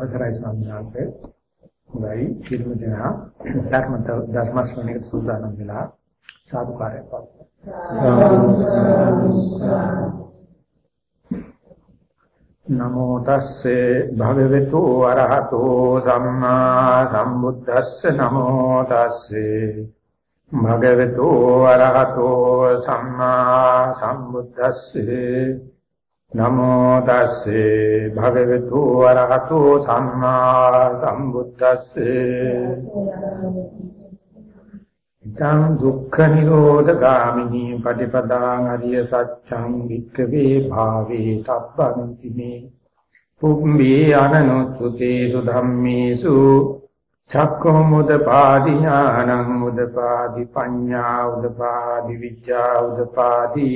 අවසරයි ස්වාමීන් වහන්සේ. හොඳයි. සියලුම දෙනා ධර්ම ධර්ම ශ්‍රවණයකට සූදානම් වෙලා සාදුකාරයක් නමෝ තස්සේ භගවතු අරහතෝ සම්මා සම්බුද්දස්ස. නමෝ තස්සේ භගවතු අරහතෝ සම්මා සම්බුද්දස්සේ. නමෝ තස්සේ භගවතු වරහතෝ සම්මා සම්බුද්දස්සේ. ඉතං දුක්ඛ නිරෝධ ගාමිනී පටිපදාං අරිය සත්‍යං වික්ඛවේ භාවේ තබ්බන්ති මේ. පුම්බේ අනනුත්තුතේසු ධම්මේසු චක්ඛෝ මුදපාදි ඥානං මුදපාදි පඤ්ඤා උදපාදි විචා උදපාදි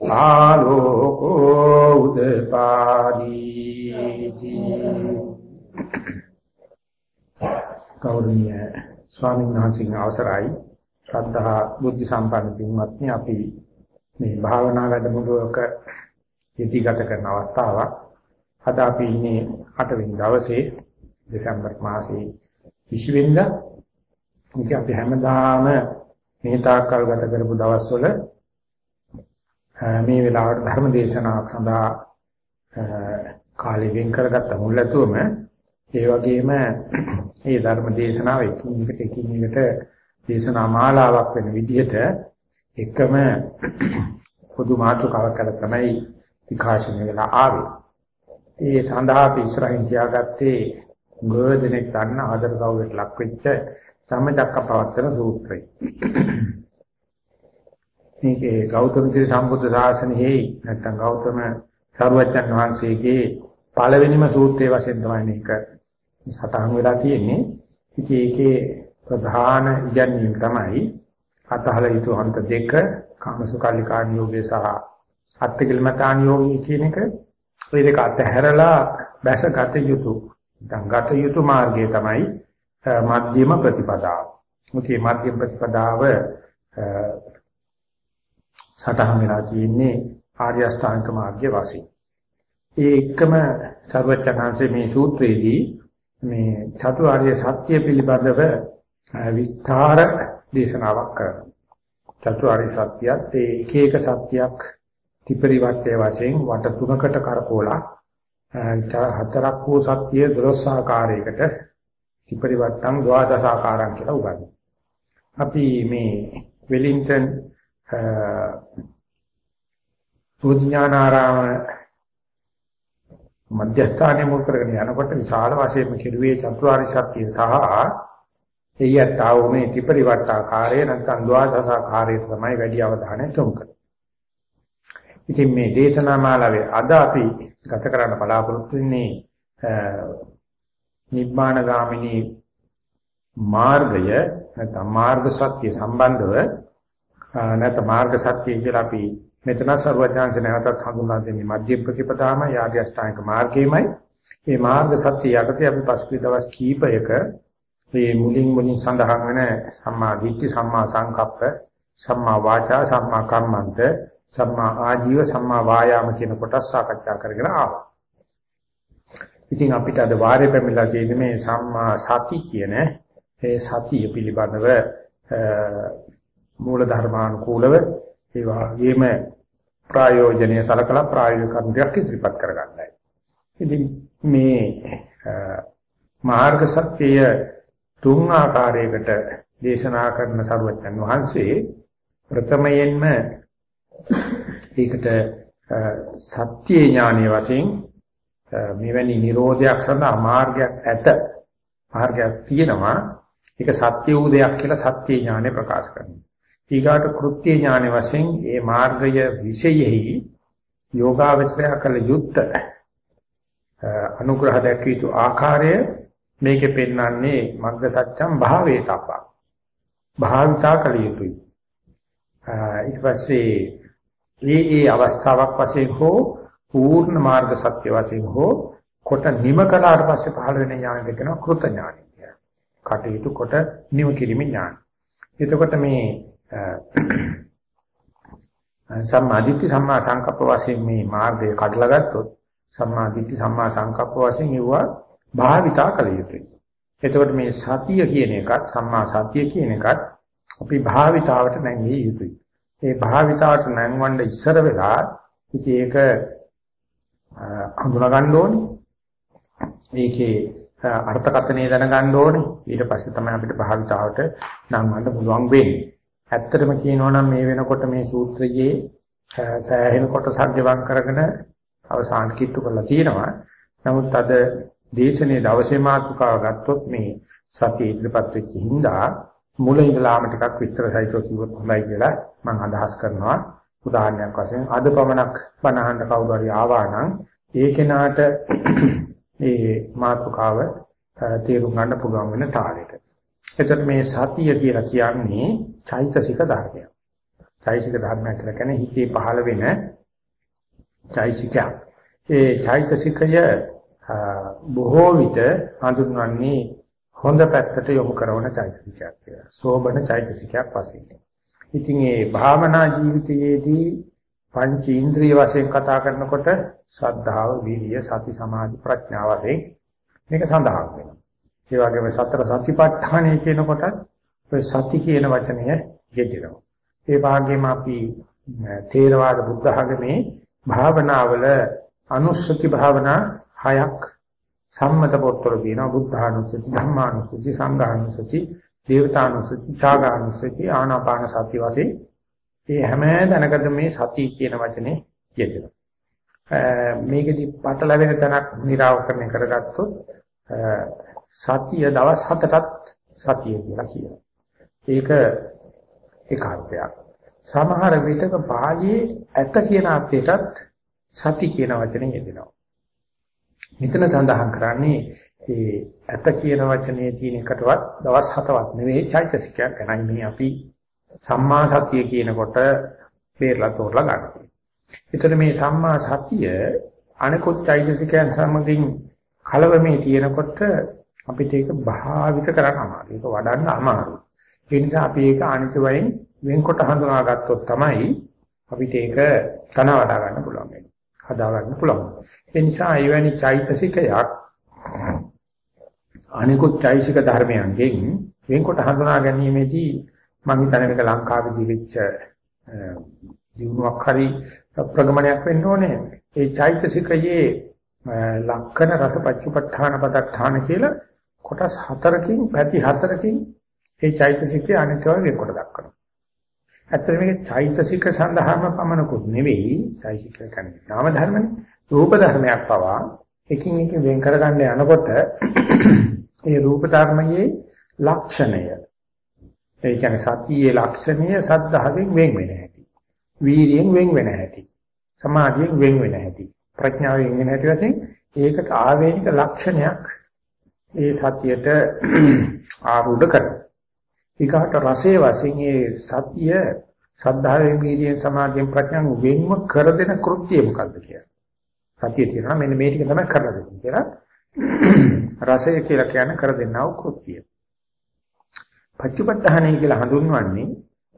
ආලෝකෝ උදපාදීති. කෞරණ්‍ය ස්වාමීන් වහන්සේගේ අවසරයි. ශ්‍රද්ධා බුද්ධ සම්පන්න පින්වත්නි අපි මේ භාවනා වැඩමුළුවක යෙදීගත කරන අවස්ථාවක්. අද අපි ඉන්නේ 8 වෙනි දවසේ දෙසැම්බර් මාසයේ 20 වෙනිදා ඉතින් අපි හැමදාම මේ තාක්කල් ගත කරපු දවස්වල මේ වෙලාවට ධර්ම දේශනාවක් සඳහා කාලය වෙන් කරගත්ත මුල්ලතුවම ඒ වගේම මේ ධර්ම දේශනාව එකින් එකට එකින් එකට දේශනා මාලාවක් වෙන විදිහට එකම පොදු මාතෘකාවක් කර තමයි විකාශනය වෙලා ආවේ. ඒ සඳහා අපි ඉස්සරහින් තියාගත්තේ ගෝධනෙක් ගන්න ආදර ගෞරවයට ලක් වෙච්ච සම්මදක්කපවත්තන සූත්‍රය. මේකේ ගෞතම ශ්‍රී සම්බුද්ධ ශාසනයෙහි නැත්නම් ගෞතම සර්වජන් වහන්සේගේ පළවෙනිම සූත්‍රයේ වශයෙන් තමයි මේක සටහන් වෙලා තියෙන්නේ. ඉතින් ඒකේ ප්‍රධාන ඉගැන්වීම තමයි අතහල යුතු අන්ත දෙක කාමසුකල්ලිකාණ යෝගයේ සහ අත්තිකිලමතාණ යෝගී කියන එක ඒ දෙක අතහැරලා බැසගත යුතු දැන් ගත යුතු මාර්ගය තමයි මධ්‍යම ප්‍රතිපදාව. මුතිය මධ්‍යම ප්‍රතිපදාව සටහන් වෙලා තියෙන්නේ ආර්ය අෂ්ටාංග මාර්ගයේ වශයෙන්. ඒ එකම සර්වචනංශේ මේ සූත්‍රයේදී මේ චතුරාර්ය සත්‍ය පිළිබඳව විස්තර දේශනාවක් කරනවා. චතුරාර්ය සත්‍යයත් ඒ එක එක සත්‍යයක් ත්‍රිපරිවර්තයේ වශයෙන් වට තුනකට කරකෝලා හතරක් වූ සත්‍ය 12 ආකාරයකට ත්‍රිපරිවර්තන් ද්වාදස ආකාරම් කියලා උගන්වනවා. අපි මේ වෙලින්ටන් සෝඥානාරාම මධ්‍යස්ථානයේ මුල් කරගෙන යනකොට විශාල වශයෙන්ම කෙරුවේ චතුරාර්ය සත්‍ය සහ එයත් ආවමේ ත්‍රිපරිවර්තාකාරයේ නැත්නම් ද්වාදසාකාරයේ තමයි වැඩි අවධානය යොමු කරන්නේ. ඉතින් මේ දේශනා මාලාවේ අද අපි ගත කරන්න බලාපොරොත්තු වෙන්නේ නිබ්බාන ගාමිනී මාර්ගය නැත්නම් මාර්ග සත්‍ය සම්බන්ධව නැත්නම් මාර්ග සත්‍ය කියලා අපි මෙතන සර්වඥාන්ස නැවතත් හඳුන්වා දෙන්නේ මධ්‍ය ප්‍රතිපදාම යාගය අෂ්ටාංග මාර්ගයමයි. මේ මාර්ග සත්‍ය යටතේ අපි පසුගිය දවස් කීපයක මේ මුලින් මුලින් සඳහන් වෙන සම්මා දිට්ඨි සම්මා සංකප්ප සම්මා වාචා සම්මා කම්මන්ත සම්මා ආජීව සම්මා වායාම කියන කොටස් සාකච්ඡා කරගෙන ආවා. ඉතින් අපිට අද වාරේ පැමිණලා තියෙන්නේ මේ සම්මා සති කියන ඒ සතිය පිළිබඳව මූල ධර්මානුකූලව ඒ වගේම ප්‍රායෝජනීය සලකලා ප්‍රායෝගික කර්මයක් ඉදිරිපත් කරගන්නයි. ඉතින් මේ මාර්ග සත්‍යය තුන් ආකාරයකට දේශනා කරන සරුවචන් වහන්සේ ප්‍රථමයෙන්ම ඒකට සත්‍ය ඥානීය වශයෙන් මෙවැනි නිරෝධයක් සඳහා මාර්ගයක් ඇත මාර්ගයක් තියෙනවා ඒක සත්‍ය වූ දෙයක් කියලා සත්‍ය ඥානය ප්‍රකාශ කරනවා ඊගාට කෘත්‍ය ඥාන වශයෙන් මේ මාර්ගය විශේෂෙහි යෝගාවචරය කළ යුත්ත අනුග්‍රහ දැක්විය යුතු ආකාරය මේකේ පෙන්වන්නේ මග්ග සත්‍යම් භාවේ තප්පා භාවිතා කළ යුතුයි ඊට පස්සේ මේ ඒ අවස්ථාවක් වශයෙන් හෝ පූර්ණ මාර්ග සත්‍ය වශයෙන් හෝ කොට නිම කලාට පස්සේ පහළ වෙන ඥාන දෙකන කෘත ඥානයි කියන්නේ. කටයුතු කොට නිම කිරීම ඥාන. එතකොට මේ සම්මාදිට්ඨි සම්මා සංකප්ප වශයෙන් මේ මාර්ගය කඩලා ගත්තොත් සම්මාදිට්ඨි සම්මා සංකප්ප වශයෙන් යුවා භාවිතා කළ යුතුයි. එතකොට මේ සතිය කියන එකත් සම්මා සතිය කියන එකත් අපි භාවිතාවට නැංගිය යුතුයි. ඒ භාවිතාවට නැංවන්න ඉස්සර වෙලා ඉතින් ඒක හඳුනා ගන්න ඕනේ. ඒකේ අර්ථකථනය දැනගන්න ඕනේ. ඊට පස්සේ තමයි අපිට භාවිතාවට නම්වන්න පුළුවන් වෙන්නේ. ඇත්තටම කියනවා නම් මේ වෙනකොට මේ සූත්‍රයේ සෑහෙන කොටසක් ගෙවම් කරගෙන අවසාන කිට්ටු කරලා තියෙනවා. නමුත් අද දේශනේ දවසේ මාතෘකාව ගත්තොත් මේ සතිය ඉදිරිපත් වෙච්ච හින්දා මුල ඉඳලාම ටිකක් විස්තර සහිතව කිව්වොත් හොඳයි කියලා මම අදහස් කරනවා. උදාහරණයක් වශයෙන් අද පමණක් බණහන්න කවුරු හරි ආවා නම් ඒ කෙනාට මේ මාතෘකාව තේරුම් ගන්න පුළුවන් වෙන තාලෙට. එතකොට මේ සතිය කියලා කියන්නේ චෛතසික ධර්මයක්. චෛතසික ධර්මයක් කියලා කියන්නේ හිතේ පහළ වෙන චෛතසිකයක්. ඒ චෛතසිකය බොහෝ විට හඳුන්වන්නේ හොඳ පැත්තට යොමු කරන චෛතසිකයක් කියලා. සෝබන චෛතසිකයක් වශයෙන්. ඉතින් මේ භාවනා ජීවිතයේදී පංච ඉන්ද්‍රිය වශයෙන් කතා කරනකොට ශ්‍රද්ධාව, වීර්ය, සති, සමාධි, ප්‍රඥා වශයෙන් මේක සඳහන් වෙනවා. ඒ වගේම සතර සතිපට්ඨානය කියනකොට ඔය සති කියන වචනය යෙදෙනවා. ඒ වගේම අපි තේරවාද බුද්ධ ධර්මයේ භාවනාවල අනුස්සති භාවනා හයක් සම්මත පොත්වල තියෙනවා බුද්ධානුස්සති ධම්මානුස්සති සංඝානුස්සති දේවතානුස්සති ඡාගානුස්සති ආනාපාන සති වශයෙන් මේ හැම තැනකද මේ සති කියන වචනේ යෙදෙනවා. මේකෙදි පටලැවෙන තැනක් निराවකරණය කරගත්තොත් සතිය දවස් හතටත් සතිය කියලා කියනවා. ඒක ඒකාර්ථයක්. සමහර විටක පාළියේ ඇත කියන අර්ථයටත් සති කියන වචනේ යෙදෙනවා. මෙතන සඳහන් කරන්නේ ඒ ඇත කියන වචනේ තියෙන එකටවත් දවස් හතවත් නෙවෙයි චෛතසිකයක් ගැනයි මේ අපි සම්මා සතිය කියනකොට බේරලා තෝරලා ගන්නවා. එතන මේ සම්මා සතිය අනිකුත් චෛතසිකයන් සමගින් කලවමේ තියෙනකොට අපිට ඒක භාවිත කරන්න අමාරුයි. ඒක වඩන්න අමාරුයි. ඒ නිසා අපි ඒක අනිත්‍යයෙන් වෙන්කොට හඳුනා ගත්තොත් තමයි අපිට ඒක තන වඩා ගන්න පුළුවන් වෙන්නේ. හදා ගන්න පුළුවන්. ඒ නිසා එවැනි චෛතසිකයක් අනිකුත් චෛතසික ධර්මයන්ගෙන් වෙන්කොට හඳුනා ගැනීමේදී මම හිතන්නේ මේක ලංකාවේදී වෙච්ච දිනුවක් හරි ප්‍රගමනයක් වෙන්න ඕනේ. ඒ චෛතසිකයේ ලක්කන රස පච්චුපට්ඨාන පදට්ඨාන කියලා කොටස් හතරකින් පැති හතරකින් ඒ චෛතසිකයේ අනිත්‍යව වෙන්කොට දක්වනවා. ඇත්තට මේක චෛතසික සඳහාම පමණකුත් නෙවෙයි. චෛතසික කියන්නේ නාම ධර්මනේ. රූප ධර්මයක් පවා එකින් එක වෙන් කරගන්න යනකොට ඒ රූප ධර්මයේ ලක්ෂණය. ඒ කියන්නේ සතියේ ලක්ෂණය සද්ධාවෙන් වෙන් වෙන හැටි. වීරියෙන් වෙන් වෙන හැටි. සමාධියෙන් වෙන් වෙන හැටි. ප්‍රඥාවෙන් වෙන හැටි වශයෙන් ඒකට ආවේනික ලක්ෂණයක් ඒ සතියට ආරූඪ කරනවා ඊකට රසයේ වශයෙන් ඒ සතිය සද්ධාවෙන් වීර්යයෙන් සමාධියෙන් ප්‍රඥාවෙන් වෙන්ව කර දෙන කෘත්‍යය මොකක්ද කියලා. සතිය තියෙනවා මෙන්න මේ ටික තමයි කරලා දෙන්නේ කියලා. රසය කියලා කියන්නේ කර දෙන්නා වූ කෘත්‍යය. පච්චපත්තහණය කියලා හඳුන්වන්නේ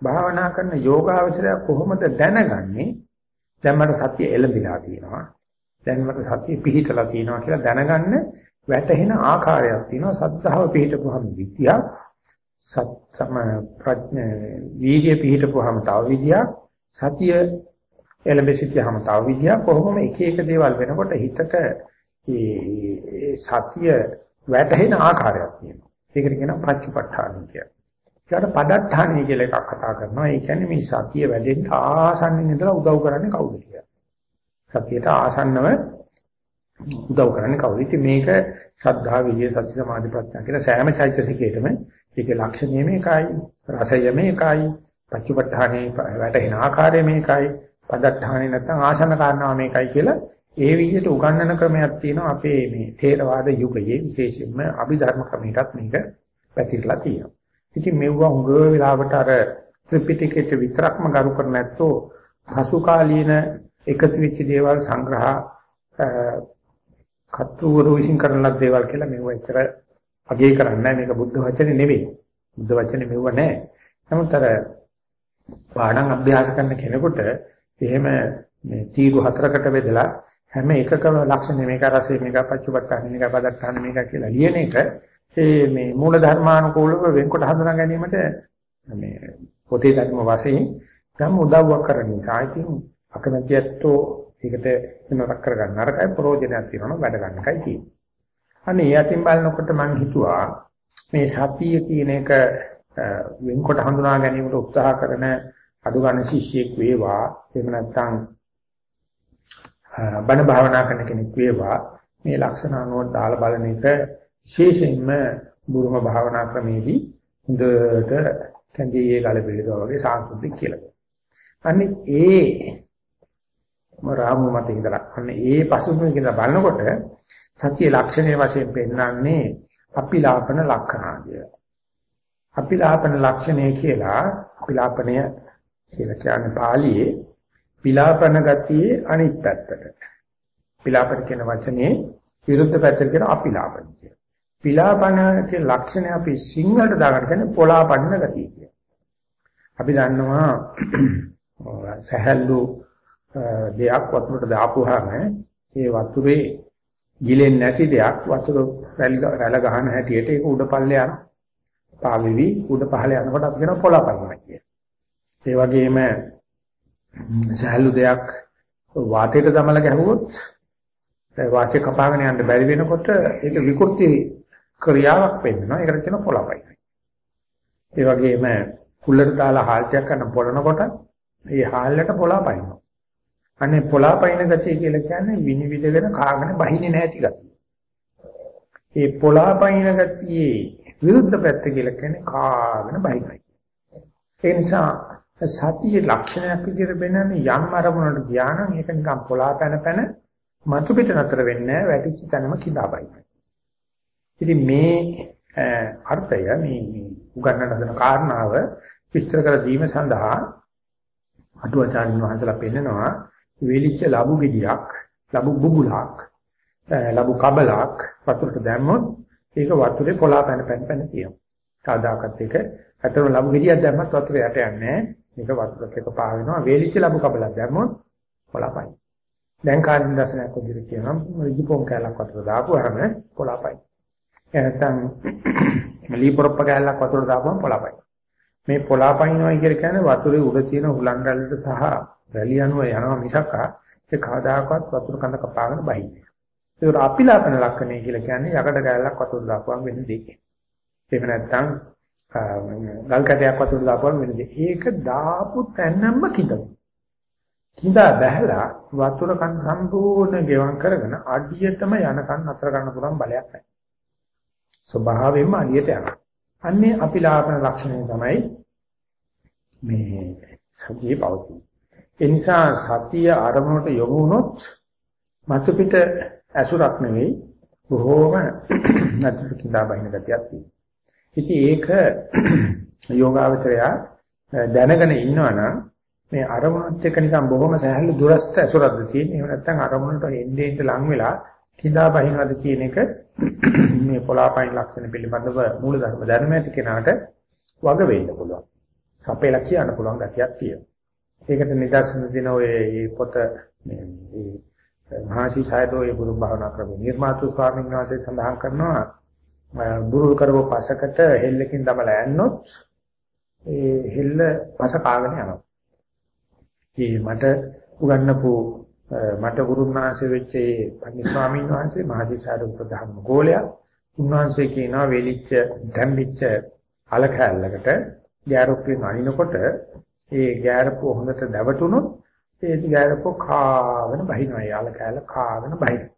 භාවනා කරන යෝගාවචරය කොහොමද දැනගන්නේ? දැන් මට සතිය එළඹිලා තියෙනවා. දැන් මට සතිය පිහිටලා තියෙනවා කියලා දැනගන්න වැටහෙන ආකාරයක් තියෙනවා. සද්ධාව පිහිටපුවම විද්‍යාව සත්සම ප්‍රඥා වීර්ය පිහිටපුවාම තව විදියක් සතිය එළඹ සිටියාම තව විදියක් කොහොමම එක එක දේවල් වෙනකොට හිතට ඒ සතිය වැටහෙන ආකාරයක් තියෙනවා. ඒකට කියනවා ප්‍රතිපත්තාන කියලා. ඊට පදත්තාණිය කියලා එකක් කතා කරනවා. ඒ කියන්නේ මේ සතිය වැඩෙන්න ආසන්නින් ඉඳලා උදව් කරන්නේ කවුද කියලා. සතියට ආසන්නව උදව් කරන්නේ කවුද? ඉතින් මේක ශ්‍රද්ධා, විද්‍ය, සති, සමාධි, ප්‍රඥා කියන සෑම චෛතසිකයකටම ඒකේ ලක්ෂණය මේකයි, රසය මේකයි, පච්චපට්ඨානේ වැටෙන ආකාරය මේකයි, පදත්තානේ නැත්නම් ආසන කාරණා මේකයි කියලා ඒ විදිහට උගන්වන ක්‍රමයක් තියෙනවා අපේ මේ ථේරවාද යුගයේ විශේෂයෙන්ම අභිධර්ම ක්‍රමයටත් මේක පැතිරලා තියෙනවා. ඉතින් මෙවුවා උගව වෙලාවට අර ත්‍රිපිටකයට විතරක්ම ගරු කර නැත්තෝ පසු කාලීන එකතු වෙච්ච දේවල් සංග්‍රහ කතුවරු විසින් කරන ලද දේවල් කියලා මෙව එච්චර අගේ කරන්නේ මේක බුද්ධ වචනේ නෙවෙයි. බුද්ධ වචනේ මෙව නෑ. නමුත් අර පාඩම් අභ්‍යාස කරන කෙනෙකුට එහෙම මේ තීරු හතරකට බෙදලා හැම එකකම ලක්ෂණ මේක රසය මේක පච්චපට්ඨාන මේක පදත්තාන මේක කියලා ලියන එක ඒ මේ මූල ධර්මානුකූලව වෙන්කොට හඳුනා ගැනීමට මේ පොතේ ධර්ම වශයෙන් ගම් උදව්වක් කරන නිසා ඉතින් අකමැතියත්ෝ ඒකට වෙනවක් කරගන්න අරකයි ප්‍රෝජනයක් තියෙනවා වැඩ ගන්න එකයි තියෙන්නේ. අනේ ඒ අතින් බලනකොට මම හිතුවා මේ සතිය කියන එක වෙන්කොට හඳුනා ගැනීමට උත්සාහ කරන අඩු ගන්න ශිෂ්‍යෙක් වේවා එහෙම නැත්නම් බණ භාවනා කරන කෙනෙක් වේවා මේ ලක්ෂණ අනුව දාලා බලන එක විශේෂයෙන්ම බුරුම භාවනා ක්‍රමේදී හොඳට කැඳේ ගල පිළිදවා වගේ සාංශුද්ධික කියලා. අන්නේ ඒ මරාමු මත ඉඳලා අන්නේ ඒ පසුබිම කියලා බලනකොට සත්‍ය ලක්ෂණයේ වශයෙන් පෙන්වන්නේ අපිලාපන ලක්ෂණාදිය. අපිලාපන ලක්ෂණය කියලා අපිලාපනය කියලා කියන්නේ පාළියේ පිලාපන ගතියේ අනිත් පැත්තට. පිලාපන කියන වචනේ විරුද්ධ පැත්තට කියන අපිලාපන කියන. පිලාපන කියන ලක්ෂණය අපි සිංහලට දාගන්න කියන්නේ පොලාපන්න ගතිය කියන. අපි දන්නවා සහැල්ලු දෙයක් වතුරට දාපුවාම ඒ වතුරේ ගිලෙන්නේ නැති දෙයක් වතුර රැළ ගහන හැටියට ඒක උඩ පල්ලේ යන පාවෙවි උඩ පහළ යනකොට අපි කියන පොලාපන්නවා කියන. ඒ වගේම සහැල්ලු දෙයක් වාතයට දමලා ගැහුවොත් වාතය කපාගෙන යන්න බැරි වෙනකොට ඒක විකෘති ක්‍රියාවක් වෙනවා. ඒකට කියන පොළපයි. ඒ වගේම කුල්ලට දාලා හාල්ටයක් කරන පොළනකොට ඒ හාල්ලට පොළපයින්නවා. අනේ පොළපයින් ගතිය කියලා කියන්නේ විනිවිදගෙන කාගෙන බහින්නේ නැති ගතිය. ඒ පොළපයින් ගතියේ විරුද්ධ පැත්ත කියලා කියන්නේ කාගෙන බහිනයි. ඒ නිසා සතියේ ලක්ෂණයක් විදිහට වෙනන්නේ යම් අරමුණකට ගියා නම් ඒක නිකන් පොලා පැන පැන මතු පිට නතර වෙන්නේ වැටිච්ච තැනම කිදාබයි. ඉතින් මේ අර්ථය මේ උගන්නන හදන කාරණාව විස්තර කර දීම සඳහා අටුවාචාර්ය වහන්සේලා පෙන්නනවා වේලිච්ච ලබු ගෙඩියක් ලබු බුබුලක් ලබු කබලක් වතුරට දැම්මොත් ඒක වතුරේ පොලා පැන පැන පැන තියෙනවා. කවදාකත් ඒක අතන ලබු ගෙඩියක් දැම්මත් වතුර යට යන්නේ නැහැ. මේක වතුරට එක පා වෙනවා වේලිච්ච ලබු කබලක් දැම්මොත් පොළපයි. දැන් කාර්ය දර්ශනයක් විදිහට කියනවා රිජිපොන් කැලක් වතුර දාපුවාම පොළපයි. එහෙනම් ලී පොරොප්ප කැලක් වතුර දාපුවම පොළපයි. මේ පොළපයින්නවා කියලා කියන්නේ වතුරේ උඩ තියෙන හුලං රැල්ලට සහ රැලි අනුව යනවා මිසක් ඒ කවදාකවත් වතුර කඳ කපාගෙන බහින්නේ. ඒක අපිලාපන ලක්ෂණය කියලා කියන්නේ යකඩ කැලක් වතුර දාපුවම වෙන දෙයක්. එහෙම නැත්නම් ගල් කැටයක් වතුර දාපුවම වෙනදී. ඒක දාපු තැනම කිඳමු. කිඳා බැහැලා වතුර කන් සම්පූර්ණ ගෙවම් කරගෙන අඩියටම යනකන් අතර ගන්න පුළුවන් බලයක් නැහැ. ස්වභාවයෙන්ම අඩියට යනවා. අන්නේ අපිලාපන ලක්ෂණය තමයි මේ සතියේ පවතින. ඒ නිසා සතිය ආරමුණට යොමු වුණොත් මතු පිට ඇසුරක් නෙවෙයි බොහෝම නැතිව කිඳා බහින ගතියක් තියෙනවා. ඉතින් ඒක යෝගාවචරය දැනගෙන ඉන්නවනම් මේ අරමුණත් එක්ක නිකන් බොහොම සහැල්ලු දුරස්ත ඇසුරක්ද තියෙන්නේ. එහෙම නැත්නම් අරමුණට එන්නේ එන්න ලං වෙලා කිඳා බහිනවද කියන එක මේ පොලාපයින් ලක්ෂණ පිළිබඳව මූලධර්ම ධර්ම ඇති කෙනාට වග වෙන්න පුළුවන්. සපේලා කියන්න පුළුවන් ගැතියක් තියෙනවා. ඒකට නිදර්ශන දෙන ඔය මේ පොත මේ මහසි සායදෝ ඒ ගුරු භාවනා ක්‍රම නිර්මාතු ස්වාමීන් වහන්සේ සඳහන් කරනවා බුරුල් කරව පසකට හෙල්ලකින් දමලා යන්නොත් ඒ හෙල්ල පස කාගෙන යනවා. ඒ මට උගන්නපු මට ගුරුනාංශ වෙච්ච ඒ පන්ති ස්වාමීන් වහන්සේ මහදිසාරු ප්‍රධාන ගෝලයා උන්වහන්සේ කියනවා වෙලිච්ච දැම්බිච්ච අල කැලලකට ගෑරුප්පේ අනිනකොට ඒ ගෑරප්ප හොඳට දැවටුනොත් ඒ ගෑරප්ප කාගෙන බහිනවා. ඒ අල කැලල කාගෙන බහිනවා.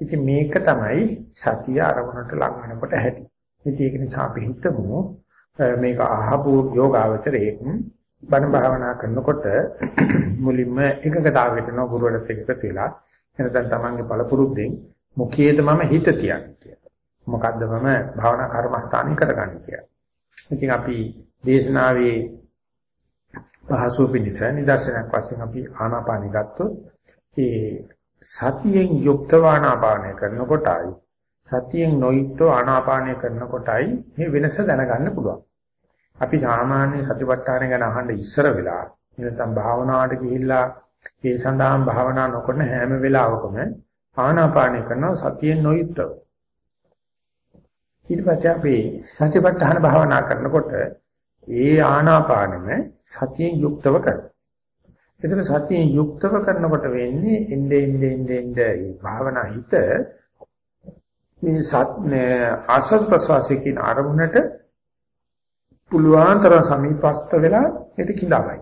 ඉතින් මේක තමයි සතිය අරමුණට ලං වෙනකොට ඇති. ඉතින් ඒක නිසා අපි හිතමු මේක අහපු යෝගාවචරයෙන් බණ භාවනා කරනකොට මුලින්ම එකකතාවකට යන ගුරුවරට එක්ක තියලා එනතන් තමන්ගේ පළපුරුද්දෙන් මුඛයේද මම හිත තියන්නේ කියලා. මොකද්ද මම භාවනා කර්මස්ථානය කරගන්නේ කියලා. ඉතින් අපි දේශනාවේ පහසු පිණිස නිදර්ශනයක් වශයෙන් අපි ආනාපානි ගත්තොත් ඒ සතියෙන් යුක්තව ආනාපානය කරනකොටයි සතියෙන් නොයුක්තව ආනාපානය කරනකොටයි මේ වෙනස දැනගන්න පුළුවන්. අපි සාමාන්‍ය සතිපට්ඨාන ගැන අහන්න ඉස්සර වෙලා නැත්නම් භාවනාවට ගිහිල්ලා ඒ සඳහා භාවනා නොකරන හැම වෙලාවකම ආනාපානය කරනවා සතියෙන් නොයුක්තව. ඊට පස්සේ අපි සතිපට්ඨාන භාවනා කරනකොට ඒ ආනාපානෙම සතියෙන් යුක්තව කරනවා. ඒතර සතියෙන් යුක්තව කරනකොට වෙන්නේ එnde ende ende ende මේ භාවනා හිත මේ සත් ආස්වාද ප්‍රසවාසයේ කියන අරමුණට පුළුවන් තරම් සමීපස්ත වෙලා ඒක කිඳාවයි.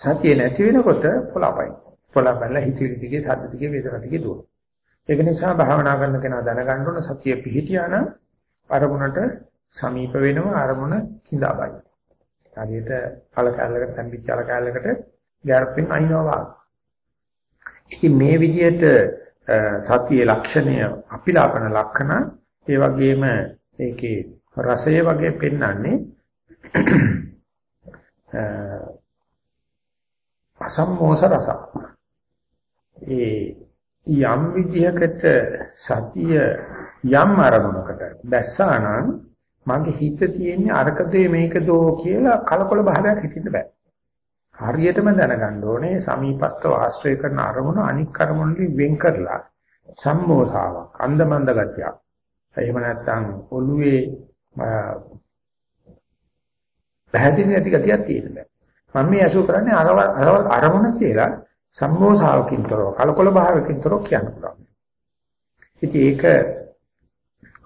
සතිය නැති වෙනකොට පොළපයි. පොළපැල්ල හිතවිලි දිගේ සද්ද දිගේ වේදනා දිගේ දුවන. ඒක නිසා භාවනා කරන කෙනා දැනගන්න ඕන සතිය පිහිටියා නම් අරමුණට සමීප වෙනවා අරමුණ කිඳාවයි. හරියට කල කැලලකට තැම්පිච්ච කල කැලලකට ගැරපින් අයින්නවා. ඉතින් මේ විදිහට සතියේ ලක්ෂණය අපිලාපන ලක්ෂණ ඒ වගේම ඒකේ රසය වගේ පෙන්වන්නේ අසම්මෝස රස. ඒ යම් විදිහකට සතිය යම් අරමුණකට දැස්සානම් මගේ හිත තියෙන්නේ අරකදේ මේකදෝ කියලා කලකොල භාවයක් හිතින්න බෑ. හරියටම දැනගන්න ඕනේ සමීපස්තව ආශ්‍රය කරන අරමුණ අනික් අරමුණකින් වෙන් කරලා සම්මෝසාවක් අන්දමන්ද ගතියක්. එහෙම නැත්නම් ඔළුවේ පැහැදිලි නැති ගතියක් තියෙන බෑ. මම මේ අසු කරන්නේ අර අරමුණ කියලා සම්මෝසාවකින් තොරව කලකොල භාවයකින් තොරව කියන්න පුළුවන්. ඉතින් ඒක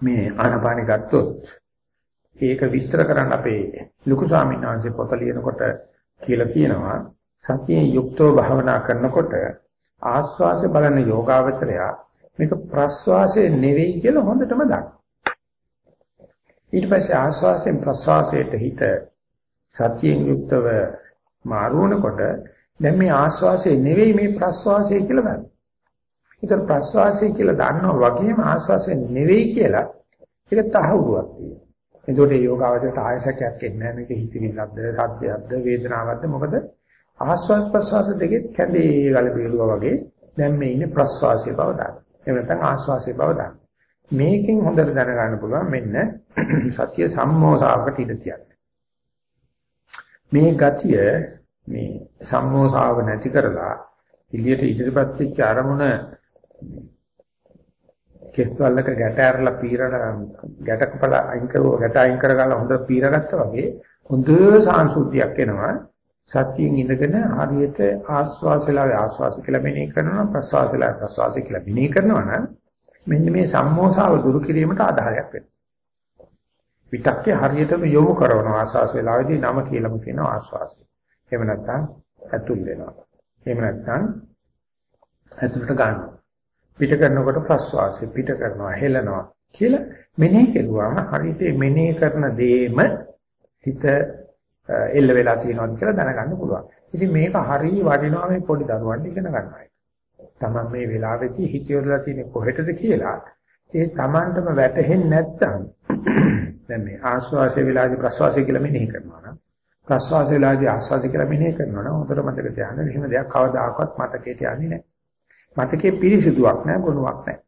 මේ ආනපානෙ ගත්තොත් ඒක විස්තර කරන්න අපේ ලুকু ස්වාමීන් වහන්සේ පොත ලියනකොට කියලා කියනවා සතියේ යුක්තව භාවනා කරනකොට ආස්වාසය බලන යෝගාවචරයා මේක ප්‍රස්වාසය නෙවෙයි කියලා හොඳටම දන්නවා. ඊට පස්සේ ආස්වාසයෙන් ප්‍රස්වාසයට හිත සතියෙන් යුක්තව මාරුවනකොට දැන් මේ ආස්වාසය නෙවෙයි මේ ප්‍රස්වාසය කියලා ගන්න. ඒතර ප්‍රස්වාසය කියලා දන්නවා වගේම ආස්වාසය නෙවෙයි කියලා ඒක තහවුරුවක් තියෙනවා. එතකොට මේ යෝගාවචරයට ආයසකයක් එන්නේ නැහැ මේක හිතවිල්ලක්ද සත්‍යයක්ද වේදනාවක්ද මොකද ආස්වාස් ප්‍රස්වාස දෙකේ කැඳේ ගල බේරුවා වගේ දැන් මේ ඉන්නේ ප්‍රස්වාසයේ බව දාන්න. එහෙම නැත්නම් ආස්වාසයේ බව දාන්න. මේකෙන් හොඳට දැනගන්න පුළුවන් මෙන්න සත්‍ය සම්මෝසාවකට ඉඳ කියන්නේ. මේ ගතිය මේ සම්මෝසාව නැති කරලා එළියට ඉදිරිපත් වෙච්ච අරමුණ කෙස්වලක ගැට ඇරලා පීරලා ගැට කපල අයින් කරුව ගැට අයින් කරගලා හොඳ පීරගත්තා වගේ හොඳ සාංශුද්ධියක් එනවා සත්‍යයෙන් ඉඳගෙන හරියට ආස්වාසලාවේ ආස්වාස කියලා මෙනෙහි කරනවා ප්‍රස්වාසලාවේ ප්‍රස්වාස කියලා මෙනෙහි කරනවා නම් මෙන්න මේ සම්මෝසාව දුරු කිරීමට ආධාරයක් වෙනවා විතක්කේ හරියටම යොමු කරනවා ආස්වාස වේලාවේදී නම කියලාම කියනවා ආස්වාසය එහෙම නැත්නම් ඇතුල් වෙනවා එහෙම නැත්නම් ඇතුළට ගන්නවා පිට කරනකොට ප්‍රස්වාසය පිට කරනවා හෙලනවා කියලා මෙනෙහි කෙරුවාම හරියට මෙනෙහි කරන දේම හිත එල්ල වෙලා තියෙනවා කියලා දැනගන්න පුළුවන්. ඉතින් මේක හරිය වටිනවා මේ පොඩි දරුවන්ට ඉගෙන ගන්නවා. තමන් මේ වෙලාවේදී හිත යොදලා තියෙන්නේ කොහෙටද කියලා ඒ තමන්ටම වැටහෙන්නේ නැත්නම් දැන් මේ ආස්වාසය වෙලාදී ප්‍රස්වාසය කියලා මෙනෙහි කරනවා නම් ප්‍රස්වාසය වෙලාදී ආස්වාසය කියලා මෙනෙහි කරනවා නම් හොඳට මතක තියාගන්න එහෙම දෙයක් කවදාකවත් මතකයට යන්නේ නැහැ. මතකයේ පිරිසිදුවක් නැහැ ගුණයක් නැහැ.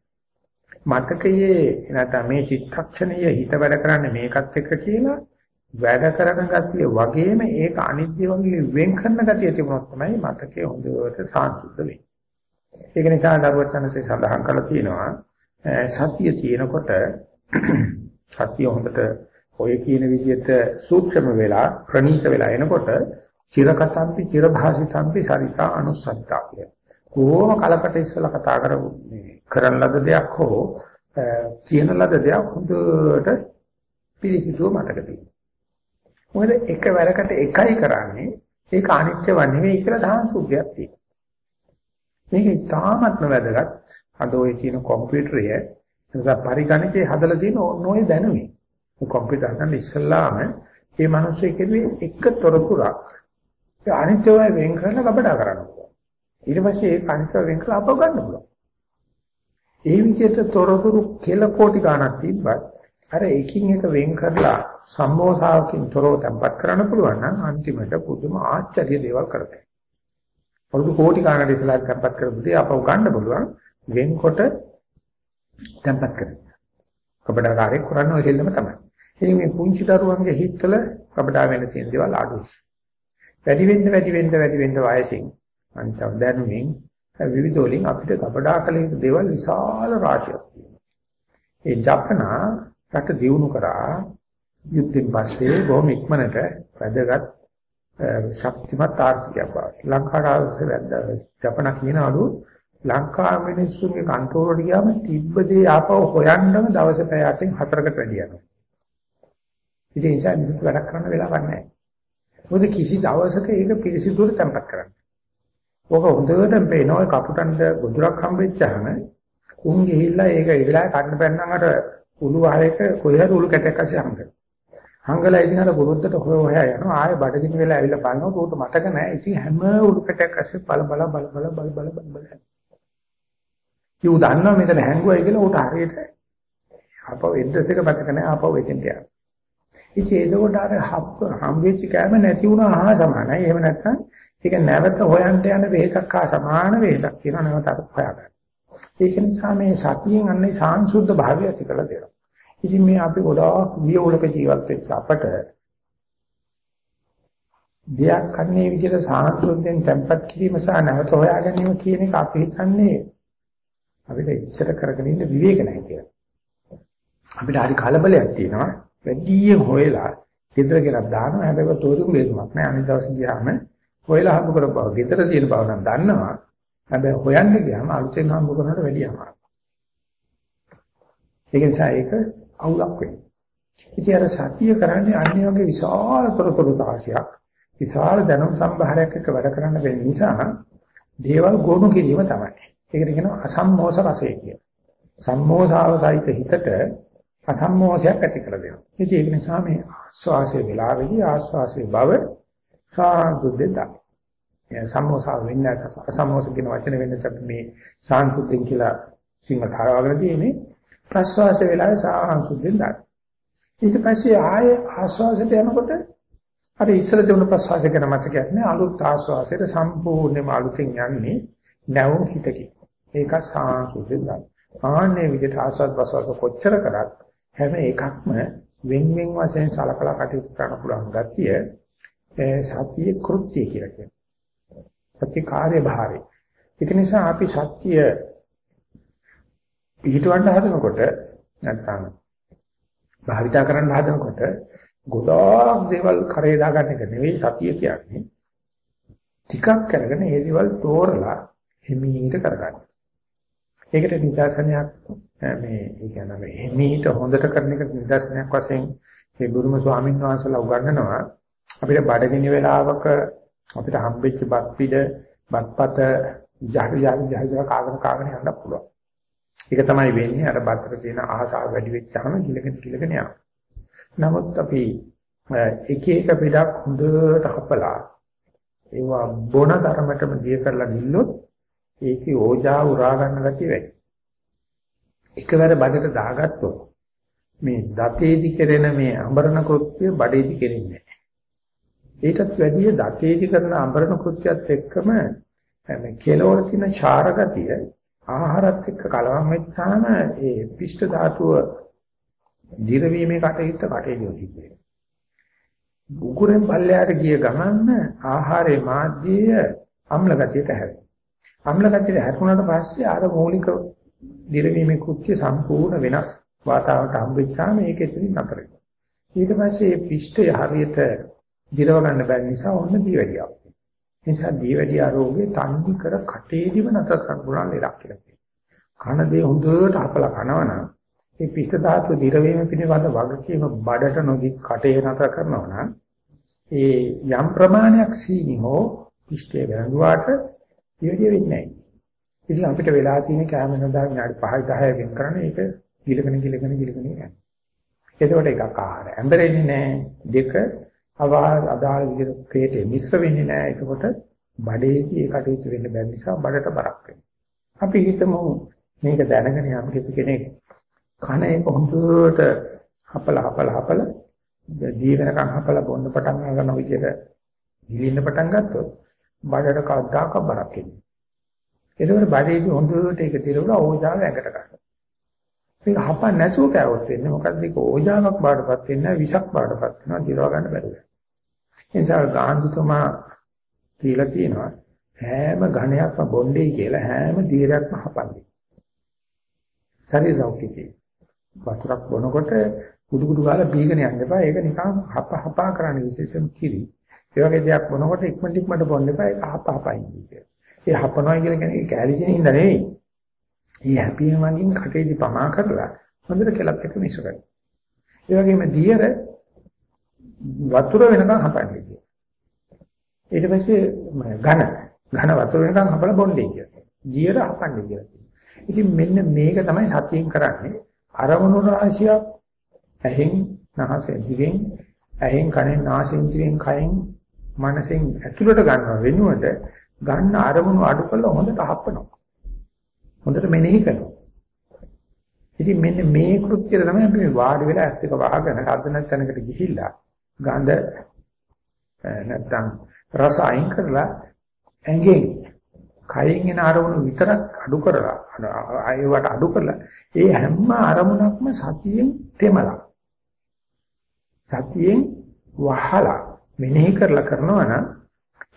මතකයේ නැත්නම් මේ චිත්තක්ෂණයේ හිත වැඩ කරන්නේ මේකත් එක්ක කියලා වැඩ කරන ගතිය වගේම ඒක අනිත්‍ය වගේ වෙන් කරන ගතිය තිබුණොත් තමයි මතකයේ හොඳට සාංශුද්ධ වෙන්නේ. ඒක නිසා දරුවචනසේ සඳහන් කරලා තියෙනවා සතිය තියෙනකොට සතිය හොඳට ඔය කියන විදිහට සූක්ෂම වෙලා ප්‍රණීත වෙලා එනකොට චිරකතම්පි චිරභාසිතම්පි සරිතා අනුසත්තා කියලා. කොහොම කලකට ඉස්සලා කතා කරමු මේ කරන ලද දෙයක් හෝ කියන ලද දෙයක් හොඳට පිළිසිතුව මතක තියෙනවා. මොකද එක වැරකට එකයි කරන්නේ ඒක අනිත්‍යව නෙවෙයි කියලා දහම් සුද්ධියක් තියෙනවා. මේක ඉතාමත්ම වැදගත්. අද ඔය තියෙන කම්පියුටරය නිසා පරිගණකේ හදලා තියෙන ඕනෝයේ දැනුමේ. මේ කම්පියුටර් ගන්න ඉස්සල්ලාම මේ මිනිස්සු කෙරුවේ එක තොරතුරක් ඒ අනිත්‍යව වෙන් කරලා කපඩා කරනවා. ඊට පස්සේ ඒක අනිත්‍ය වෙන් කරලා අපව ගන්න පුළුවන්. ඒ විදිහට තොරතුරු කෙල කෝටි ගණක් තිබ්බත් අර එකින් එක වෙන් කරලා සම්මෝසාවකින් තොරව tempat කරන්න පුළුවන් නම් අන්තිමට පුදුම ආශ්චර්ය දේවල් කරගන්න. අවුරුදු කෝටි ගණනකට ඉස්සලා tempat කරපු දේ අපව ගන්න පුළුවන් වෙන්කොට tempat කරගන්න. කබඩකාරයෙක් කරන්නේ ඔය දෙල්ලම තමයි. ඉතින් මේ පුංචි දරුවන්ගේ හිතවල කබඩා වෙන තියෙන දේවල් අඩුයි. වැඩි වෙන්න වැඩි වෙන්න වැඩි වෙන්න වයසින් අනිත් දැනුමින් විවිධ වලින් අපිට කපඩා කළ යුතු දේවල් විශාල රාශියක් තියෙනවා. ඒ ජපනා රට දියුණු කරා යුද්ධෙන් පස්සේ බොහොම ඉක්මනට වැදගත් ශක්තිමත් ආර්ථිකයක් බවට. ලංකාවට වැද්දා ජපන කියනවලු ලංකාව මිනිස්සුන්ගේ කන්ට්‍රෝල් වලට ගියාම තිබ්බදී ආපහු හොයන්නම දවස් පැය 8න් 4කට වැඩි යනවා. ඉතින් ඒ නිසා මිනිස්සු වැඩ කරන්න වෙලාවක් නැහැ. මොකද කිසි දවසක ඒක පිළිසිදුර තැම්පත් කරන්න. ඔක හොඳට පේනවා කපුටන්ට ගොදුරක් හම්බෙච්චාම උන් ගිහිල්ලා ඒක ඉරලා කන්න පැන්නම් අර උළු ආයක කොහේ හරි උළු කැටයක් අස්සේ හම්බෙනවා. හංගලා ඉතින් අර ගොරොද්දට හොය හොයා යනවා ආයෙ බඩගිනි වෙලා ඇවිල්ලා බලනකොට උට මතක නැහැ. ඉතින් හැම උළු කැටයක් අස්සේ බල බල බල බල බල බල බල බල. යෝ දන්නවා මෙතන හැංගුවයි කියලා උට හරියට අපව එද්දස් එක මතක නැහැ අපව එතෙන්ට යනවා. ඉතින් එතකොට අර හම්බෙච්ච කෑම නැති වුණා හා සමානයි. එහෙම නැත්නම් ඒක නැවත හොයන්න යන වෙහසක් හා සමාන වෙහසක් කියන නැවත අර හොයාගන්න. ඒක නිසා මේ සතියෙන් අන්නේ සාංශුද්ධ භාවය ඇති කළ දෙනවා. ඉතින් මේ අපි ගොඩාක් වියෝලක ජීවත් වෙච්ච අපට දෙයක් කන්නේ විදිහට සාංශුද්ධෙන් tempat කිරීම සහ නැවත හොයා ගැනීම කියන එක අපි හිතන්නේ අපිට ඉච්ඡත කරගෙන ඉන්න විවේක නැහැ කියලා. අපිට හරි කලබලයක් තියෙනවා. වැඩියෙන් හොයලා ගෙදර ගෙනත් දානවා. හැබැයි තෝරුම් බේරුමක් නෑ. අනිත් දවසේ ගියාම හොයලා හම්බ කරපුව ගෙදර තියෙන බව නම් දන්නවා. හැබැයි හොයන්න ගියාම අලුතෙන් හම්බ කරනවට වැඩිය අමාරුයි. ඒක නිසා ඒක අවුලක් වෙනවා. ඉතින් අර සතිය කරන්නේ අන්නේ වගේ විශාල තොරතුරු තාක්ෂයක් විශාල දැනුම් සම්භාරයක් එක්ක වැඩ කරන්න වෙන නිසා දේවල් ගොනු කිරීම තමයි. ඒකට කියනවා අසම්මෝස රසය කියලා. සම්මෝධාව සහිත හිතට අසම්මෝහයක් ඇති කර දෙනවා. ඉතින් ඒක නිසා මේ ආස්වාසයේ වෙලාවෙදී ආස්වාසයේ බව සාදුද්දෙන්දා. ඒ සම්මෝසාව වෙන්නේ අසම්මෝස කියන වචන වෙනසක් මේ සාංශුද්ධින් කියලා සිංහල ධාරාවල තියෙන්නේ ප්‍රස්වාසයේ වෙලාවේ සාංශුද්ධින් දාන. ඊට පස්සේ ආයේ ආස්වාසයට යනකොට අර ඉස්සර දෙවන ප්‍රස්වාසය ගැන මතකයක් නෑ අලුත් ආස්වාසයට සම්පූර්ණයෙන්ම අලුතෙන් යන්නේ නැවුම් හිතකින්. ඒක සාංශුද්ධින් දාන. ආන්නේ විදිහට ආස්වාද ප්‍රස්වාස කොච්චර කරත් හැම එකක්ම වෙන් වෙන් වශයෙන් සලකලා කටයුතු කරන්න පුළුවන් ගතිය සත්‍ය කෘත්‍ය කියලා කියනවා. සත්‍ය කාර්යභාරය. ඒක නිසා අපි සත්‍ය පිළිටවන්න හදනකොට නැත්නම් භාවිතා කරන්න හදනකොට ගොඩාක් දේවල් කරේ දාගන්න එක නෙවෙයි සතිය කියන්නේ. ටිකක් කරගෙන ඒ දේවල් තෝරලා හිමීට කරගන්න. ඒකට නිදර්ශනයක් මේ ඒ කියන්නේ මේ හිමීට හොඳට කරන එක නිදර්ශනයක් වශයෙන් ඒ ගුරුම ස්වාමීන් වහන්සේලා උගන්වනවා අපිට බඩගිනි වෙලාවක අපිට හම්බෙච්ච බත් පිළ බත්පත ජහරි ජහරි ජහරි කාගෙන කාගෙන යන්න පුළුවන්. ඒක තමයි වෙන්නේ අර බතර තියෙන ආසාව වැඩි වෙච්චාම කිලගෙන කිලගෙන යනවා. නමුත් අපි එක එක පිටක් හොඳට හපලා ඒවා බොන ධර්මයටම දිය කරලා නිල්ලොත් ඒකේ ඕජා උරා ගන්න ගැටි වැඩි. එකවර බඩට දාගත්තොත් මේ දතේදි කෙරෙන මේ අඹරණ කෘත්‍ය බඩේදි කෙරෙන්නේ නැහැ. ඊටත් වැඩිය දතේදි කරන අඹරණ කෘත්‍යත් එක්කම මේ කෙලවර තියෙන ඡාර ගතිය ආහාරත් එක්ක කලවම් වෙච්චාම ඒ පිෂ්ඨ ධාතුව දිරවීමේ කටයුත්ත කටයුතු සිද්ධ උගුරෙන් පල්ලයට ගිය ගමන් ආහාරයේ මාධ්‍යය අම්ල ගතියට හැරෙනවා. අම්ල ගතියට හැරුණාට පස්සේ අර මූලික දිරවීමේ කෘත්‍ය සම්පූර්ණ වෙනස් වාතාවරණයට හම්බෙච්චාම ඒක එතනින් නතර වෙනවා. ඊට පස්සේ මේ පිෂ්ඨය හරියට දිරව ගන්න බැරි නිසා ඔන්න දීවැඩියක්. ඒ නිසා දීවැඩිය රෝගේ තන්දි කර කටේදිම නතර කරන්න පුළුවන් ලෙඩක් කියලා කියනවා. කන දේ හොඳට අපල කනවනම් මේ පිෂ්ඨ ධාතු දිරවීම පිළිබඳ වගකීම බඩට නොදි කටේ නතර කරනවා නම් ඒ යම් ප්‍රමාණයක් සීනි හෝ පිෂ්ඨය වැළඳුවාට දීවැඩිය වෙන්නේ නැහැ. ඉතින් අපිට වෙලා තියෙන කැම නදා විනාඩි 5යි 10යි වෙන් කරන්නේ ඒක ගිලගෙන ගිලගෙන ගිලගෙන යනවා. එතකොට එකක් ආහාර ඇඹරෙන්නේ නැහැ. දෙක අවාර අදාළ විදිහට ක්‍රේටේ මිශ්‍ර වෙන්නේ නැහැ. ඒකකොට බඩේදී ඒ කටයුතු වෙන්න බැරි නිසා බඩට බරක් වෙනවා. අපි හිතමු මේක දැනගෙන යම් කෙනෙක් කන එක හොඳට හපලා හපලා හපලා ජීවනකම් හපලා බොන්න පටන් ගන්න විදිහට ගිලින්න පටන් ගත්තොත් බඩට කවදාක බරක් එන්නේ. ඒකවල බඩේදී හොඳට ඒක දිරවලා ඕජාව ඇඟට ගන්නවා. මේක හපන්න නැතුව කෑවොත් වෙන්නේ මොකද්ද ඒක ඕජාවක් බාටපත් වෙන්නේ විෂක් බාටපත් වෙනවා දිරව ගන්න බැරුව. ඒ නිසා ගාන්ධිතුමා කියලා කියනවා හැම ඝණයක්ම බොණ්ඩේ කියලා හැම දීරයක්ම හපන්නේ. ශරීර සෞඛ්‍යයේ වතුරක් බොනකොට කුඩු කුඩු ගාලා බීගෙන යන්න එපා. ඒක නිකන් හප හපා කරන්න විශේෂම කිරි. ඒ වගේ දෙයක් බොනකොට ඉක්මනට ඉක්මනට බොන්න එපා. ඒක හප හපා ඉන්නේ. ඒ හපනවා කියලා කියන්නේ කැලිජිනින් ඉඳ නෙවෙයි. මේ හැපීම වලින් කටේදී පමා කරලා හොඳට කෙලක් එක මිශ්‍ර කරනවා. ඒ වගේම දියර වතුර වෙනකන් හපන්නේ. ඊට පස්සේ ඝන ඝන වතුර වෙනකන් හපලා බොන්නේ කියලා. දියර හපන්නේ කියලා. ඉතින් මෙන්න මේක තමයි සතියෙන් කරන්නේ. අරමුණු රාශියක් ඇහෙන් නහසෙන් දිවෙන් ඇහෙන් කනෙන් නාසයෙන් දිවෙන් කයෙන් මනසෙන් ඇතුළට ගන්නව වෙනුවට ගන්න අරමුණු අඩු කරලා හොඳට හප්පනවා. හොඳට මෙනෙහි කරනවා. ඉතින් මෙන්න මේ කෘත්‍යය තමයි අපි වාඩි වෙලා ඇස් දෙක වහගෙන හදන තැනකට ගිහිල්ලා ගඳ නැත්තම් රස අයින් කරලා ඇඟෙන් කයින් එන අරමුණු විතරක් අඩු කරලා ආයෙවට අඩු කරලා ඒ හැම අරමුණක්ම සතියෙන් තෙමලා සතියෙන් වහලා මෙනෙහි කරලා කරනවා නම්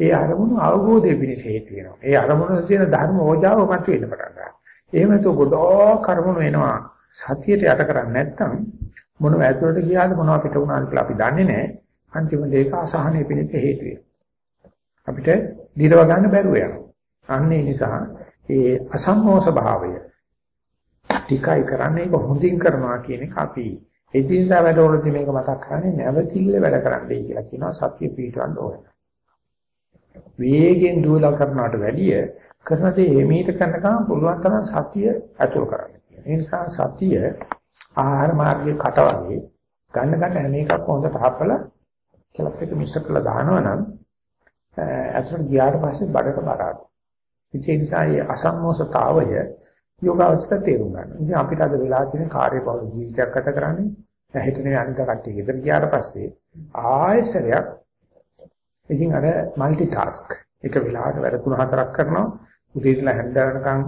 ඒ අරමුණු අවබෝධය පිණිස හේතු වෙනවා. ඒ අරමුණු තියෙන ධර්ම ඕජාව මත වෙන්න පටන් ගන්නවා. එහෙම නැතු ගොඩක් කර්මණු වෙනවා. සතියට යට කරන්නේ නැත්නම් මොනව ඇතුළට ගියාද මොනව පිට වුණාද කියලා අපි දන්නේ නැහැ. අන්තිම දෙයක අසහනය පිණිස හේතු වෙනවා. අපිට දිරව ගන්න බැරුව යනවා. අන්න ඒ නිසා ඒ අසම්මෝස භාවය ටිකයි කරන්නේ ඒක හොඳින් කරනවා කියන එක අපි එදිනදා වැඩවලදී මේක මතක් කරන්නේ නැවතිල්ල වැඩ කරන්නයි කියලා කියනවා සත්‍ය පිටවන්න ඕනේ. වේගෙන් දුවලා කරනවට වැඩිය කරන දේ එමීට කරනකම් පුළුවන් තරම් සතිය ඇතුල් කරන්න. ඒ නිසා සතිය ආහාර මාර්ගයේ කට වගේ ගන්න ගන්න හැම එකක් හොඳට හපලා කෙලක් එක මිශ්‍ර කරලා දානවා නම් ඇතුළට ගියාට පස්සේ බඩට බරාද. ඒ නිසා මේ අසම්මෝසතාවය යෝගාවචර තේරුම් ගන්න. ඉතින් අපිට අද වෙලා තියෙන කාර්යබහුල ජීවිතයක් ගත කරන්නේ ඇහිටනේ අනිත් කට්ටිය ගෙදර ගියාට පස්සේ ආයෙසරයක් ඉතින් අර মালටි ටාස්ක් එක වෙලාවට වැඩ තුන හතරක් කරනවා උදේටලා හැන්දෑවනකම්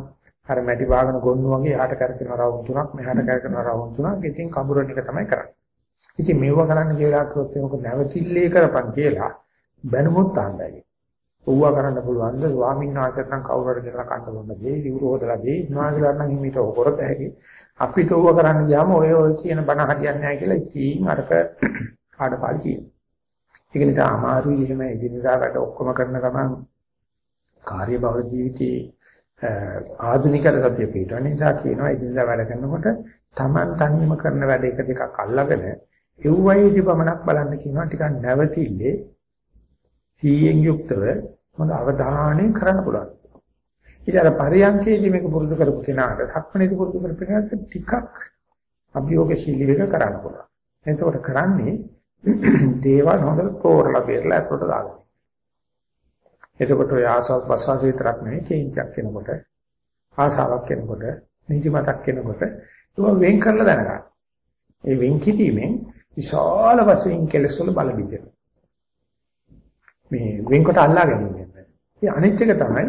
අර මැටි වාගෙන ගොන්නු වගේ එහාට කරකින රවුම් තුනක් මෙහාට කරකින රවුම් තුනක් ඉතින් කඹුරණ එක තමයි කරන්නේ. ඉතින් මේව කරන්න කියලා කිව්වොත් මොකද නැවතිල්ලේ කරපන් කියලා බැනුමුත් අහන්නයි. ඔව්වා කරන්න පුළුවන්ද ස්වාමීන් වහන්සේට නම් කවුරු හරි කියලා කන්න බොන්න දෙයි විවුරු හොදලා දෙයි ඉන්නවා නම් හිමීට කරත හැකි. අපිට ඔව්වා කරන්න ගියාම ඔය ඔය කියන බණ හරියන්නේ නැහැ කියලා ඉතින් අරක ආඩපාලි කියනවා. ඒක නිසා අමාරුයි එහෙම එදිනදා වැඩ ඔක්කොම කරන ගමන් කාර්යබහුල ජීවිතයේ ආධුනික සත්‍ය පිටවන නිසා කියනවා එදිනදා වැඩ කරනකොට Taman තනියම කරන වැඩ එක දෙකක් අල්ලගෙන එව්වයිදී පමණක් බලන්න කියනවා ටිකක් නැවතිල්ලේ සීයෙන් යුක්තව මොන අවධානයෙන් කරන්න පුළුවන්. ඊට අර පරියන්කේදී මේක පුරුදු කරපු කෙනාට සක්මණේදී පුරුදු කරපු කෙනාට ටිකක් අභියෝගශීලී වෙක කරන්න පුළුවන්. එතකොට කරන්නේ දේවල් හොඳට තෝරලා බේරලා අතට දාගන්න. එතකොට ඔය ආසාව ප්‍රසවාස විතරක් නෙවෙයි චේන්ජ්ක් වෙනකොට ආසාවක් වෙනකොට නිදිමතක් වෙනකොට ඒක වෙන් කරලා දැනගන්න. ඒ වෙන් කිරීමෙන් විශාල වශයෙන් කෙලෙස් වල බල බිඳෙනවා. මේ වෙන්කොට අල්ලා ගැනීම. ඒ අනිත් එක තමයි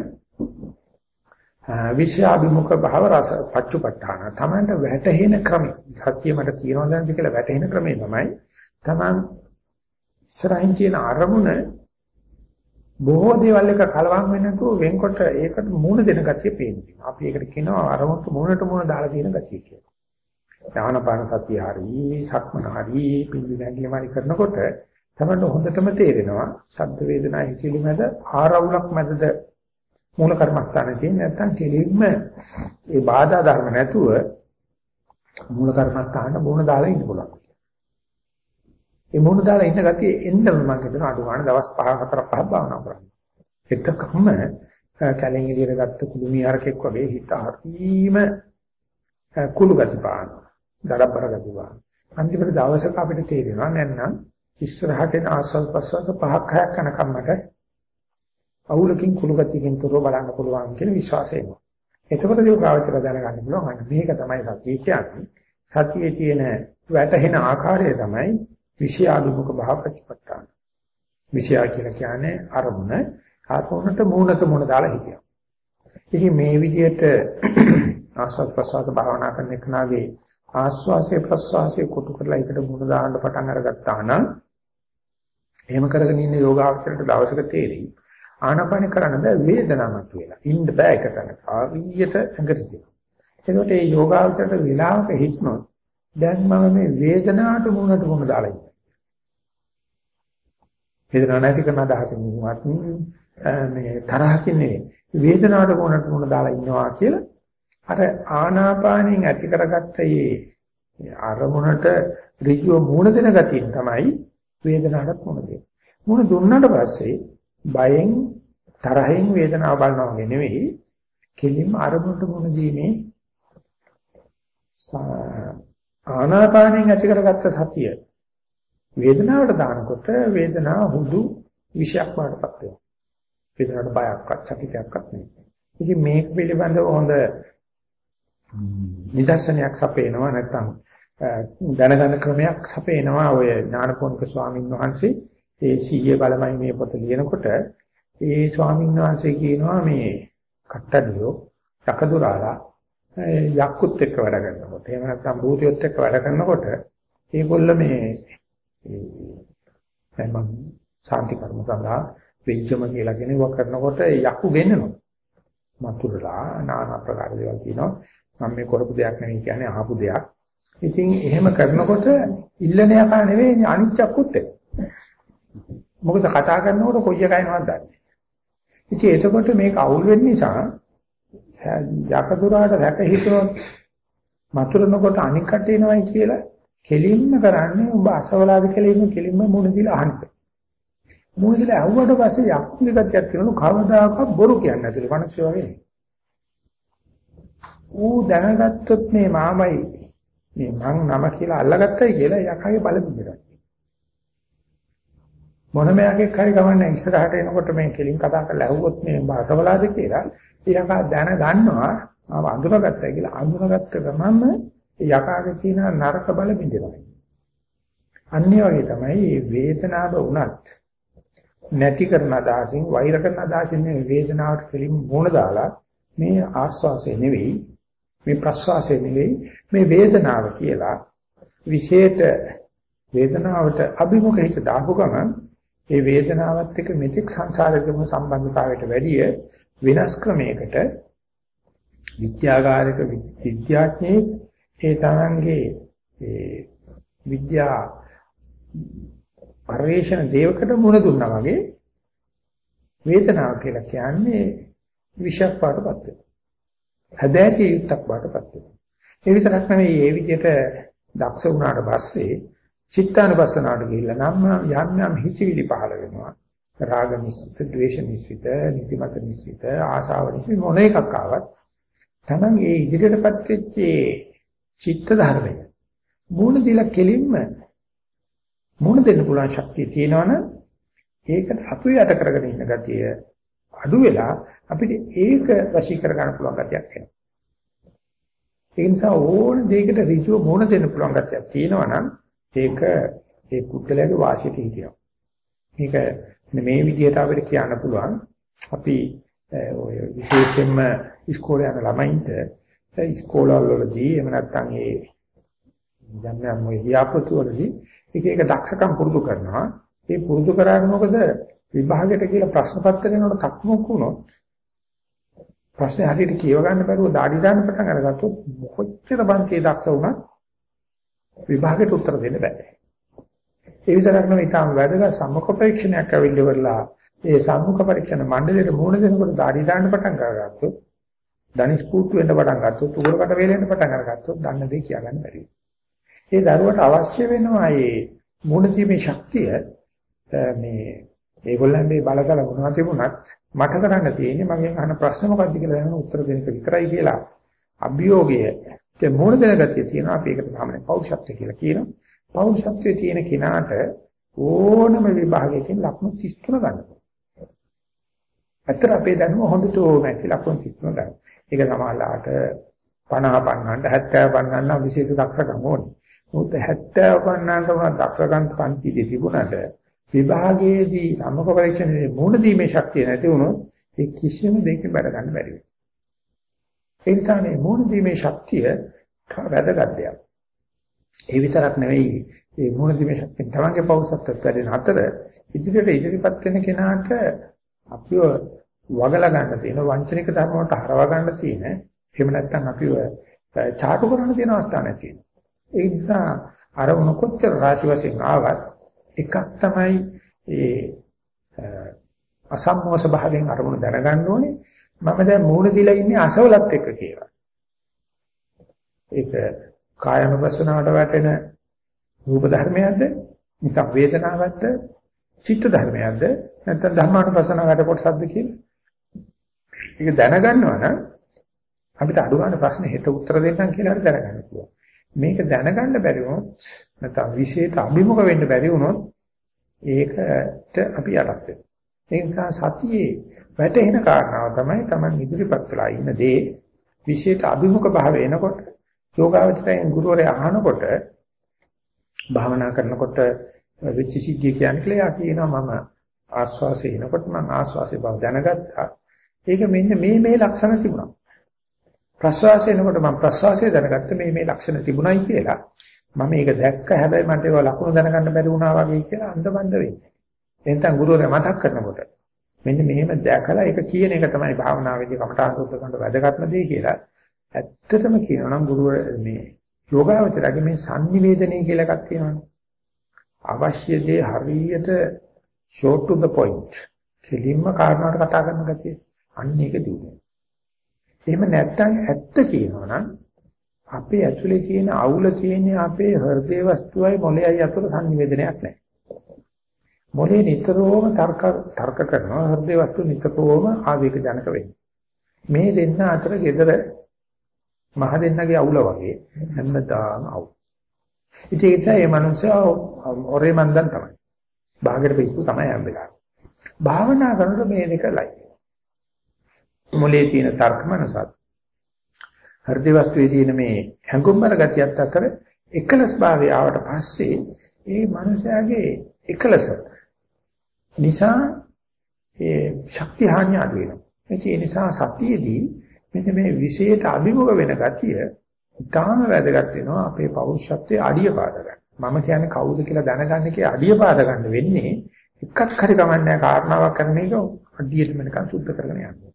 විෂයාභිමුඛ භාව රස පච්චුපට්ඨාන. තමන්ට වැටහෙන ක්‍රමය. සත්‍ය මට කියනවා දැන්ද කියලා වැටහෙන ක්‍රමය තමයි තමන් ඉස්සරහින් තියෙන අරමුණ බොහෝ දේවල් එක කලවම් වෙන්නේ නැතුව වෙන්කොට ඒකට මූණ දෙන ගතිය පේනවා. අපි ඒකට කියනවා අරමුණට මූණට මූණ දාලා තියෙන ගතිය කියලා. ඥානපාන සතිය හරි, සක්මන හරි, පිළිවි නැගීම හරි කරනකොට තමයි හොඳටම තේරෙනවා ශබ්ද වේදනා හිතිලි මැද ආරවුලක් මැදද මූල කර්මස්ථානේ තියෙන්නේ නැත්නම් කෙලින්ම ඒ බාධා ධර්ම නැතුව මූල කර්මස්ථාන බොන දාලා ඉන්න පුළුවන්. ඒ මොන දාලා ඉන්න ගතිය එන්නම මම හිතන අඩු ගන්න දවස් 5 4 5 භාවනා කරන්න. එතකම කැලෙන් එළියට ගත්ත කුළුමී හරකෙක් වගේ හිත හරීම කුළු ගති පාන. දඩබ්බර ගති පාන. අන්තිමට දවසක අපිට තේරෙනවා නැත්නම් ඉස්සරහට එන ආස්වාද ප්‍රසවාස පහක් හයක් යනකම් මට අවුලකින් කුළු ගතියකින් තොරව බලන්න පුළුවන් කියන විශ්වාසය එනවා. එතකොට ඒක ප්‍රාවචක දැනගන්න පුළුවන්. අන්න මේක තමයි සතිය කියන්නේ. සතියේ තියෙන වැටහෙන ආකාරය තමයි විෂයාදුමුක භාව ප්‍රතිපත්තාන. විෂයා කියලා කියන්නේ අරමුණ ආත්මොනට මූණට මූණ දාලා හිටියා. ඉතින් මේ විදිහට ආස්වාද ප්‍රසවාස භාවනා කරන එකනාගේ ආස්වාසේ ප්‍රසවාසයේ කොටු කරලා එකට මූණ දාන්න පටන් අරගත්තා නම් එහෙම කරගෙන ඉන්න යෝගාවචරයට දවසක තේරෙයි ආනාපාන කරන්න බෑ වේදනාවක් වෙලා. ඉන්න බෑ එක තැන. ආවියට ඇඟට තියෙනවා. ඒකට මේ යෝගාවචරයට විලාප හිටනොත් දැන් මම මේ වේදනාවට මුණට මුණ දාලා ඉන්නවා. වේදනාව නැති කරන අදහසින් වත් මේ තරහකින් නෙවෙයි. වේදනාවට මුණට මුණ දාලා ඉන්නවා කියලා අර ආනාපානෙන් ඇති කරගත්ත මේ අරමුණට ඍජුව මුණ දෙන ගතියෙන් තමයි වේදනාවට මුණ දෙන්නේ. මුණ දුන්නාට පස්සේ බයෙන් තරහෙන් වේදනාව බලනවා වගේ නෙවෙයි කෙලින්ම අරමුණට මුණ දීමේ ආනාපානෙන් ඇති කරගත්ත සතිය වේදනාවට දානකොට වේදනාව හුදු විෂයක් වඩපත් වෙනවා. වේදනාවට බයක්වත් සැකයක්වත් නෙවෙයි. ඉතින් මේක පිළිබඳව හොඳ නිදර්ශනයක් සපේනවා නැත්නම් දැනගන්න ක්‍රමයක් සපේනවා ඔය ඥානපෝනික ස්වාමීන් වහන්සේ ඒ සීයේ බලමයි මේ පොත ලියනකොට ඒ ස්වාමීන් වහන්සේ කියනවා මේ කට්ටඩියෝ යකදුරාලා යක්කුත් එක්ක වැඩ කරනකොට එහෙම නැත්නම් භූතියොත් එක්ක වැඩ කරනකොට ඒගොල්ල මේ දැන් මම සාන්ති කර්ම සඳහා වෙච්චම කියලා කෙනෙක් කරනකොට යක්කු ගෙන්නනවා මතුරලා নানা ප්‍රකාර දේවල් කියනවා. මම මේ කරපු දෙයක් නෙවෙයි කියන්නේ අහපු දෙයක්. ඉතින් එහෙම කරනකොට ඉල්ලන යකා නෙවෙයි අනිච්චක්කුත් එක්ක. මොකද කතා කරනකොට කොයි එකයිනවද දන්නේ. ඉතින් එතකොට මේක අවුල් වෙන්න නිසා යකදුරාට රැක හිතුනොත් මතුරනකොට අනික් කට එනවයි කියලා කෙලින්ම කරන්නේ ඔබ අසවලාද කියලා ඉන්න කෙලින්ම මුණ දීලා අහන්න. මුණ දීලා අහුවට පස්සේ යක්කුලි කච්චක් කරනු කවදාකවත් බොරු කියන්නේ නැතුළු මිනිස්සු වගේ. ඌ දැනගත්තොත් මේ මාමයි මේ මං නම කියලා අල්ලගත්තයි කියලා යකාගේ බල බිඳරයි. මොනම යකෙක් හරි ගමන්නේ ඉස්සරහට එනකොට මේ කෙලින් කතා කරලා ඇහුවොත් මේ බාසවලාද කියලා ඊයකා දැන ගන්නවා ආව අඳුරගත්තා කියලා අඳුරගත්ත ගමන්ම යකාගේ තියෙන නරක බල බිඳිනවා. අන්නේ වගේ තමයි මේ වේදනාව උනත් නැති කරන අදහසින් වෛර කරන අදහසින් මේ වේදනාවට කෙලින් මුණ දාලා මේ ආස්වාසය නෙවෙයි මේ ප්‍රස්වාසය නෙවෙයි මේ වේදනාව කියලා විශේෂ වේදනාවට අභිමුඛ හිත දාපු ගමන් ඒ වේදනාවත් එක්ක මෙතෙක් සංසාරෙකම සම්බන්ධතාවයට වැඩිය වෙනස් ක්‍රමයකට විද්‍යාගාරික විද්‍යාඥයෙක් ඒ තරංගේ ඒ විද්‍යා පරිවේෂණ දේවකට මුණ දුන්නා වගේ වේදනාව කියලා කියන්නේ විෂයක් පාටපත් වෙනවා. හැදෑතිය යුක්තක් පාටපත් වෙනවා. ඒ විතරක් නෙවෙයි මේ විදිහට දක්ෂ වුණාට පස්සේ චිත්තානුපස්සනාවට ගිහිල්ලා නම් යම් යම් හිචිවිලි පහළ වෙනවා. රාග නිසිත, ද්වේෂ නිසිත, නිතිමත නිසිත, ආශාව නිසිත මොන එකක් ආවත් තමන් ඒ ඉදිරියටපත් වෙච්ච චිත්ත ධර්මය මූණ දීලා කෙලින්ම මූණ දෙන්න පුළුවන් ශක්තිය තියෙනවනම් ඒකට අපි යට කරගෙන ඉන්න ගතිය අඩු වෙලා අපිට ඒක වශී කර ගන්න පුළුවන් ගතියක් එනවා. ඒ නිසා ඕන දෙයකට ඍජුව මූණ දෙන්න පුළුවන් ගතියක් තියෙනවනම් ඒක ඒ පුද්ගලයාගේ වාසියට හිටිනවා. මේක මේ විදිහට අපිට කියන්න පුළුවන් අපි ඔය විශේෂයෙන්ම ඉස්කෝලේ යන ළමයින්ට ඉස්කෝලවල වලදී එහෙම නැත්නම් ඒ යම් යම් ඔය ව්‍යාපෘති වලදී එක එක දක්ෂකම් පුරුදු කරනවා. ඒ පුරුදු කරාගෙන මොකද විභාගයට කියලා ප්‍රශ්න පත්‍රයකට තක්මුක් වුණොත් ප්‍රශ්නේ හරියට කියව ගන්න බැරුව දාඩි දාන්න පටන් අරගත්තොත් කොච්චර බන්තියේ දක්ෂ වුණත් විභාගයට උත්තර දෙන්න බෑ. ඒ විතරක් නෙවෙයි තාම වැදගත් සම්මුඛ පරීක්ෂණයක් අවිල්ලවලා ඒ සම්මුඛ පරීක්ෂණ මණ්ඩලයට මුහුණ දෙනකොට দাঁඩි දාන්න පටන් ගන්නගත්තොත් ධනිස් පුට්ටු වෙන්න පටන් ගත්තොත් උගලකට වේලෙන්න පටන් අරගත්තොත් දන්න දේ කියාගන්න බැරි ඒ දරුවට අවශ්‍ය වෙනවා මේ මුහුණ දීමේ ශක්තිය මේ ඒගොල්ලන් මේ බලකල වුණා තිබුණත් මට කරන්න තියෙන්නේ මගෙන් අහන ප්‍රශ්න මොකක්ද කියලා දැනගෙන උත්තර දෙන්න විතරයි කියලා අභියෝගය ඒ මූණ දෙන ගතිය තියෙනවා අපි ඒකට සාමාන්‍ය පෞරුෂත්වය කියලා කියනවා. පෞරුෂත්වයේ තියෙන කෙනාට ඕනම විභාගයකින් ලක්ෂණ 33 ගන්න. ඇත්තට අපේ දැනුම හොඳට ඕමැති ලක්ෂණ 33 ගන්න. ඒක සමාලාට 50 පන්නන්න 70 පන්නන්න විශේෂ දක්ෂකම් ඕනේ. මොකද 70 පන්නන්න උන දක්ෂකම් පන්තිදී තිබුණාට විභාගයේදී සම්මුඛ පරීක්ෂණයේ මූණ දීමේ ශක්තිය නැති වුණොත් ඒ කිසිම දෙයකින් බැර ගන්න බැරි වෙනවා. ඒ නිසා මේ මූණ දීමේ ශක්තිය වැදගත් දෙයක්. ඒ විතරක් නෙවෙයි මේ මූණ දීමේ ශක්තිය තමන්ගේ පෞසත්ත්වයට වැඩෙන අතර ඉදිරියට ඉදිරිපත් වෙන කෙනාට අපිව වගලා ගන්න තියෙන වංචනික ධර්ම වලට හරව ගන්න තියෙන එහෙම නැත්නම් අපිව චාටු කරන්න තියෙන අවස්ථා නැති ඒ නිසා අරමුණ කොච්චර රාශි වශයෙන් ආවත් එකක් තමයි ඒ අසම්මෝස භාවයෙන් අරමුණ දැනගන්න ඕනේ. මම දැන් මූණ දීලා ඉන්නේ අසවලත් එක්ක කියලා. ඒක කායනුපස්සනාවට වැටෙන රූප ධර්මයක්ද? නිකම් වේදනාවක්ද? චිත්ත ධර්මයක්ද? නැත්නම් ධර්මානුපස්සනාවට කොටසක්ද කියලා. ඒක දැනගන්නවා නම් අපිට අඩු ගන්න ප්‍රශ්නේ හෙට උත්තර දෙන්නම් කියලා හරි දැනගන්න පුළුවන්. මේක දැනගන්න බැරි වුණොත් නැත්නම් විශේෂ අභිමුඛ වෙන්න බැරි වුණොත් ඒකට අපි යටත් වෙනවා. ඒ නිසා සතියේ වැටෙන කාරණාව තමයි Taman ඉදිරිපත් වෙලා ඉන්න දේ විශේෂ අභිමුඛ භාවය එනකොට යෝගාවචරයෙන් ගුරුවරයා අහනකොට භාවනා කරනකොට වෙච්ච සිද්ධිය කියන්නේ කියලා යා කියනවා මම ආස්වාසේ එනකොට මම ආස්වාසේ බව දැනගත්තා. ඒක මෙන්න මේ මේ ලක්ෂණ තිබුණා. ප්‍රස්වාසය එනකොට මම ප්‍රස්වාසය දැනගත්ත මේ මේ ලක්ෂණ තිබුණයි කියලා. මම ඒක දැක්ක හැබැයි මට ඒවා ලකුණු දැනගන්න බැරි වුණා වගේ කියලා අන්දමන්ද වෙන්නේ. එතෙන් ගුරුවරයා මතක් කරනකොට මෙන්න මෙහෙම දැකලා ඒක කියන එක තමයි භාවනාවේදී කමඨාන් සුද්ධ කරන වැදගත්ම දේ කියලා. ඇත්තටම කියනවා නම් ගුරුවර මේ යෝගාවචරයේ මේ sannivedanaya කියලා එකක් තියෙනවානේ. අවශ්‍ය දේ හරියට short to the point. කෙලින්ම කාරණාවට කතා කරන ගතිය. අන්න ඒක දිනුනේ. එහෙම නැත්නම් ඇත්ත කියනවා නම් අපේ ඇතුලේ තියෙන අවුල තියෙන්නේ අපේ හෘදේ වස්තුවයි මොළයයි අතර sannivedanayak නැහැ. මොළේ නිතරම තර්ක තර්ක කරනවා හෘදේ වස්තුව නිතරම ආවේග ජනක වෙන්නේ. මේ දෙන්න අතර gedara මහ දෙන්නගේ අවුල වගේ හැමදාම අවුල්. ඉතින් ඒ නිසා මේ මනුස්සයා ඔරේ මන්දන් තමයි. බාගෙට පිස්සු තමයි හැම වෙලාවෙම. භාවනා කරනකොට මේ දෙක ලයි. මොලේ තියෙන තර්ක මනසත් හෘද වස්තුවේ තියෙන මේ හැඟුම්බර ගතියත් අතර එකලස් භාවය ආවට පස්සේ ඒ මනුස්සයාගේ එකලස නිසා ඒ ශක්ති හානිය අඩු වෙනවා. ඒ නිසා සතියේදී මෙන්න මේ විශේෂයට අභිමුඛ වෙන ගතිය ඉතාම වැදගත් වෙනවා අපේ පෞරුෂත්වයේ අඩිය පාද ගන්න. මම කියන්නේ කවුද කියලා දැනගන්න කී අඩිය පාද ගන්න වෙන්නේ එකක් හරි කමන්නේ කාරණාවක් කරන එක අඩියට මෙනකන් සුද්ධ කරගෙන යනවා.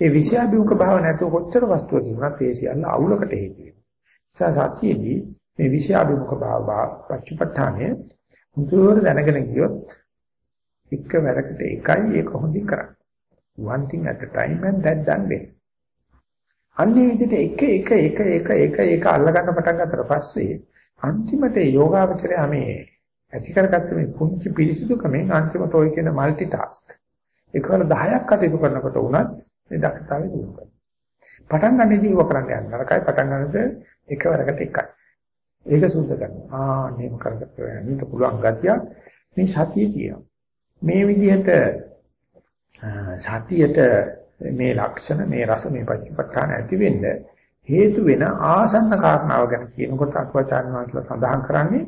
ඒ විෂයාභිමුඛ භාව නැතුව කොච්චර වස්තුව තිබුණත් ඒ සියල්ල අවුලකට හේතු වෙනවා. සත්‍යයේදී මේ විෂයාභිමුඛ භාව පච්චපට්ඨානය මුදුවර දැනගෙන ගියොත් එක වැරකට එකයි ඒක හොඳින් කරන්නේ. one thing at a time and that done well. අන්නේ විදිහට එක එක එක එක එක එක අල්ලගන්න පටන් ගන්නතර පස්සේ අන්තිමට යෝගාවචරය මේ ඇති කරගත්ත මේ පුංචි පිරිසිදුකමෙන් අන්තිමට ඔය කියන মালටි ටාස්ක් එකවර 10ක් කටයුතු කරනකොට වුණත් මේ දක්ෂතාවය දිනු කරනවා. පටන් ගන්න ජීව කරන්න යන නරකයි පටන් ගන්නද එකවරකට එකයි. ඒක සුද්ධ කරනවා. ආ මේක කරකට යන්න පුළුවන් ගතිය මේ සතියේ තියෙනවා. මේ විදිහට සතියට මේ ලක්ෂණ මේ රස මේ පච්චපට්ඨාන ඇති වෙන්න හේතු වෙන ආසන්න කාරණාව ගැන කියනකොට අටවචාන් වහන්සේලා සඳහන් කරන්නේ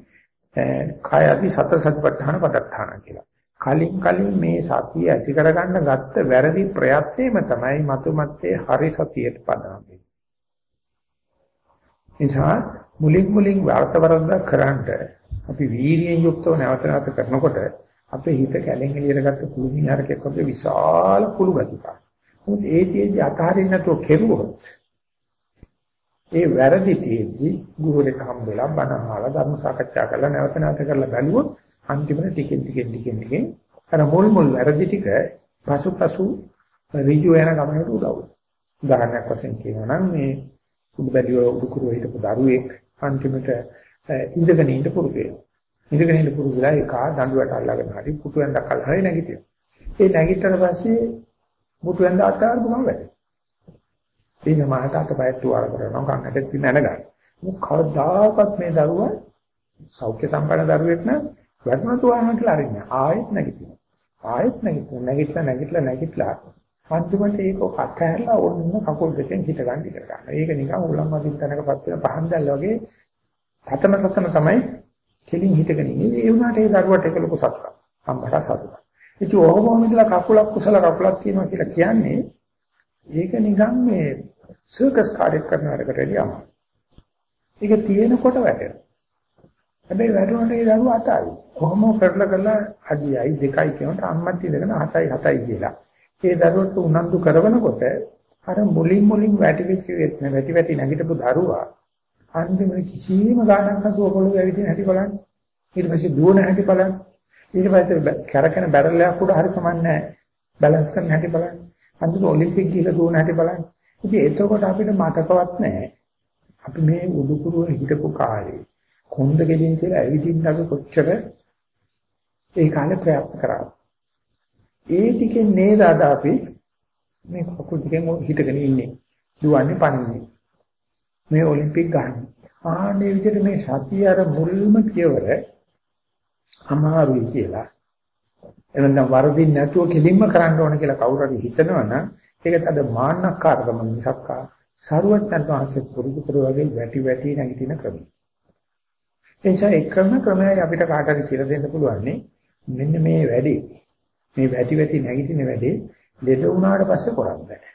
කාය අධි සතර සතිපට්ඨාන පදත්තාන කියලා. කලින් කලින් මේ සතිය ඇති කරගන්න ගත්ත වැරදි ප්‍රයත්නෙම තමයි මතුමත්තේ හරි සතියට පදාන්නේ. එනිසා මුලින් මුලින් වර්තවරද කරන්ට අපි වීර්යයෙන් යුක්තව නැවත නැවත කරනකොට අපේ හිත කැලෙන් එළියට ගත්ත කුළු මිනාරකයක් වගේ විශාල කුළු ගතියක්. මොකද ඒ තියේදී අතහරින්න නැතුව කෙරුවොත් ඒ වැරදි තියේදී ගුරුවරයෙක් හම් වෙලා බණ අහලා ධර්ම සාකච්ඡා කරලා නැවත නැවත කරලා බැලුවොත් අන්තිමට ටිකෙන් ටිකෙන් ටිකෙන් ටිකෙන් අර මුල් මුල් වැරදි ටික පසුපසු ඍජු වෙන ගමනට උදව් වෙනවා. උදාහරණයක් වශයෙන් කියනවා නම් මේ උඩු බැලිය උඩු කුරුව හිටපු දරුවෙක් අන්තිමට ඉඳගෙන ඉඳ පුරුදු වෙනවා. ඉඳගෙන ඉන්න පුරුදුලා ඒක දඬුවට අල්ලගෙන හරි පුටු ඇඳක් අල්ලලා හරි නැගිටිනවා. ඒ නැගිටතර පස්සේ පුටු ඇඳ අතාරපු ගමන් වැඩේ. ඒ සමාහට අතපයත් තුවාල කරනවා කන්නට පින නැනගන්න. මොක කවදාකවත් මේ දරුවා සෞඛ්‍ය සම්පන්න දරුවෙක් නම් වැඩම තුවාලන කියලා අරින්නේ. ආයෙත් නැගිටිනවා. ආයෙත් නැගිටිනවා. නැගිටලා නැගිටලා නැගිටලා අන්තිමට ඒක අත්හැරලා ඕන්න කකුල් දෙකෙන් හිට ගන්න ඉඩ ගන්න. ඒක නිකන් උලම් වදින් තැනකපත් වෙන පහන් දැල්ල වගේ තතම තතම තමයි කෙලින් හිටගෙන ඉන්නේ. ඒ වුණාට ඒ දරුවට ඒක ලොකු සතුටක්. අම්මට සතුටක්. ඉතින් ඔහොම ඉඳලා කකුලක් කුසල කකුලක් තියෙනවා කියලා කියන්නේ ඒක නිකන් මේ සර්කස් කාර්යයක් කරන වැඩකට වැඩිය අමාරුයි. ඒක තියෙනකොට වැටෙනවා. හැබැයි වැටුණට ඒ දරුවා අතයි. කොහොම කරලා කරලා අඩියයි දෙකයි කියනකොට අම්මත් ඉඳගෙන 7යි 7යි කියලා. ඒ දරුවට උනන්දු කරනකොට අර මුලින් මුලින් වැටි වෙච්ච වැටි වැටි නැගිටපු දරුවා අන්තිමට කිසිම ගානක් නැතුව පොළොවේ ඇවිදින හැටි බලන්න. ඊට පස්සේ දුවන හැටි බලන්න. ඊට පස්සේ කැරකෙන බැරලයක් උඩ හරි සමන්නේ බැලන්ස් කරන හැටි බලන්න. අන්තිමට ඔලිම්පික් ගිහලා දුවන හැටි බලන්න. ඉතින් එතකොට අපිට මතකවත් නැහැ. අපි මේ උඩුකුරුව හිටපු කාලේ කොන්ද ගෙලින් කියලා ඇවිදින්න අපි කොච්චර ඒ කාලේ ප්‍රයත්න කරා. ඒ ටිකෙන් නේද අද අපි මේ කකුල් ටිකෙන් හිටගෙන ඉන්නේ. දුවන්නේ පන්නේ. මේ ඔලිම්පික් ගන්න. ආන්නේ විදිහට මේ සතිය අර මුල්ම පියවර අමාරුයි කියලා. එවනම් වරදින් නැතුව කෙලින්ම කරන්න ඕන කියලා කවුරු හරි හිතනවනම් ඒකත් අද මාන්නකාරකම මිසක් සරුවත්යන් වහන්සේ පුරුදු කරුවාගේ වැටි වැටි නැගිටින ක්‍රමය. එනිසා එකම ක්‍රමයයි අපිට කාටද කියලා දෙන්න පුළුවන් මෙන්න මේ වැඩේ මේ වැටි වැටි නැගිටින වැඩේ ලෙඩ වුණාට පස්සේ කරන්න බෑ.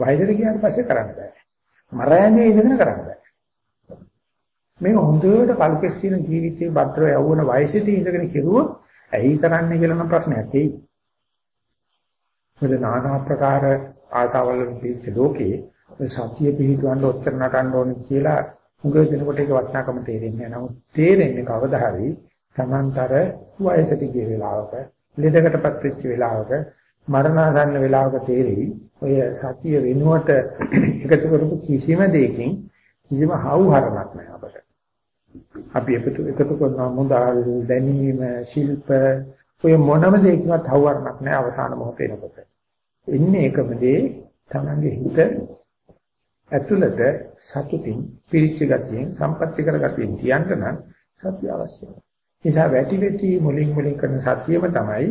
වයසට ගියාට පස්සේ කරන්න බෑ. මරයන්නේ ඉඳගෙන කරන්න බෑ. මේ හොඳට කල්පස් තියෙන ජීවිතයේ භද්‍ර යවුන වයසේදී ඉඳගෙන කෙරුවොත් ඇයි කරන්නේ කියලා නම් ප්‍රශ්නයක් එයි. මොකද নানা ආකාර ආසාවල් පිච්ච ලෝකේ සත්‍ය පිළිතුරන්න ඔච්චර නටන්න ඕනේ කියලා මුගව දෙනකොට ඒක වටිනාකම තේරෙන්නේ නැහැ. නමුත් තේරෙන්නේ කවදා හරි Tamanතර වයසට ගිය වෙලාවක, ලෙඩකටපත් වෙච්ච වෙලාවක, මරණාසන්න වෙලාවක තේරෙයි. ඔය සතිය වෙනුවට එකතු කරපු කිසිම දෙයකින් කිසිම හවුහරණක් නැහැ අපට. අපි එකතු එකතු කරන මුදාල් දැනීම, ශිල්ප ඔය මොනම දෙයකින්වත් හවුහරණක් නැහැ අවසාන මොහොත එනකොට. එන්නේ එකම දේ තමන්ගේ හිත ඇතුළත සතුටින් පිරිච්ච ගතියෙන් සම්පත්‍ති කර ගතියෙන් කියන්න නම් සත්‍ය අවශ්‍යයි. නිසා වැටි වැටි මුලින් මුලින් කරන සතියම තමයි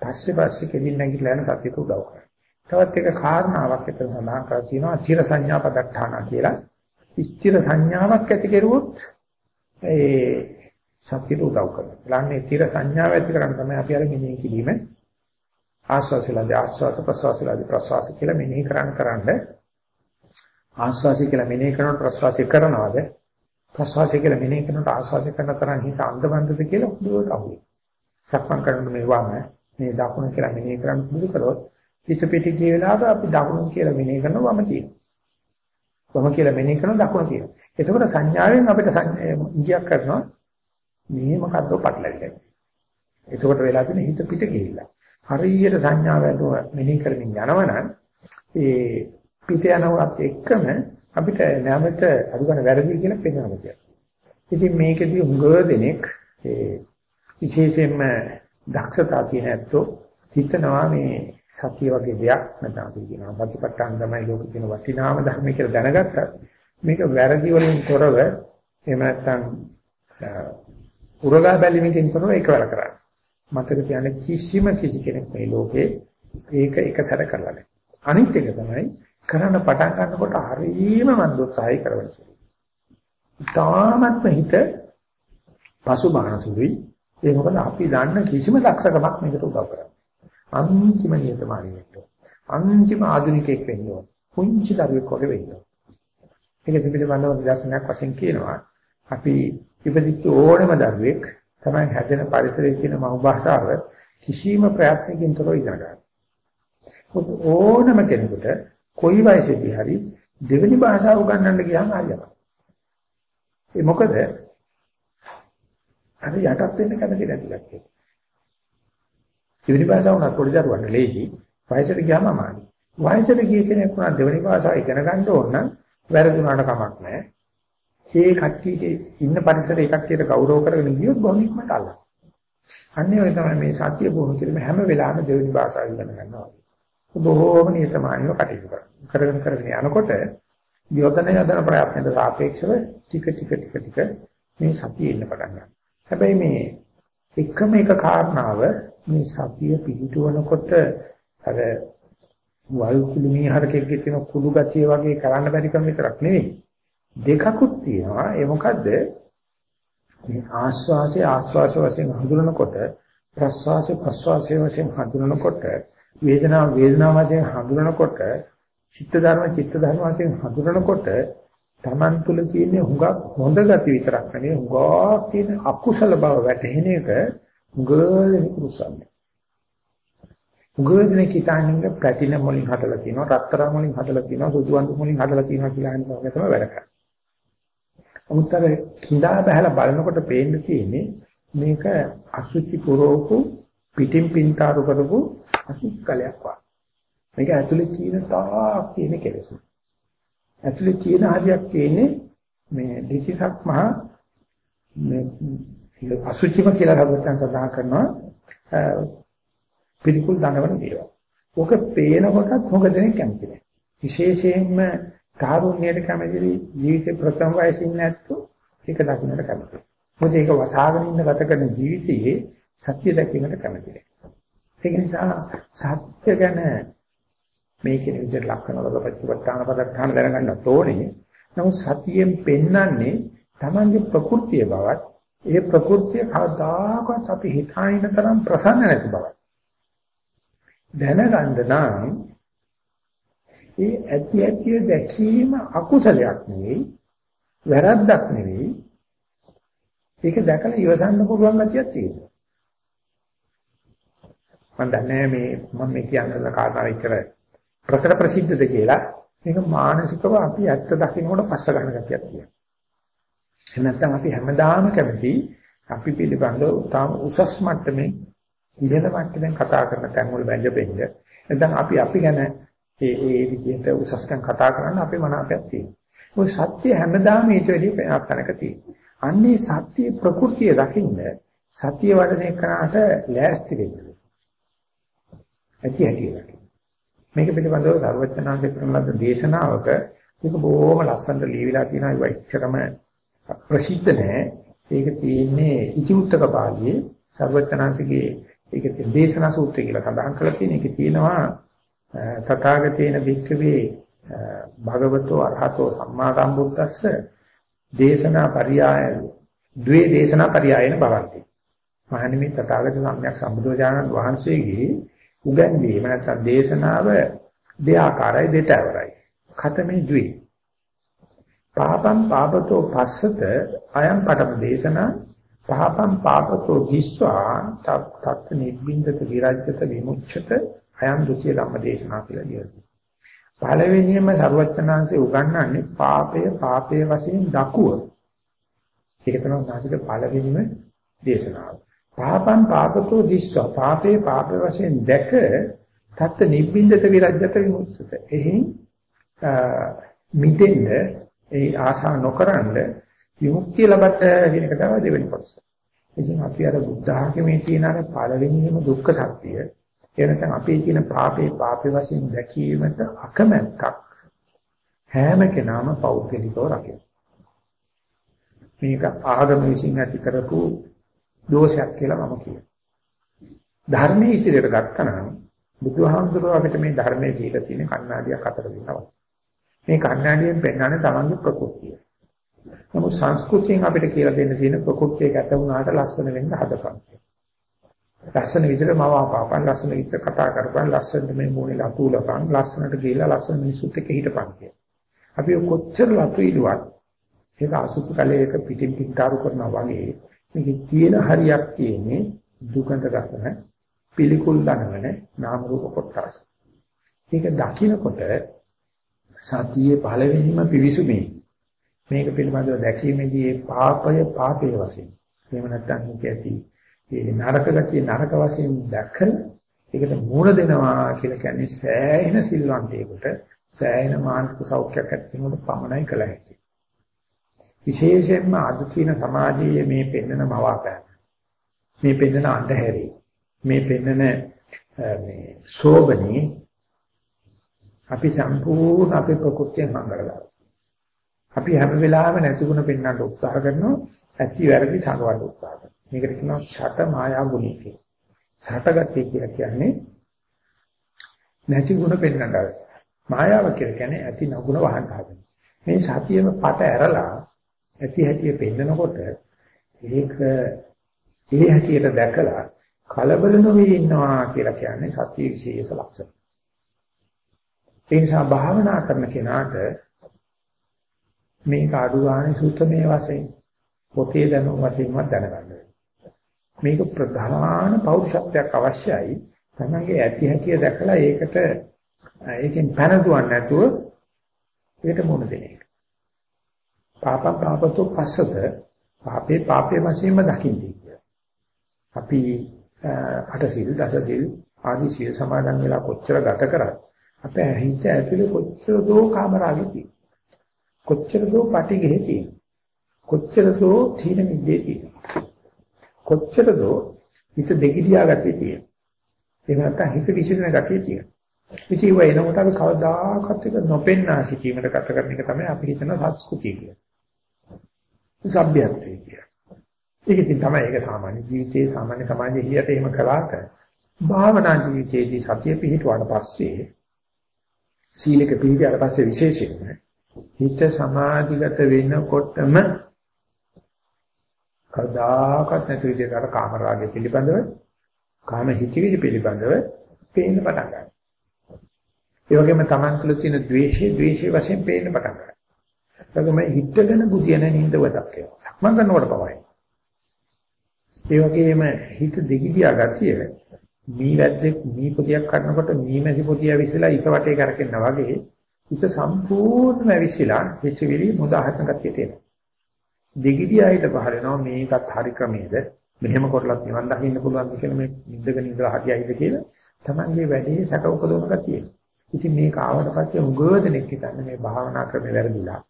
පස්සේ පස්සේ කෙලින් නැගිටලා යන සතියට උදව් කරන්නේ. තවත් එක කාරණාවක් එතන සඳහන් කරලා තියෙනවා අචිර සංඥා පදක්ඛාන කියලා. ස්ථිර සංඥාවක් ඇති කෙරුවොත් ඒ සතියට උදව් කරනවා. ළන්නේ ස්ථිර සංඥාව ඇති කරගන්න තමයි අපි අර මෙනෙහි කිරීම ආස්වාසලදී ආස්වාස ප්‍රසවාසලදී ප්‍රසවාස කියලා මෙනෙහි කරන් කරන්නේ ආස්වාසය කියලා මෙනෙහි කරනකොට ප්‍රස්වාසය කරනවද? ප්‍රස්වාසය කියලා මෙනෙහි කරනකොට ආස්වාසය කරන තරම් හිත අන්ධබන්ධද කියලා හොඳට අහුවේ. සක්මන් කරනකොට මේ වම මේ දකුණ කියලා මෙනෙහි කරන්න පුරුදු කරොත් හිත පිටි ගිය වෙලාවට අපි දකුණ කියලා මෙනෙහි කරනවා වම තියෙනවා. වම කියලා මෙනෙහි කරනවා දකුණ තියෙනවා. එතකොට සංඥාවෙන් අපිට ඉංගියක් කරනවා මේ මොකද්ද පටලැවිලා. එතකොට වෙලා තියෙන හිත පිට ගිහිල්ලා. හරියට සංඥාව ඇතුව මෙනෙහි කරමින් යනවනම් ඒ පිට යනවත් එක්කම අපිට නැවත අඩු ගන්න වැරදි කියලා පේනවා කියලා. ඉතින් මේකෙදී උඟ දෙනෙක් ඒ විශේෂයෙන්ම දක්ෂතා තියෙන ඇත්තෝ හිතනවා මේ සතිය වගේ දෙයක් නැත්නම් අපි කියනවා සතිපට්ඨාන තමයි ලෝකෙ තියෙන වටිනාම ධර්ම කියලා දැනගත්තත් මේක වැරදි වලින් තොරව එහෙම නැත්නම් උරගා බැලීමකින් තොරව ඒකවල කරන්නේ. මතක තියාගන්න කිසිම කිසි කෙනෙක් මේ ලෝකේ ඒක එකතර කරලා නැහැ. අනිත් එක තමයි කරන්න පටන් ගන්නකොට හරියම මන් උත්සාහය කරවන්නේ. තාමත්ම හිත පසුබාහසුයි. ඒ මොකද අපි දන්න කිසිම දක්ෂකමක් මේකට උදව් කරන්නේ. අන්තිම නියතමානී වෙන්න. අන්තිම ආධුනිකයෙක් වෙන්න ඕන. පුංචි දරුවෙක් වගේ වෙන්න ඕන. ඒක පිළිබඳව නිදර්ශනයක් වශයෙන් කියනවා. අපි ඉපදිච්ච ඕනම දරුවෙක් තමයි හැදෙන පරිසරයේ තියෙන මව් භාෂාව කිසිම ප්‍රයත්නකින් තොරව ඉගෙන ගන්න. ඕනම කෙනෙකුට කොයි වයසේදී හරි දෙවෙනි භාෂාව උගන්වන්න ගියාම හරියනවා. ඒ මොකද අර යටත් වෙන්න කැමති නැති ගැටේ. දෙවෙනි භාෂාව උනත් පොඩි දරුවන්ට ලේසි. වයසට ගියාම අමාරුයි. වයසට ගිය කෙනෙක් උනත් දෙවෙනි භාෂාව ඉගෙන ගන්න ඕන නම් වැරදුනාට කමක් නැහැ. මේ කට්ටියට ඉන්න පරිසරේ කට්ටියට ගෞරව කරගෙන ගියොත් බොහොමත්ම අල්ලනවා. අන්නේ ඔය තමයි මේ සත්‍ය බොහොම කිරීම හැම වෙලාවෙම දෙවෙනි භාෂාව ඉගෙන ගන්නවා. බොහෝම නියතමානීව කටයුතු කරනවා. කරගෙන කරගෙන යනකොට යොදන යදන ප්‍රයත්නයට සාපේක්ෂව ටික ටික ටික ටික මේ සතිය ඉන්න පටන් ගන්නවා. හැබැයි මේ එකම එක කාරණාව මේ සතිය පිහිටවනකොට අර වල් කුළු මීහරකෙක්ගේ තියෙන කුළු ගතිය වගේ කරන්න බැරි කම විතරක් නෙවෙයි. දෙකකුත් තියෙනවා. ඒ මොකද්ද? මේ ආස්වාසේ ආස්වාස වශයෙන් හඳුනනකොට ප්‍රස්වාසේ ප්‍රස්වාසයේ වශයෙන් හඳුනනකොට වේදනාව වේදනාව වශයෙන් හඳුනනකොට චිත්ත ධර්ම චිත්ත ධර්ම වශයෙන් හඳුනනකොට Taman තුල තියෙන හුඟක් හොඳ ගති විතරක් නෙවෙයි හුඟක් තියෙන අකුසල බව වැටහෙන එක ගර්ල් කුසන්නේ. ගර්ල් කිතානින්ග ප්ලැටිනම් වලින් හදලා තියෙනවා රත්තරන් වලින් හදලා තියෙනවා සුදු වඳු වලින් හදලා තියෙනවා කියලා හිතන එක තමයි වැඩ කරන්නේ. අමුතර කිඳා බහැලා බලනකොට පේන්න තියෙන්නේ මේක අසුචි පුරෝපු පිටින් පින්තාරු කරපු අසුචි කලයක් වගේ. මේක ඇතුලේ තියෙන තාක් තියෙන කෙලෙස්. ඇතුලේ තියෙන හරියක් තියෙන්නේ මේ දෙචිසක් මහා මේ අසුචිම කියලා හදවතෙන් සඳහන් කරනවා පිළිකුල් දනවන දේවල්. ඔක පේනකොටත් හොඟ දෙනෙක් කැමති නැහැ. විශේෂයෙන්ම කාරුණ්‍යයට කැමති ජීවිතේ ප්‍රථම වයසින් නැත්තෝ ඒක දකින්නට කැමති. මොකද ඒක වසාගෙන ඉන්න ගත කරන ජීවිතයේ සත්‍ය දැකීමට කැමති නැහැ. ඒක නිසා සත්‍ය ගැන මේ කියන විදිහට ලක්ෂණ වල ප්‍රතිපත්තාන පදත්තාන දැනගන්න ඕනේ. නමුත් සතියෙන් පෙන්වන්නේ Tamange ප්‍රകൃතිය බවත් ඒ ප්‍රകൃතිය කවදාකවත් අපි හිතාගෙන තරම් ප්‍රසන්න නැති බවත්. දැනගන්න නම් ඒ ඇති ඇති දැකීම අකුසලයක් නෙවෙයි වැරද්දක් නෙවෙයි ඒක දැකලා ඉවසන්න පුළුවන් ගැතියක් තියෙනවා මම දන්නේ මේ මම මේ කියන්න කාරණා විතර ප්‍රකට ප්‍රසිද්ධද කියලා මේක මානසිකව අපි ඇත්ත දකින්නකොට පස්ස ගන්න ගැතියක් තියෙනවා. එහෙම නැත්නම් අපි හැමදාම කැමති අපි පිළිබඳව තාම උසස් මට්ටමේ ඉහළ මට්ටමින් කතා කරන තැන් වල වැළපෙන්න. නැත්නම් අපි අපි ගැන ඒ ඒ විදිහට උසස්කම් කතා කරන්න අපේ මනාපයක් තියෙනවා. ඔය සත්‍ය හැමදාම ඊට වැඩිය වෙනස් තැනක තියෙනවා. අන්නේ සත්‍යයේ ප්‍රകൃතිය දකින්න සත්‍ය වඩන එකට ලෑස්ති වෙන්න. ඇති ඇති මේක පිළිබඳව සර්වඥාන්සේ කරන ලද දේශනාවක මේක බොහොම ලස්සනට ලියවිලා තියෙනවා. ඒක ඉච්චරම ප්‍රසිද්ධ නැහැ. ඒක තියෙන්නේ ඉතිඋත්තක පාළියේ සර්වඥාන්සේගේ ඒක දේශනා සූත්‍රය කියලා සඳහන් කරලා තියෙන. එක තියෙනවා තථාගතේන වික්ඛවේ භගවතෝ අරහතෝ සම්මා සම්බුද්දස්ස දේශනා පරියාය ද්වේ දේශනා පරියායන භවಂತಿ මහණෙනි තථාගත සම්්‍යක් සම්බුදුජානක වහන්සේගේ උගන්වීම නැත්නම් දේශනාව දෙආකාරයි දෙතවරයි ඛතමේ ද්වේ පාපම් පාපතෝ පස්සත අයම් පඨම දේශනා පාපම් පාපතෝ දිස්වා තත් නිබ්බින්දත විරජ්‍යත විමුච්ඡත අයම් ဒ ුතිය ධම්ම දේශනා කියලා කියනවා. පළවෙනියම සරුවචනාංශේ උගන්වන්නේ පාපය පාපයේ වශයෙන් දකුව. ඒක තමයි උන්වහන්සේගේ පළවෙනිම දේශනාව. පාපං පාපතෝ දිස්වා පාපේ පාපේ වශයෙන් දැක තත් නිබ්බින්දත විරජ්‍යත විමුක්තත. එහි මිදෙන්න ඒ ආශා නොකරනද විමුක්තිය ලබට කියන එක තමයි දෙවෙනි කොටස. ඉතින් අපි අර බුද්ධ ආගමේ තියෙන අර පළවෙනිම දුක්ඛ සත්‍යය එනකන් අපේ තියෙන පාපේ පාපේ වශයෙන් දැකීමට අකමැත්තක් හැම කෙනාම පෞද්ගලිකව රකින්න. මේක ආගම විසින් ඇති කරපු දෝෂයක් කියලා මම කියනවා. ධර්මයේ ඉදිරියට ගත්තනම් බුදුහාමුදුරුවෝ අපිට මේ ධර්මයේ දීලා තියෙන කණ්ණාඩියක් අතර දෙනවා. මේ කණ්ණාඩියෙන් පෙන්වන්නේ තමන්ගේ ප්‍රകൃතිය. නමුත් සංස්කෘතියෙන් අපිට කියලා දෙන්න තියෙන ප්‍රകൃතිය ගැත වුණාට ලස්සන වෙන්න හදපන්. ලස්සන විදිහට මවාපාපන් ලස්සන විදිහට කතා කරපන් ලස්සනට මේ මොනේ ලතුලපන් ලස්සනට ගිහිලා ලස්සන මිනිසුත් එක්ක හිටපන් කිය. අපි කොච්චර ලතු ඉදුවත් ඒක අසුසු කලයක පිටින් පිටාරු කරනවා වගේ මේකේ තියෙන හරියක් තියෙන්නේ දුකඳ ගන්න පිළිකුල් දනවන නාම රූප කොටස්. මේක දකින්නකොට සතියේ පළවෙනිම පිවිසුමේ මේක පිළිබඳව දැකීමේදී පාපය පාපයේ වශයෙන් එහෙම නැත්නම් මේක ඇති ඒ නරක ගතිය නරක වශයෙන් දැකලා ඒකට මූණ දෙනවා කියලා කියන්නේ සෑහෙන සිල්වන්තයෙකුට සෑහෙන මානසික සෞඛ්‍යයක් ඇතිවෙනකොට පමණයි කළ හැකියි. විශේෂයෙන්ම අද තියෙන සමාජයේ මේ පෙන්වන මවාපෑම මේ පෙන්වන අන්ධහැරි මේ පෙන්වන මේ සෝබනේ අපි සම්පූර්ණ අපේ ප්‍රകൃතිය මංගලලා. අපි හැම වෙලාවෙම නැතිගුණ පෙන්වන්න උත්සාහ කරනවා ඇති වැරදි සංගවන්න උත්සාහ කරනවා. මේකට කියනවා ෂට මායා ගුණය කියලා. ෂටගතිය කියලා කියන්නේ නැති ගුණ පෙන්වන්නද. මායාව කියලා කියන්නේ ඇති නගුණ වහන්න හදන. මේ සතියෙම පට ඇරලා ඇති හැටිය පෙන්නකොට ඒක ඒ හැටියට දැකලා කලබල නොවී ඉන්නවා කියලා කියන්නේ සතිය විශේෂ ලක්ෂණ. ඒ නිසා භාවනා කරන කෙනාට මේක අඩු ගානේ සූත්‍රමේ වශයෙන් පොතේ දැනුම වශයෙන්වත් දැනගන්න මේක ප්‍රධාන පෞරුෂත්වයක් අවශ්‍යයි. තමන්ගේ ඇති හැකිය දැකලා ඒකට ඒකෙන් පැනදුවක් නැතුව ඒකට මුණ දෙන එක. පාප පාපතෝ පස්සද පාපේ පාපේ වශයෙන්ම දකින්නේ කියලා. අපි අටසිල් දසසිල් ආදී සීල සමාදන් වෙලා කොච්චර ගත කරත් අපේ හිත ඇතුලේ කොච්චර දෝ කාමරාගේ තියෙන. කොච්චර දෝ පටිඝෙ තියෙන. කොච්චර දෝ තීන මිද්දේ තියෙන. කොච්චර දෝ හිත දෙගිඩියා ගතිය තියෙන. එහෙම නැත්නම් හිත විසිරෙන ගතිය තියෙන. ඉතින් ඒ වෙනකොට අපි කවදාකවත් එක නොපෙන්නා සිටීමකට ගත කරන එක තමයි අපි හිතන සංස්කෘතිය කියන්නේ. සભ્યත්වය කියන්නේ. ඒක ඉතින් තමයි ඒක සාමාන්‍ය ජීවිතයේ සාමාන්‍ය සමාජයේ හියට එහෙම කළාට භාවනා ජීවිතයේදී සතිය පිහිටුවාට පස්සේ සීලක පිහිටියට පස්සේ විශේෂයෙන්ම හිත සමාධිගත වෙනකොටම කවදාකවත් නැති විදිහට අර කාම රාගය පිළිබඳව කාම හිතිවිලි පිළිබඳව පේන්න පටන් ගන්නවා. ඒ වගේම Taman තුළ තියෙන ද්වේෂය ද්වේෂය වශයෙන් පේන්න පටන් ගන්නවා. ඒ වගේම හිතගෙන බුදියන නින්දවතක් වෙනවා. සක්මන් කරනකොට පමණයි. ඒ වගේම හිත දෙගිඩියා ගතිය මී වැද්දෙක් මී පොතියක් කරනකොට මී මැසි පොතිය විසලා ඉත වටේ කරකිනවා වගේ හිත සම්පූර්ණයෙන්ම විසිලා හිතවිලි මුදාහතන ගතිය තියෙනවා. දෙගිඩියායිට පහල වෙනවා මේකත් හරි ක්‍රමයේද මෙහෙම කරලත් නිවන් දකින්න පුළුවන් කියලා මේ නිද්දගෙන ඉඳලා හරියයිද කියලා තමන්ගේ වැඩේ සැක උපදවන ගතිය. ඉතින් මේක ආවට පස්සේ උගෝදෙනෙක් හිතන්නේ මේ භාවනා ක්‍රමේ වැරදිලා.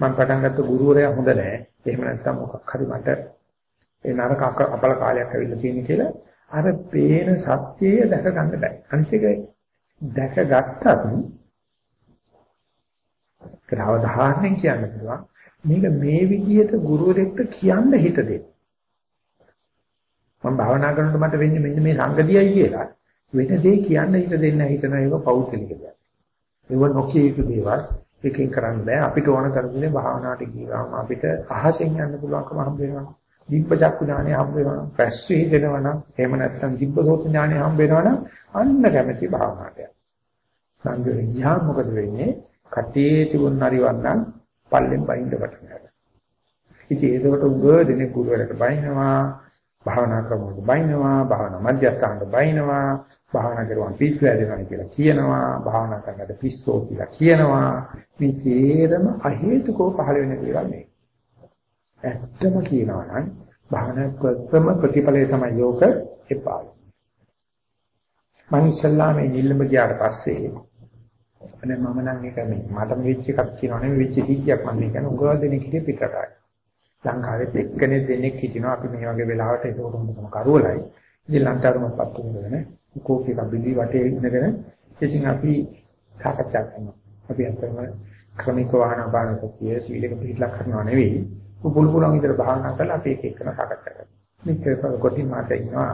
මම පටන් ගත්ත ගුරුවරයා හොඳ නැහැ. එහෙම නැත්නම් මොකක් හරි මට ඒ නරක අපල කාලයක් ඇවිල්ලා තියෙන කියලා අර පේන සත්‍යය දැක ගන්න බෑ. අනිත් එක දැක ගත්තත් කරවදාහරණය කියන්න පුළුවන්. මේක මේ විදිහට ගුරුවරයෙක්ට කියන්න හිත දෙන්න. මම භාවනා කරනකොට මට වෙන්නේ මෙන්න මේ සංගතියයි කියලා වෙන දේ කියන්න හිත දෙන්න හිතන ඒක පෞද්ගලික දෙයක්. ඒව නොකිය යුතු දේවල් එකකින් කරන්න බෑ. අපිට ඕන කරන්නේ භාවනාවට ගියාම අපිට අහසෙන් යන්න පුළුවන්කම හම්බ වෙනවා. දිබ්බ චක්කු ඥානය හම්බ වෙනවා. ප්‍රස්වි දෙනවා නම් එහෙම නැත්නම් දිබ්බ සෝත ඥානය හම්බ වෙනවා නම් අන්න කැමැති භාවනාවට. සංගරේ ගියාම මොකද වෙන්නේ? කටේ තිබුණ හරිවන්නම් පල්ලෙන් බයින්ද පටන් ගන්නවා. ඉතින් ඒකට උග දෙනෙක් ගුරුවරට බයිනවා භාවනා ක්‍රමවලට බයිනවා භාවනා මධ්‍යස්ථානට බයිනවා භාවනා කරුවන් පිස්සු ඇදෙනවා කියලා කියනවා භාවනා කරනකොට පිස්සෝ කියලා කියනවා. මේ තේරම අහේතුකව පහළ වෙන දේවල් මේ ඇත්තම කියනවා නම් භාවනා ක්‍රම ප්‍රතිඵලය තමයි යෝග එපා. මම ඉස්සල්ලා මේ නිල්ලඹ ගියාට පස්සේ අනේ මම නම් ඒක මේ මට වෙච්ච එකක් කියනවා නෙවෙයි වෙච්ච සිද්ධියක් මම කියන්නේ උගව දෙනෙක් හිටිය පිටරටයි ලංකාවේ එක්කෙනෙක් දෙන්නෙක් හිටිනවා අපි මේ වගේ වෙලාවට ඒක උරුමකම කරවලයි. ඉතින් ලංකාවම පත්තු වෙනනේ කෝපික බිලි වටේ ඉඳගෙන ඉතින් අපි සාකච්ඡා කරනවා. අපි අතරම ක්‍රමික වාහන බාන සතිය සීලක පිළිලා කරනවා නෙවෙයි. පුපුල් පුලන් විතර භාවනා කරලා අපි එක එකන සාකච්ඡා කරනවා. මේක කොටින් මාත ඉන්නවා.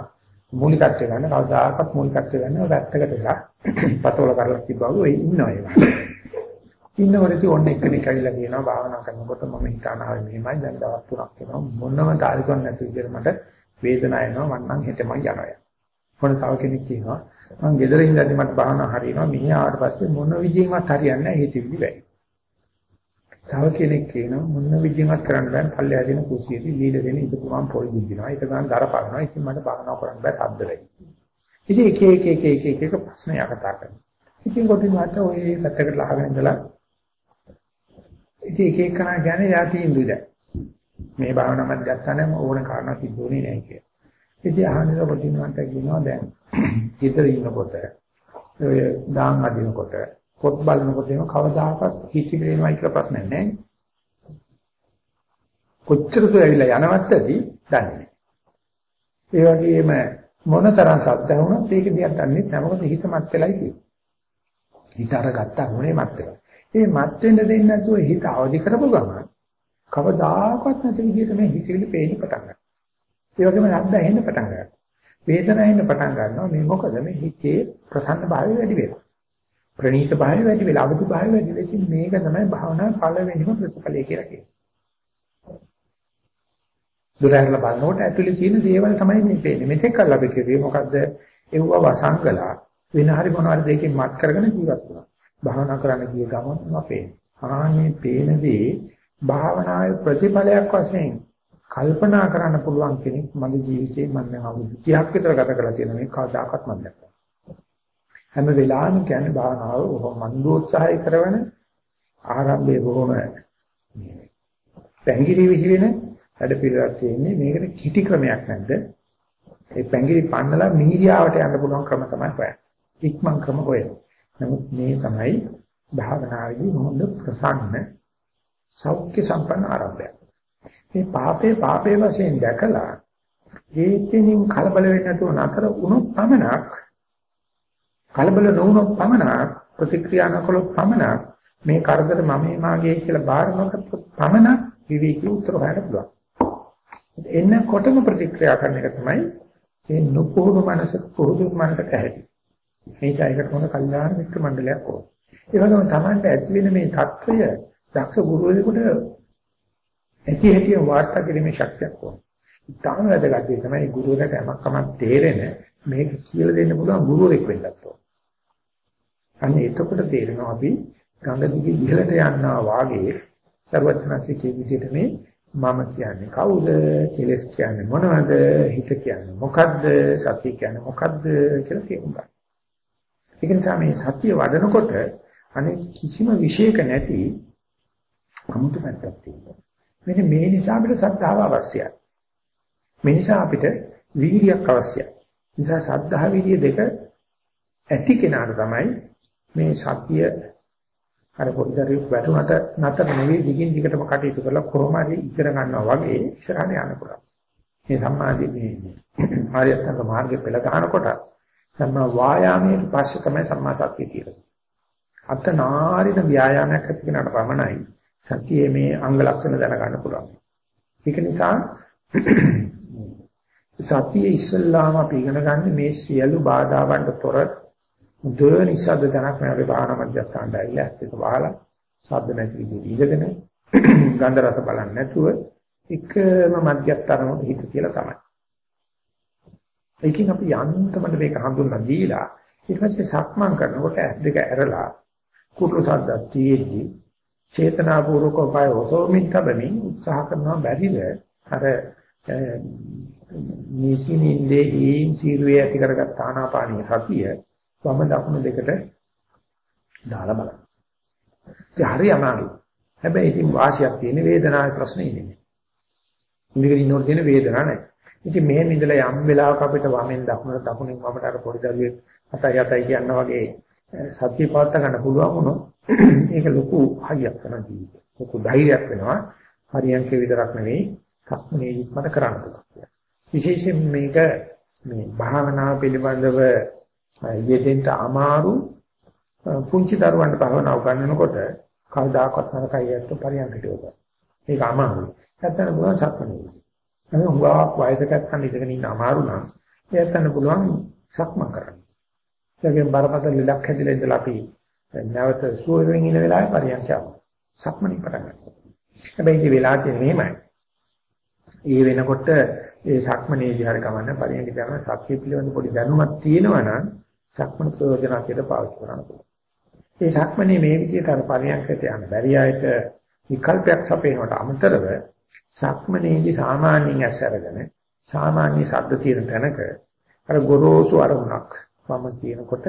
මූලිකත්වය ගන්න කවදාකවත් මූලිකත්වය ගන්න වැත්තකට වෙලා පතවල කරලා තිබ්බා වගේ ඉන්නවා ඒක ඉන්නකොටදී ඔන්න එක්කෙනෙක් ඇවිල්ලා කියනවා භාවනා කරනකොට මම හිතාන ආවේ මෙහෙමයි. දැන් දවස් තුනක් වෙනවා මොනම කාර්යයක් නැති විදිහට මට වේදනාව එනවා. මම නම් හෙටම යනවා. මොන තව කෙනෙක් කියනවා මම ගෙදර ඉඳන් මට භාවනා හරියනවා මෙහි ආවට පස්සේ මොන විදිහකින්වත් හරියන්නේ නැහැ හිතවිලි බැරි. තව කෙනෙක් කියනවා මොන විදිහකින්වත් කරන්න බෑ පල්ලෙහා දෙන කුසියේදී ලීල දෙන ඉදපුවාම පොල් දිනවා ඒක ගන්න දර පානවා ඉතින් මට භාවනා කරන්න බෑ සද්ද වෙයි. ඉතින් එක එක එක එක එක එක ප්‍රශ්න යකටා කරනවා. ඉතින් කොටින් වාට ඔය පැත්තකට ලහගෙන ඉඳලා ඉතින් එක එකනා කියන්නේ යා තීන්දුවද. මේ භාවනා මත් ගත්තා නම් ඕන කාරණා සිද්ධ වෙන්නේ නැහැ කියලා. ඉතින් අහන්නේ පොඩිනවට කියනවා දැන් ගෙදර ඉන්නකොට ඔය දාන් අදිනකොට පොත් බලනකොට එම කවදාකවත් හිතිබේමයි කියලා ප්‍රශ්නයක් නැහැ. කොච්චරද ඇවිල්ලා යනවත් ඇති දන්නේ නැහැ. ඒ වගේම මොනතරම් සත්‍ය වුණත් ඒක දිහා දන්නේ නැහැ. මොකද හිත මත් වෙලයි කියන්නේ. හිත අර ගත්තා මොනේ මත් වෙලා. ඒ මත් වෙන්න දෙන්නේ නැතුව හිත අවදි කරපු ගමන් කවදාකවත් නැති විදිහට මේ හිතවිලි පේන්න පටන් ගන්නවා. ඒ වගේම නැද්ද ඇහෙන්න පටන් ගන්නවා. වේදනාව එන්න පටන් ගන්නවා. මේ මොකද මේ හිතේ ප්‍රසන්න භාවය වැඩි වෙනවා. ප්‍රණීත භාවය වැඩි වෙලා අවදි භාවය වැඩි වෙච්ච මේක තමයි භාවනා පළවෙනිම ප්‍රතිඵලය කියලා කියන්නේ. දුරහැරලා බලනකොට ඇතුලේ තියෙන දේවල් තමයි මේ පේන්නේ. මෙතෙක් කල් අපි කිව්වේ මොකද්ද? ඒව වසංගලා වෙන හරි මොනවාරි දෙයකින් මත් කරගෙන ජීවත් වෙනවා. භාවනා කරන්න ගිය ගමන් අපේ ආන්නේ පේන දේ භාවනාවේ ප්‍රතිඵලයක් වශයෙන් කල්පනා කරන්න පුළුවන් කෙනෙක් මගේ ජීවිතේ මම දැන් අවුරුදු 30ක් විතර ගත කරලා තියෙන මේ කවදාකවත් මම දැක්කා. හැම වෙලාවෙම කියන්නේ භාවනාව මන්දෝත්සාහය කරන ආරම්භයේ බොහොම පැංගිරි විසි වෙන වැඩ පිළිවෙලක් තියෙන්නේ මේකට කිටි ක්‍රමයක් නැද්ද? ඒ පැංගිරි පන්නලා මීඩියාවට යන්න පුළුවන් ක්‍රම තමයි හොයන්නේ. ඉක්මන් ක්‍රම හොයනවා. නමුත් මේ තමයි භාවනාවේදී හොඳ ප්‍රසන්න සෞඛ්‍ය සම්පන්න ආරම්භය. මේ පාපේ පාපේ වශයෙන් දැකලා ඒකෙනින් කලබල වෙන්නේ නැතුව නතර වුණොත් පමණක් කලබල නොවුනොත් පමණක් ප්‍රතික්‍රියා නොකළොත් පමණක් මේ කරදර මමේ මාගේ කියලා බාර නොකරපොත් පමණක් විවේකී උත්තර හොයන්න පුළුවන්. එන්නකොටම ප්‍රතික්‍රියා කරන එක තමයි මේ නුපුහුණු මනස පුරුදු මනසට ඇති. මේ ඡායකට මොන කල්යාණ මිත්‍ර මණ්ඩලයක් ඕන. ඒ වගේම Tamanට ඇති වෙන මේ தত্ত্বය දක්ෂ ගුරුවරයෙකුට ඇති හැටි වාර්තා කිරීමේ ශක්තියක් ඕන. ඉතාම වැදගත් ඒ තමයි ගුරුවරට යමක් කමක් තේරෙන මේක කියලා දෙන්න පුළුවන් ගුරුවරෙක් වෙන්නත් ඕන. අන්න එතකොට තේරෙනවා අපි ගඟ දිගේ ඉහළට යනවා වාගේ සර්වඥාසිකේ විදිහට මේ මම කියන්නේ කවුද කෙලස් කියන්නේ මොනවද හිත කියන්නේ මොකද්ද සතිය කියන්නේ මොකද්ද කියලා තේරුම් ගන්න. ඒක නිසා මේ සතිය වඩනකොට අනේ කිසිම විශේෂක නැති අමුතු පැත්තක් තියෙනවා. මෙන්න මේ නිසා අපිට සද්ධාව අවශ්‍යයි. මේ නිසා අපිට වීර්යයක් අවශ්‍යයි. නිසා සද්ධා වීර්ය දෙක ඇති කෙනාට තමයි මේ සතිය අර පොඩ්ඩක් වැටුණට නතර නෙවෙයි දිගින් දිගටම කටයුතු කරලා කොහොම හරි ඉගෙන ගන්නවා වගේ ඉස්සරහට යන්න පුළුවන්. මේ සම්මාදී මේ ආර්ය අෂ්ටාංග මාර්ගේ පෙළ ගන්නකොට සම්මා වායාමයේ පස්සේ තමයි සම්මා සතිය තියෙන්නේ. අතනාරින ව්‍යායාමයක් ඇති කෙනාට පමණයි සතියේ මේ අංග ලක්ෂණ දැනගන්න පුළුවන්. ඒක නිසා සතියේ ඉස්සල්ලාම අපි ඉගෙන ගන්න මේ සියලු බාධාවන්ට තොර මුද නිසද්ද තනක් මේ අපේ භාවනා මධ්‍යස්ථානට ඇවිල්ලා ඒක වහලා ශබ්ද නැති විදිහට ඉඳගෙන ගන්ධ රස බලන්නේ නැතුව එකම මධ්‍යස්ථානම හිත කියලා තමයි. ඒකෙන් අපි යන්තමට මේක හඳුන්ලා දීලා ඊට පස්සේ සක්මන් කරනකොට ඇස් දෙක ඇරලා කුටු සද්දක් තියෙද්දි චේතනාපූර්වක පය ඔසෝමින් තබමින් උත්සාහ කරනවා බැරිද අර නිසිනින්දේ ඊන් සීරුවේ ඇති කරගත් ආනාපානීය සතිය වම දකුණු දෙකට දාලා බලන්න. ඒ හරි අමාරුයි. හැබැයි ඉතින් වාසියක් තියෙන වේදනාවේ ප්‍රශ්නේ නෙමෙයි. ඉඳගෙන ඉන්නකොට තියෙන වේදනාවක් නැහැ. ඉතින් මෙහෙම ඉඳලා යම් වෙලාවක අපිට වමෙන් දකුණට දකුණෙන් වමට අර පොඩි දරුවෙක් අතයි අතයි කියනවා වගේ සත්‍ය පාත්ත ගන්න පුළුවන් වුණොත් ඒක ලොකු හයියක් වෙනවා ජීවිතේ. ලොකු ධෛර්යයක් වෙනවා. හරියන්ක විතරක් නෙවෙයි සක්මනේ ඉක්මන කරන්න පුළුවන්. විශේෂයෙන් මේක මේ භාවනාව පිළිබඳව යෙදෙන්න අමාරු පුංචි දරුවන්ට භාවනා උගන්වනකොට කවදාකවත් නරකයි යැත්තු පරියන්කට යොදා. ඒක අමාරුයි. නැත්නම් පුළුවන් සක්මනේ. එහෙනම් හුඟා වයසකට කන් ඉඳගෙන ඉන්න අමාරු නම් එයාට පුළුවන් සක්මන් කරන්න. ඒකෙන් බරපතල ලෙඩක් හැදිලා ඉඳලා අපි නැවත සුවයෙන් ඉන වෙලාවේ පරියන්ක යමු. සක්මනේ පටන් ගන්නවා. හැබැයි මේ වෙලාව තියෙන්නේ මෙහෙමයි. ඒ වෙනකොට ඒ සක්මනේදී හරි කමන්න පරියන්ක කරන සත්‍ය පිළිබඳ පොඩි දැනුමක් තියෙනවා නම් සක්මන ප්‍රයෝජනකයට පාවිච්චි කරන්න පුළුවන්. ඒ සක්මනේ මේ විදිහට අර පරියන්කට යන බැරි අයට විකල්පයක් සපේනවට අමතරව සක්මනේදී සාමාන්‍යයෙන් ඇස් අරගෙන සාමාන්‍ය ශබ්ද තියෙන තැනක අර ගොරෝසු අරමුණක් මම කියනකොට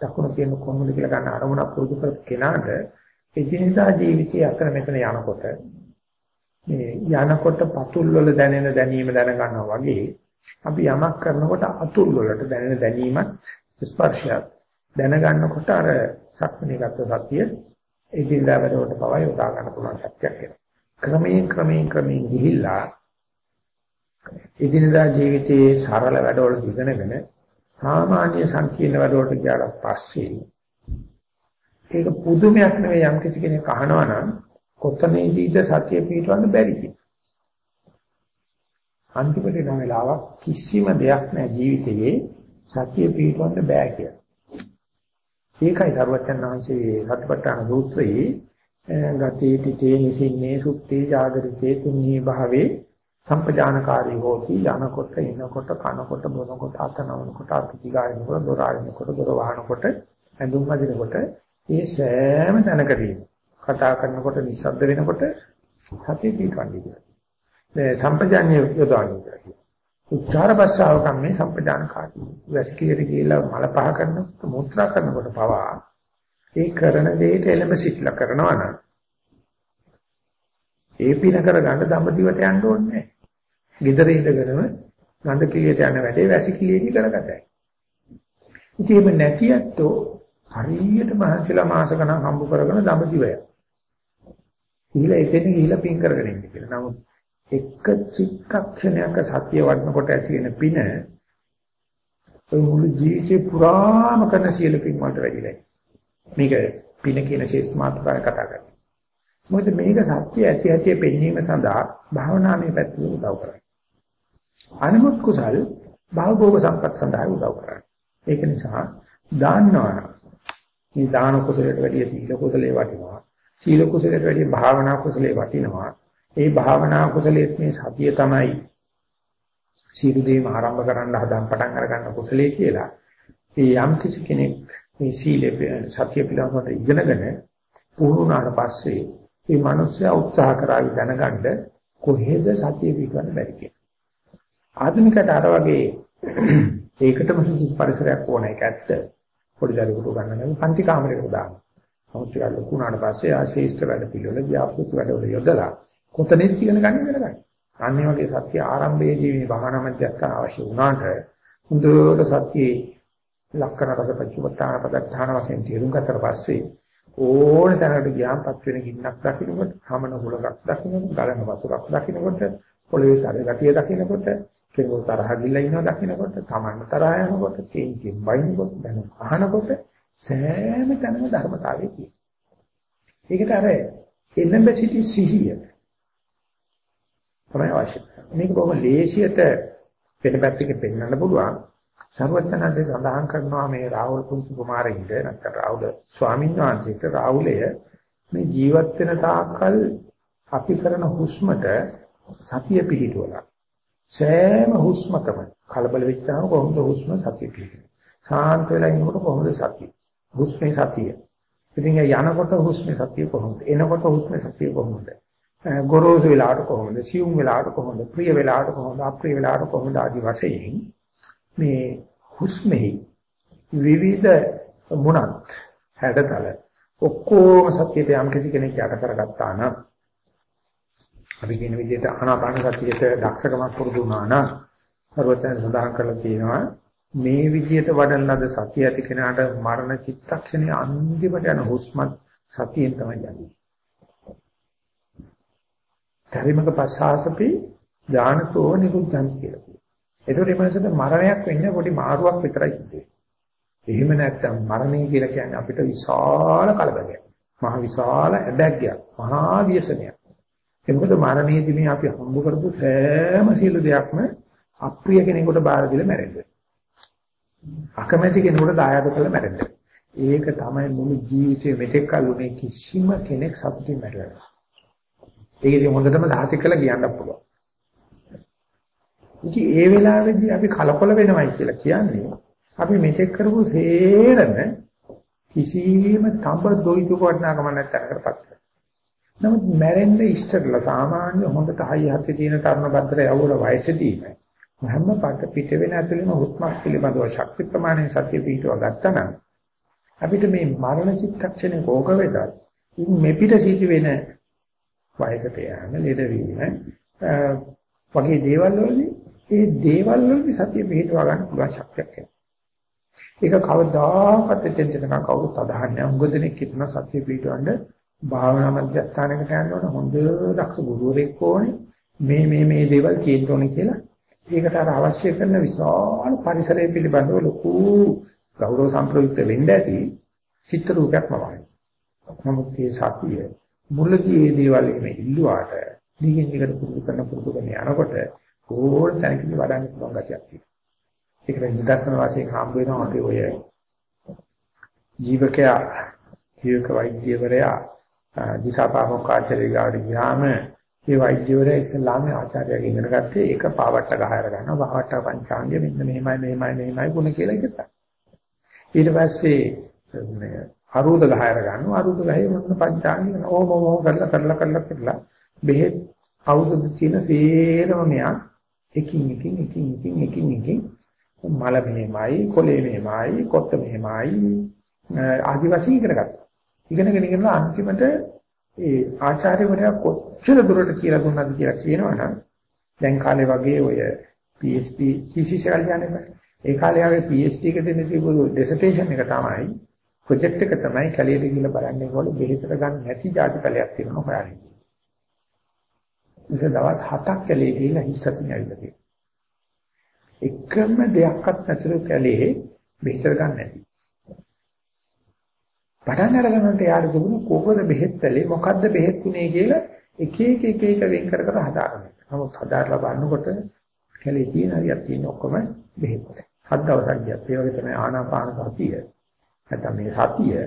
දකුණ කියන කොහොමද කියලා ගන්න අරමුණක් පුරුදු කර කෙනාට එදිනදා ජීවිතයේ අතර මෙතන යනකොට මේ යනකොට පතුල් වල දැනෙන දැනීම දැන ගන්නවා වගේ අපි යමක් කරනකොට අතුල් වලට දැනෙන දැනීමත් ස්පර්ශයත් දැනගන්නකොට අර සක්මණේ ගත්ත සතිය එදිනදා වැඩවලට පවා යොදා ගන්න පුළුවන් ශක්තියක් එනවා. ක්‍රමයෙන් ක්‍රමයෙන් ක්‍රමයෙන් ගිහිල්ලා එදිනදා ජීවිතයේ සරල වැඩවල ඉගෙනගෙන සාමාන්‍ය සංකීර්ණ වැඩවලට ගියාට පස්සේ ඒක පුදුමයක් නෙවෙයි යම් කිසි කෙනෙක් අහනවා නම් කොතනදීද සතිය පිටවන්න බැරි කියලා. අන්තිමට එන වෙලාවක් කිසිම දෙයක් නැහැ ජීවිතයේ සතිය පිටවන්න බෑ කියලා. ඒකයි දරුවචන් වහන්සේ සත්පට්ඨාන සූත්‍රයේ ගතේ තිතේ නිසින්නේ සුත්තේ ජාගරිතේ තුන්හි භාවේ සම්පජානකාරී හෝති යනකොට එනකොට කනකොට බොනකොට අතනවනකොට අතිගායනකොට දොර ආරිනකොට දොර වහනකොට ඇඳුම් අදිනකොට මේ සෑම තැනකදී කතා කරනකොට නිශ්ශබ්ද වෙනකොට සතිය පිටවන්නේ කියලා. මේ සම්පජාන්‍ය යොදවන්නේ කියලා. උච්චාර භාෂාව කම්මේ සම්පජාන කාටි. වැස්කියට ගිහිල්ලා මල පහ කරනකොට මුත්‍රා කරනකොට පවා ඒ කරන දෙයට එළඹ සිట్లా කරනවා නම් ඒ පින කරගන්න දඹදිවට යන්න ඕනේ නැහැ. ගෙදර ඉඳගෙනම ගඳ කිලියට යන වැඩේ වැසිකිලියේදී කරගතයි. ඉතින් එහෙම නැතිවත්ෝ හරියට මහන්සිලා මාස ගණන් හම්බ කරගෙන දඹදිවය. ගිහිලා එතන ගිහිලා පින් කරගෙන ඉන්න කියලා. නමුත් එක චිත්තක්ෂණයක සත්‍ය වඩනකොට ඇති වෙන පින ඔය මුළු ජීවිතේ පුරාම කරන සියලු පින් වලට වැඩිලා. මේක පින කියන ශේෂ මාතෘකාව කතා කරන්නේ. මොකද මේක සත්‍ය ඇති ඇති පෙන්වීම සඳහා භාවනාවේ පැත්තට උදව් කරන්නේ. අනිමුත් කුසල් භවභෝග සම්පත් සඳහා උදව් කරන්නේ. ඒක නිසා දාන්නවා මේ දාන කුසලයට වැඩිය සීල කුසලයේ වටිනවා. සීල කුසලයට වැඩිය භාවනා කුසලයේ වටිනවා. ඒ භාවනා කුසලයේ මේ සතිය තමයි සීල දේම ආරම්භ කරන්න හදන් පටන් අරගන්න කුසලයේ කියලා. ඒ යම් කිසි කෙනෙක් මේ සීලේ සතිය පිළිබඳව ඉගෙනගෙන පුහුණුනාට පස්සේ මේ මිනිස්සයා උත්සාහ කරાવી දැනගන්න කොහෙද සතිය පිටවන්න බැරි කියලා. ආධුනිකයට අර වගේ ඒකටම සුදුසු පරිසරයක් ඕන එක ඇත්ත. පොඩි දරුවෙකුට ගන්න පන්ති කාමරයකට දාන්න. නමුත් ටිකක් ලොකු වුණාට පස්සේ ආ ශේෂ්ඨ වැඩ පිළිවෙල ව්‍යාපෘති වැඩවල යොදලා කොතනෙත් ඉගෙන ගන්න ඉගෙන ගන්න. අන්න වගේ සත්‍ය ආරම්භයේදී මේ භාවනා මධ්‍යස්ථාන අවශ්‍ය වුණාට හොඳට සත්‍යයේ ලක්කන රස පච්චපට්ඨාන පදත්තාන වශයෙන් තේරුම් ගත්තට පස්සේ ඕන තැනකට ගියාමපත් වෙන ගින්නක් දකින්නකොට, හමන හුලඟක් දකින්නකොට, ගලන වතුරක් දකින්නකොට, පොළවේ සැර ගතිය දකින්නකොට, කෙනෙකු තරහ ගිල්ල ඉන්නවා දකින්නකොට, තමන්න තරහ යනකොට, චේන්ජින් වයින්කොට, දැන් අහනකොට සෑම තැනම ධර්මතාවය කියනවා. ඒකට අර එළඹ සිටි සිහිය තමයි අවශ්‍ය. මේක බොහොම ලේසියට වෙන පැත්තකින් පෙන්වන්න පුළුවන්. සර්වඥාන්සේ සඳහන් කරනවා මේ රාහුල කුංසු කුමාරින්ද නැත්නම් රාහුල ස්වාමීන් වහන්සේට රාහුලය මේ ජීවත් වෙන තාක්කල් අපි කරන හුස්මට සතිය පිහිටුවලා සෑම හුස්මකම කලබල වෙච්චාම කොහොමද හුස්ම සතිය පිහිටුවේ සාන්ත වෙලා ඉන්නකොට කොහොමද සතිය? හුස්මේ සතිය. ඉතින් යනකොට හුස්මේ සතිය කොහොමද? එනකොට හුස්මේ සතිය කොහොමද? ගොරෝසු වෙලාවට කොහොමද? සියුම් වෙලාවට කොහොමද? ප්‍රිය වෙලාවට කොහොමද? අප්‍රිය වෙලාවට කොහොමද? ආදි වශයෙන් මේ හුස්මෙහි විවිධ මුණත් හැඩතල ඔක්කොම සත්‍යයට යම් කිසි කෙනෙක් යට කරගත්තා නම් අපි කියන විදිහට ආනාපාන සතියට දක්ෂකමක් පුරුදු වුණා නම් සර්වඥයන් සඳහන් කරලා තියෙනවා මේ විදිහට වඩන ලද සතිය ඇති කෙනාට මරණ චිත්තක්ෂණයේ අන්තිමට යන හුස්මත් සතියෙන් තමයි යන්නේ. ධර්මක පස්සාසපි ඥානතෝ නිරුද්ධං කියලා. ඒතකොට මේ මනසට මරණයක් වෙන්නේ පොඩි මාරුවක් විතරයි සිද්ධ එහෙම නැත්නම් මරණය කියලා කියන්නේ අපිට විශාල කලබලයක්. මහ විශාල ඇබැග්යක්, මහා ව්‍යසනයක්. ඒ මොකද මරණයේදී මේ අපි හම්බ කරපු සෑම සියලු දෙයක්ම අප්‍රිය කෙනෙකුට බාර දීලා මැරෙන්නේ. අකමැති කෙනෙකුට දායාද කරලා මැරෙන්නේ. ඒක තමයි මුළු ජීවිතේ මෙතෙක් කල උනේ කිසිම කෙනෙක් සතුටින් මැරෙන්නේ. ඒකදී හොඳටම සාහිත්‍ය කළ කියන්න පුළුවන්. ඉතින් ඒ වෙලාවේදී අපි කලකොල වෙනවයි කියලා කියන්නේ අපි මෙතෙක් කරපු සේරම කිසිම තඹ දොයිතු වටනකම නැත්තරකටපත් කරනවා. නමුත් මැරෙන්න ඉස්සරලා සාමාන්‍ය හොඳට හයි හත්තේ තියෙන තරුණ බද්දර යවුල වයසදීම හැම පාට පිට වෙන ඇතුළේම හුස්මක් පිළිබඳව ශක්ති ප්‍රමාණය සත්‍ය පිටව ගත්තනම් අපිට මේ මරණ චිත්තක්ෂණේ කෝක වේදත් මේ පිට සිට වෙන වයසට යෑම ලෙඩවීම වගේ දේවල් වලදී ඒ දේවල් වලදී සතිය පිටවා ගන්න පුළුවන් ශක්තියක් එනවා. ඒක කවදාකවත් එතෙන් දෙනකම් කවුරුත් අදහන්නේ නැහැ. උගදෙනෙක් හිතන සතිය පිටවන්න භාවනා මධ්‍යස්ථානයකට යන්න ඕන හොඳ දක්ෂ ගුරුවරයෙක් ඕනේ. මේ මේ මේ දේවල් කියන්න ඕනේ කියලා. ඒකට අර අවශ්‍ය කරන විශාල පරිසරය පිළිබඳව ලොකු ගෞරව සම්ප්‍රයුක්ත වෙන්න ඇති චිත්‍ර රූපයක්ම වගේ. නමුත් මේ සතිය මුලදී මේ දේවල් එමෙ ඉල්ලුවාට දිගින් දිගට පුරුදු කරන පුරුදු කරන යනකොට ඕන තැනකින් වඩන්න පුළුවන් ගතියක් තියෙනවා. ඒකට නිදර්ශන වශයෙන් හම්බ වෙනවා අපි ඔය ජීවකයා ජීවක වෛද්‍යවරයා දිසාපාමොක්කාචාර්ය ගාවට ගියාම ඒ වෛද්‍යවරයා ඉස්ලාම ආචාර්යගෙන් ඉගෙන ගත්තේ ඒක පාවට්ට ගහයර ගන්නවා. පාවට්ට පංචාංගය මෙන්න මෙහෙමයි මෙහෙමයි මෙහෙමයි ගුණ කියලා ඉතින්. ඊට පස්සේ මේ අරුද ගහයර ගන්නවා. අරුද ගහේ මොන පංචාංගය ඕම ඕම කරලා කරලා කරලා කරලා බෙහෙත් අවුරුදු තියෙන සේරම මෙයා එකින් එකින් එකින් එකින් එකින් එකින් මල මෙහෙමයි කොලේ මෙහෙමයි කොත්ත මෙහෙමයි ආදි වශයෙන් ඉගෙන ගත්තා. ඉගෙනගෙන ඉගෙන අන්තිමට ඒ ආචාර්යවරයා කොච්චර දුරට කියලා දුන්නාද කියලා කියනවනම් දැන් කාලේ වගේ ඔය PhD thesis එකක් යන්නේ නැහැ. ඒ කාලේ ආවේ PhD එක දෙන්න තිබුණු ඩිසර්ටේෂන් එක තමයි ප්‍රොජෙක්ට් එක තමයි කැලියට ගිහිල්ලා බලන්නේ කොහොමද බෙහෙතට ගන්න නැති ಜಾති කලයක් තියෙනවා හොයාගන්න. ඉතින් දවස් 7ක් කැලියේ ගිහිල්ලා හිස්සතින් ඇවිල්ලා තියෙනවා. එකම දෙයක්වත් නැතුව කැලියේ බෙහෙතට ගන්න නැති. පටන් අරගන්නට යාර දුන්න කොහොමද බෙහෙත්ලේ මොකද්ද බෙහෙත් උනේ කියලා එක එක එක එක වෙන් කර කර හදාගන්න. නමුත් හදාarලා බලනකොට කැලේ තියෙන හරියක් තියෙන ඔක්කොම බෙහෙත්. හත් දවසක් ගියත් ඒ වගේ තමයි ආනාපාන සතිය. නැත්නම් මේ සතිය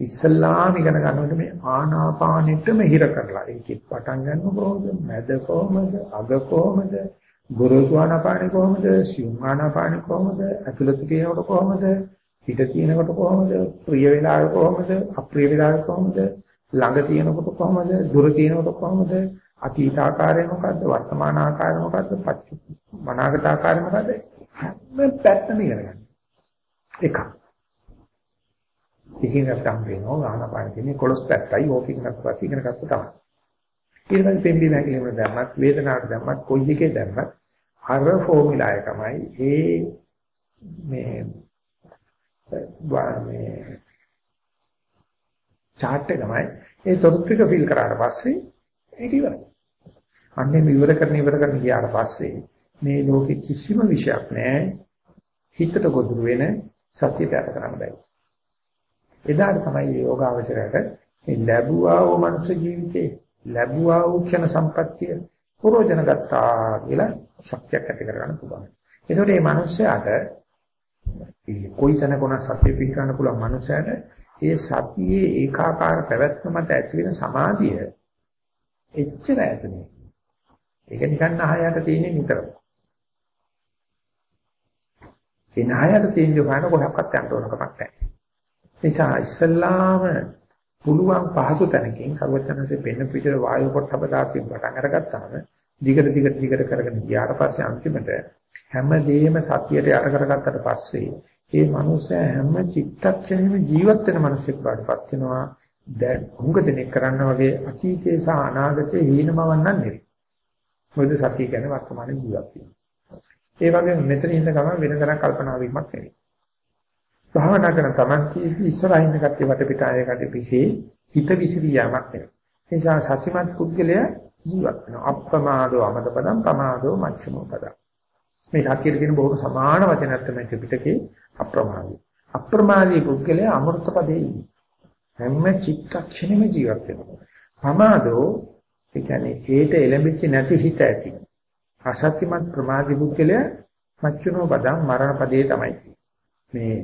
ඉස්සල්ලාම ඉගෙන ගන්නකොට මේ ආනාපානෙටම හිර කරලා ඒකේ පටන් ගන්න කොහොමද? මැද කොහොමද? අග කොහොමද? ගුරුසු ආනාපානෙ කොහොමද? සියුම් ආනාපානෙ කොහොමද? ඇතුළත කියනකොට කොහොමද? හිත තියෙනකොට කොහොමද? ප්‍රිය වෙලාවෙ කොහොමද? අප්‍රිය වෙලාවෙ කොහොමද? ළඟ තියෙනකොට කොහොමද? දුර තියෙනකොට කොහොමද? අතීත ආකාරය මොකද්ද? වර්තමාන ආකාරය මොකද්ද? පච්චු මනාගත ආකාරය මොකද්ද? හැම පැත්තම ඉගෙන ගන්න. එකක්. ඉගෙන ගන්න වෙනවා ආනාපාන කියන්නේ කොලොස් පැත්තයි ඕක ඉගෙන ගන්න පස්සේ ඉගෙන ගත්ත තමයි. ඊට පස්සේ පෙම්බි නැගිලිම දැම්මත් වේදනාවට දැම්මත් කොයි එකේ දැම්මත් අර ෆෝමියුලා එකමයි ඒ මේ මේ chart එකමයි ඒ තොරතුරු ටික ෆිල් කරාට පස්සේ ඒක ඉවරයි. අන්නේ මේ ඉවර කරන ඉවර කරන ගියාට පස්සේ මේ ලෝකෙ කිසිම විශයක් නැහැ හිතට ගොදුරු වෙන සත්‍යයට යට කරන්න බෑ. එදාට තමයි යෝගාවචරයට මේ ලැබුවා වූ මනුෂ්‍ය ජීවිතේ ලැබුවා වූ ක්ෂණ සම්පත්තිය ප්‍රෝජන ගත්තා කියලා ශක්තියක් ඇති කරගන්න පුළුවන්. ඒකෝට මේ මනුස්සයාට කොයි තැනකෝන සත්‍ය පිළිගන්න පුළුවන් මනුස්සයාට ඒ සතියේ ඒකාකාර පැවැත්ම මත ඇති වෙන සමාධිය එච්චර ඇතනේ. ඒක නිකන් අහයට තියෙන නිතරම. ඒ නායයට තියෙන ගාන කොහොක්වත් යන්න ඕන කමක් නැහැ. නිසා ඉස්සල්ලාම පුළුවන් පහසු තැනකින් සර්වඥන්සේ පෙන්න පිටර වායු පොට්ටබ දාපින් පටන් අරගත්තාම දිගට දිගට දිගට කරගෙන ගියාට පස්සේ අන්තිමට හැමදේම සතියට යට කරගත්තට පස්සේ මේ මනුස්සයා හැම චිත්තක්ෂණෙම ජීවත් වෙන මිනිසෙක් බාටපත් වෙනවා. දැන් හුඟ දෙනෙක් කරන්න වගේ අතීතයේ සහ අනාගතයේ හීනමවන්නන් නෙවෙයි මොකද සතිය කියන්නේ වර්තමාන ජීවත් වීම. ඒ වගේම මෙතන ඉන්න ගමන් වෙන තරම් කල්පනා වීමක් නෙවෙයි. භාවනා කරන තමන් කීදී ඉස්සරහින් කට්ටිය වටපිටායේ කට්ටිය පිසේ හිත විසිරියාමක් නෙවෙයි. ඒ නිසා සතිමත් පුද්ගලයා ජීවත් වෙනවා අප්‍රමාදෝ අමතපදම් ප්‍රමාදෝ මච්චමෝ පදම් මේ සතියේ තියෙන බොහොම සමාන වචනයක් තමයි ත්‍රිපිටකේ අප්‍රමාදී. අප්‍රමාදී පුද්ගලයා අමෘත පදේ ඉන්නේ. හැම චිත්තක්ෂණෙම ජීවත් වෙනවා. ප්‍රමාදෝ ඒ කියන්නේ ඒට එළඹෙච්ච නැති හිත ඇති. අසත්‍යමත් ප්‍රමාදී පුද්ගලයා මච්චුනෝ පදං මරණ පදේ තමයි. මේ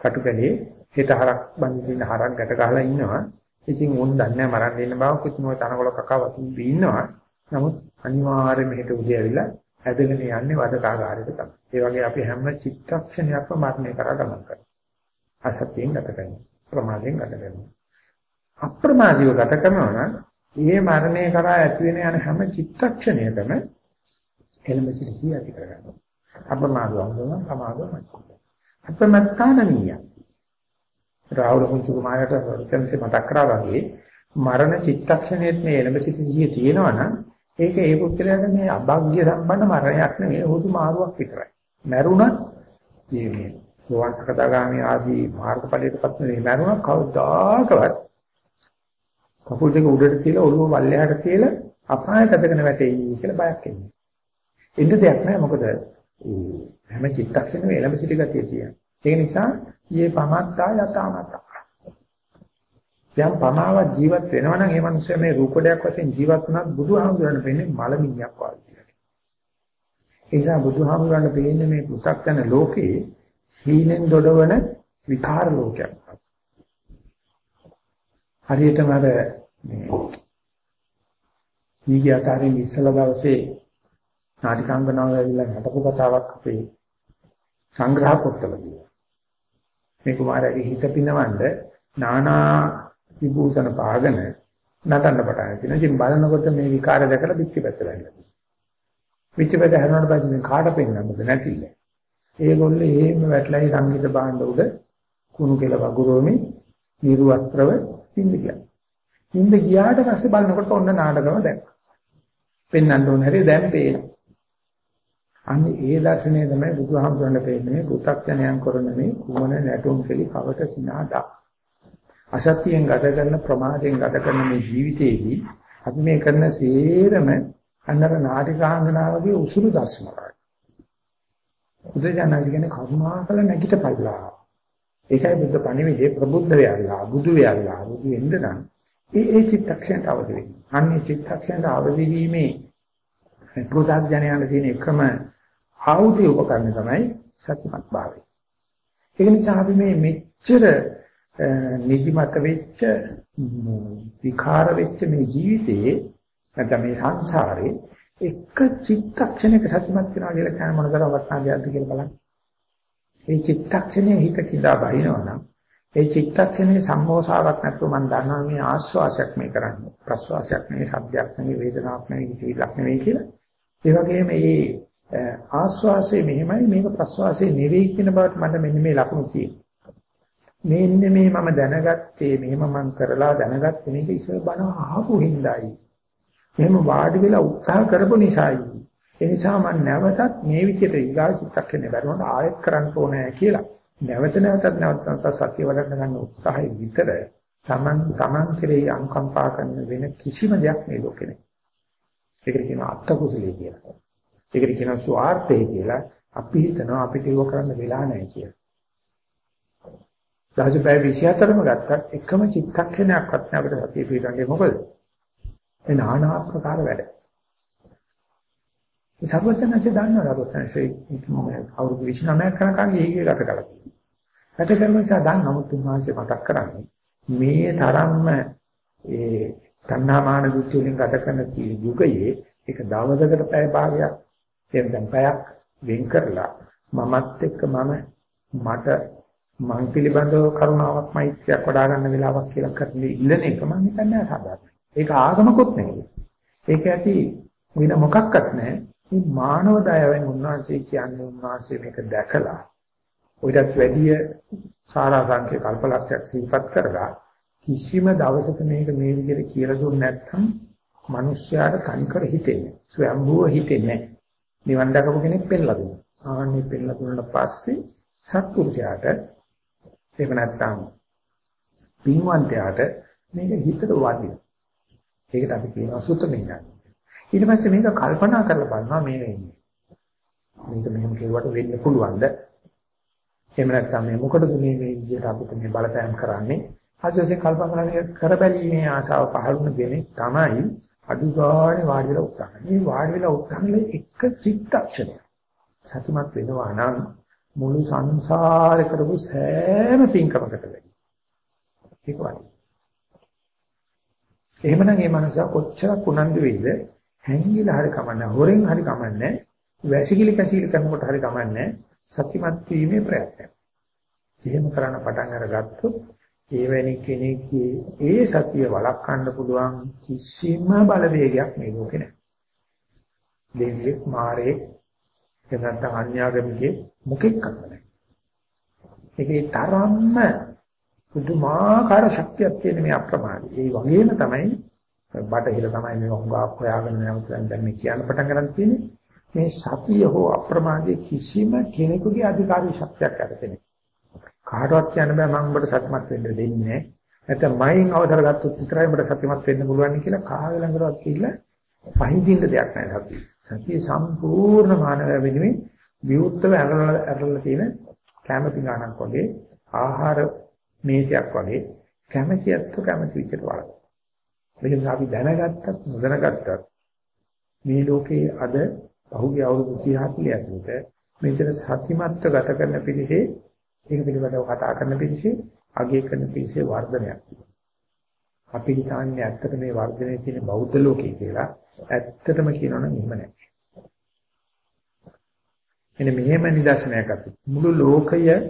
කටුකලේ හෙට හරක් බඳින්න හරක් ගැට ගහලා ඉන්නවා. ඉතින් උන් දන්නේ මරන්න ඉන්න බව කුතුමෝ තනකොළ කකා වතුන් ඉන්නවා. නමුත් අනිවාර්යයෙන්ම හෙට උදේ ඇවිල්ලා ඇදගෙන යන්නේ වදකාගාරයට තමයි. ඒ වගේ අපි හැම චිත්තක්ෂණයක්ම මරණය කරා ගමන් කරනවා. අසත්‍යයෙන් ගත කරනවා. ප්‍රමාදයෙන් ගත කරනවා. අප්‍රමාදීව ගත කරනවා නම් මේ මරණය කරා ඇති වෙන යන හැම චිත්තක්ෂණයකම එළඹ සිටී ඇති කරගන්නවා. අප්‍රමාදවම ප්‍රමාදව මතකයි. අප්‍රමත්තානීය. රාහුල කුංචු කුමාරට වචනසේ මතක් කරා වගේ මරණ චිත්තක්ෂණයේත් මේ එළඹ සිටී තියෙනවා නම් ඒක ඒ පුත්‍රයාට මේ අභාග්‍ය සම්බන්ධ මරණයක් නෙවෙයි හුදු මාරුවක් විතරයි. මැරුණත් මේ මේ සෝවාන්සකදාගාමී ආදී මාර්ගඵලයටපත් වෙන්නේ මැරුණා කවදාකවත් කකුල් දෙක උඩට තියලා ඔළුව වල්ලයට තියලා අපායට අදගෙන වැටෙයි කියලා බයක් එන්නේ. එන්න දෙයක් නැහැ මොකද හැම චිත්තක්ෂණෙම එළඹ සිටි ගතිය තියෙනවා. ඒ නිසා යේ පමත්තා යතාමතා යම් පමාවක් ජීවත් වෙනවා නම් ඒ මනුස්සයා මේ රූපඩයක් වශයෙන් ජීවත් වුණත් බුදුහාමුදුරන් වෙන්නේ මලමිණියක් වගේ කියලා. ඒ නිසා බුදුහාමුදුරන් වෙන්නේ මේ පු탁තන ලෝකේ හීනෙන් දොඩවන විකාර ලෝකයක්. හරියටම අර මේ ඊගියතරේ ඉස්සල දවසේ නාටිකාංගනාව ඇවිල්ලා නටපු කතාවක් අපේ සංග්‍රහ පොත්වල තියෙනවා. මේ කුමාරයාගේ හිත පිනවන්න නානා විභූෂණ පාගන නටන්න පටන් ගන්නවා. ඉතින් බලනකොට මේ විකාර දැකලා පිටිපැත්ත වැල්ලා. පිටිපැත්ත හැරෙනාට පස්සේ මේ කාට පෙන්නන්නද නැතිල. ඒගොල්ලෝ එහෙම වැටලයි සංගීත භාණ්ඩ උඩ කුණු කෙල වගුරුවමි නිර්වස්ත්‍රව ඉඳ ගියා. ඉඳ ගියාට පස්සේ බලනකොට ඔන්න නාටකම දැක්කා. පෙන්වන්න ඕන හැටි දැන් පේනවා. අන්න ඒ දර්ශනය තමයි බුදුහාමුදුරන් පෙන්නන්නේ බු탁ඥයන් කරන මේ කුමන නැටුම් කෙලි කවට සිනාදා. අසත්‍යයෙන් ගත කරන ප්‍රමාදයෙන් ගත කරන මේ ජීවිතේදී අපි මේ කරන සේරම අන්නර නාටිකාංගනාවගේ උසුළු දර්ශනයක්. බුදුජානක කියන්නේ කරුණාකල නැගිටපල්ලා. ඒකයි බුද්ධ පණිවිඩේ ප්‍රබුද්ධ වෙයල්ලා බුදු වෙයල්ලා බුදු වෙන්න නම් ඒ ඒ චිත්තක්ෂණයට අවදි වෙන්න. අන්නේ චිත්තක්ෂණයට අවදි වීමේ පුරුෂඥයන් තියෙන එකම ආයුධ උපකරණ තමයි සත්‍යමත් භාවය. ඒක නිසා අපි මේ මෙච්චර නිදිමත වෙච්ච විකාර වෙච්ච මේ ජීවිතේ නැත්නම් මේ සංසාරේ එක චිත්තක්ෂණයක සත්‍යමත් වෙනවා කියලා කියන මොනතරම් වටිනාදයක්ද කියලා බලන්න. මේ චිත්තක්ෂණයේ හිත කිදා බහිනවනම් ඒ චිත්තක්ෂණයේ සම්මෝසාවක් නැතුව මම දන්නවා මේ ආස්වාසයක් මේ කරන්නේ. ප්‍රස්වාසයක් නෙවෙයි, සබ්දයක් නෙවෙයි, වේදනාවක් නෙවෙයි, කිසිලක් නෙවෙයි කියලා. ඒ වගේම මේ ආස්වාසය මෙහෙමයි මේක ප්‍රස්වාසය නෙවෙයි කියන බවට මට මෙන්න මේ ලකුණු තියෙනවා. මෙන්න මේ මම දැනගත්තේ මෙහෙම මම කරලා දැනගත්තේ මේක ඉස්සර බණ අහපු හිඳයි. මෙහෙම වාඩි වෙලා උත්සාහ කරපු නිසායි. ඒ නිසා මම නැවතත් මේ විදිහට ඊගා චිත්තක්ෂණේ බැලුවොත් ආයෙත් කරන්න ඕනේ කියලා. නැවත නැවතත් නැවතත් සත්‍ය වඩන්න ගන්න උත්සාහය විතර තමන් තමන් කෙරෙහි අනුකම්පා කරන වෙන කිසිම දෙයක් මේ ලෝකේ නැහැ. ඒකට කියනවා අත්ත කුසලයේ කියලා. ඒකට කියනවා ස්වార్థය කියලා. අපි හිතනවා අපිට ඒක කරන්න වෙලා නැහැ කියලා. දහස පැය 24ම ගත්තත් එකම චිත්තක්ෂණයක්වත් නෑ අපිට සතිය පිටන්නේ මොකද? ඒ නානාත්මකාර වැඩ. ඒ සර්වඥාචර්ය දන්නවා රබතන්සේ අවුරුදු 29ක් කරනකන් ඒකේ ගත කරලා තියෙනවා. ගත කරන නිසා දැන් නමුත් උන්වහන්සේ මතක් කරන්නේ මේ තරම්ම ඒ තණ්හාමාන දුක්ඛ වලින් ගත කරන යුගයේ එක දවසකට පැය භාගයක් එහෙම දැන් පැයක් වෙන් කරලා මමත් එක්ක මම මට මං පිළිබඳව කරුණාවක් මෛත්‍රියක් වඩා ගන්න වෙලාවක් කියලා කරන්නේ ඉල්ලන එක මම හිතන්නේ අසාධාරණයි. ඒක ආගමකුත් නෙවෙයි. ඒක ඇති වෙන මොකක්වත් නැහැ. මේ මානව දයාවෙන් උන්වහන්සේ කියන්නේ උන්වහන්සේ මේක දැකලා ඔයිටත් වැඩිය සාරාංශික කල්පලක්ෂයක් සිහිපත් කරලා කිසිම දවසක මේක මේ විදිහට කියලා දුන්නේ නැත්නම් මිනිස්යාට තනිකර හිතෙන්නේ. ස්වයම්භූව හිතෙන්නේ නැහැ. නිවන් දකපු කෙනෙක් පෙන්ලා දුන්නා. ආන්නේ පෙන්ලා දුන්නාට පස්සේ සත්පුරුෂයාට එහෙම නැත්නම් පින්වන්තයාට මේක හිතට වදිනවා. ඒකට අපි කියනවා සුතමින්න. ඊට පස්සේ මේක කල්පනා කරලා බලනවා මේ වෙන්නේ. මේක මෙහෙම කෙරුවට වෙන්න පුළුවන්ද? එහෙම නැත්නම් මේ මොකටද මේ මේ විදිහට අපිට මේ බලපෑම් කරන්නේ? ආජෝසේ කල්පනා කරබැලීමේ ආශාව පහළුන දෙන්නේ තමයි අදුගානේ වාඩි වෙලා උත්සාහ කරනවා. මේ වාඩි වෙලා උත්සාහ එක චිත්තක්ෂණය. සතුටුමත් වෙනවා නම් මුළු සංසාරේ කරපු සෑම පින්කමකට වැඩි. ඒක වයි. එහෙමනම් මේ මනුස්සයා කොච්චර කුණන්දු වෙයිද හැංගිලා හරි කමන්නේ හොරෙන් හරි කමන්නේ වැසිකිලි කැසිලි කරනකොට හරි කමන්නේ සත්‍යමත් වීමේ ප්‍රයත්නය. එහෙම කරන්න පටන් අරගත්තොත් එවැනි කෙනෙක්ගේ ඒ සතිය වළක්වන්න පුළුවන් කිසිම බලවේගයක් මේ ලෝකේ නැහැ. දෙවියෙක් මාරේ එහෙම නැත්නම් අන්‍යාගමිකේ මොකෙක්වත් නැහැ. ඒකේ තරම්ම පුදුමාකාර ශක්තියක් තියෙන මේ අප්‍රමාදී. ඒ වගේම තමයි බටහිර තමයි මේ හොඟාක් හොයාගෙන නැවත දැන් මේ කියන්න පටන් ගන්න තියෙන්නේ. මේ සතිය හෝ අප්‍රමාදයේ කිසිම කෙනෙකුගේ අධිකාරී ශක්තියක් නැතනේ. කාටවත් කියන්න බෑ මම ඔබට සත්‍යමත් වෙන්න දෙන්නේ නැහැ. නැත්නම් මයින් අවසර ගත්තොත් විතරයි ඔබට සත්‍යමත් වෙන්න පුළුවන් කියලා කාගේ ළඟටවත් කියලා පහින්දින්න දෙයක් නැහැ සතිය. සතිය සම්පූර්ණ මානව වෙනුවෙන් විවුර්තව ඇරලා ඇරලා තියෙන කැමති ගානක් වගේ ආහාර මේසයක් වගේ කැමැතියත් කැමැති විදිහට වළඳ. මේක නිසා අපි දැනගත්තත් නොදැනගත්තත් මේ ලෝකේ අද පහුගිය අවුරුදු 30 40 ඇතුළත මෙතන සතිමත්ව ගත කරන පිළිසේ ඒක පිළිබඳව කතා කරන පිළිසේ අගය කරන පිළිසේ වර්ධනයක් අපි හිතන්නේ ඇත්තට මේ වර්ධනයේ තියෙන බෞද්ධ ලෝකේ කියලා ඇත්තටම කියනවනම් එහෙම නැහැ. එනේ මෙහෙම නිදර්ශනයක් අත මුළු ලෝකය දැන්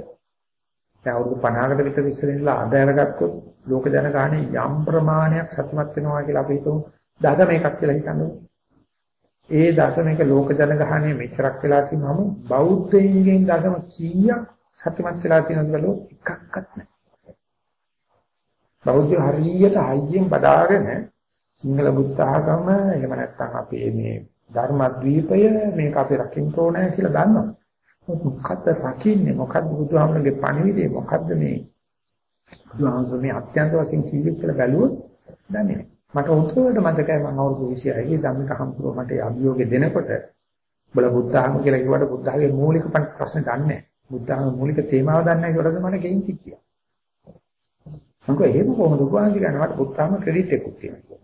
අවුරුදු 50කට විතර ඉස්සර ඉඳලා අද අරගත්තොත් ලෝක ජනගහනේ යම් ප්‍රමාණයක් සතුටුමත් වෙනවා කියලා අපි හිතමු දශමයකක් කියලා හිතන්නේ. ඒ දශමයක ලෝක ජනගහනේ මෙච්චරක් වෙලා තිනවම බෞද්ධයින්ගෙන් දශම කීයක් සතුටුමත් වෙලා තියෙනවද කියලා එකක්වත් නැහැ. බෞද්ධ හරියට හයියෙන් බදාගෙන සිංහල බුද්ධ ආගම එහෙම නැත්නම් අපේ මේ ධර්මද්වීපය මේක අපි රකින්න ඕනේ කියලා දන්නවා. මොකද්ද රකින්නේ මොකද්ද බුදුහාමරගේ පණිවිඩය මොකද්ද මේ බුදුහාමර මේ අත්‍යන්ත වශයෙන් කිව්වේ කියලා බැලුවොත් දන්නේ මට උතුරට මතකයි මම අවුරුදු 26 ධම්මික හම්පුර මට අභියෝගය දෙනකොට බල බුද්ධහම කියලා කිව්වට බුද්ධහගේ මූලික ප්‍රශ්න දන්නේ නැහැ බුද්ධහගේ මූලික තේමාව දන්නේ නැහැ කියලාද මට ගෙයින් කිව්වා මම කිව්වා එහෙම කොහොමද උපවාසි ගන්න මට බුද්ධහම ක්‍රෙඩිට් එකක් තියෙනවා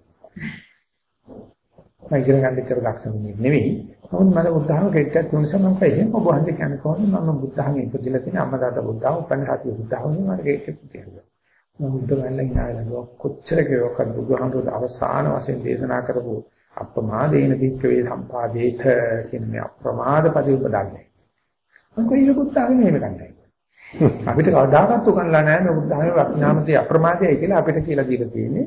මම ඉගෙන ගන්න ඉතර දක්ෂ නෙවෙයි. නමුත් මම බුද්ධහම කෙට්ටක් තුන නිසා මම එහෙම ඔබ හන්දේ කියන්නේ කොහොමද මම බුද්ධහම ඉපදිලා තියෙන අම්මා තාත්තා බුද්ධහම උපන්න හතිය බුද්ධහම මම කෙට්ටක් තියෙනවා. මම බුද්ධ ගන්න ඉනාලා කොච්චර කෙරුවක්ද බුදුහමරට අවසාන වශයෙන් දේශනා කරපු අප්‍රමාදේන වික්කවේ සම්පාදේත කියන මේ අප්‍රමාද පදේ උපදන්නේ. මම කොහේ බුද්ධහම එහෙම ගන්නයි. අපිට කවදාකවත් උගන්ලා නැහැ මේ බුද්ධහමේ වඥාමතේ අප්‍රමාදයයි කියලා අපිට කියලා දීලා තියෙන්නේ.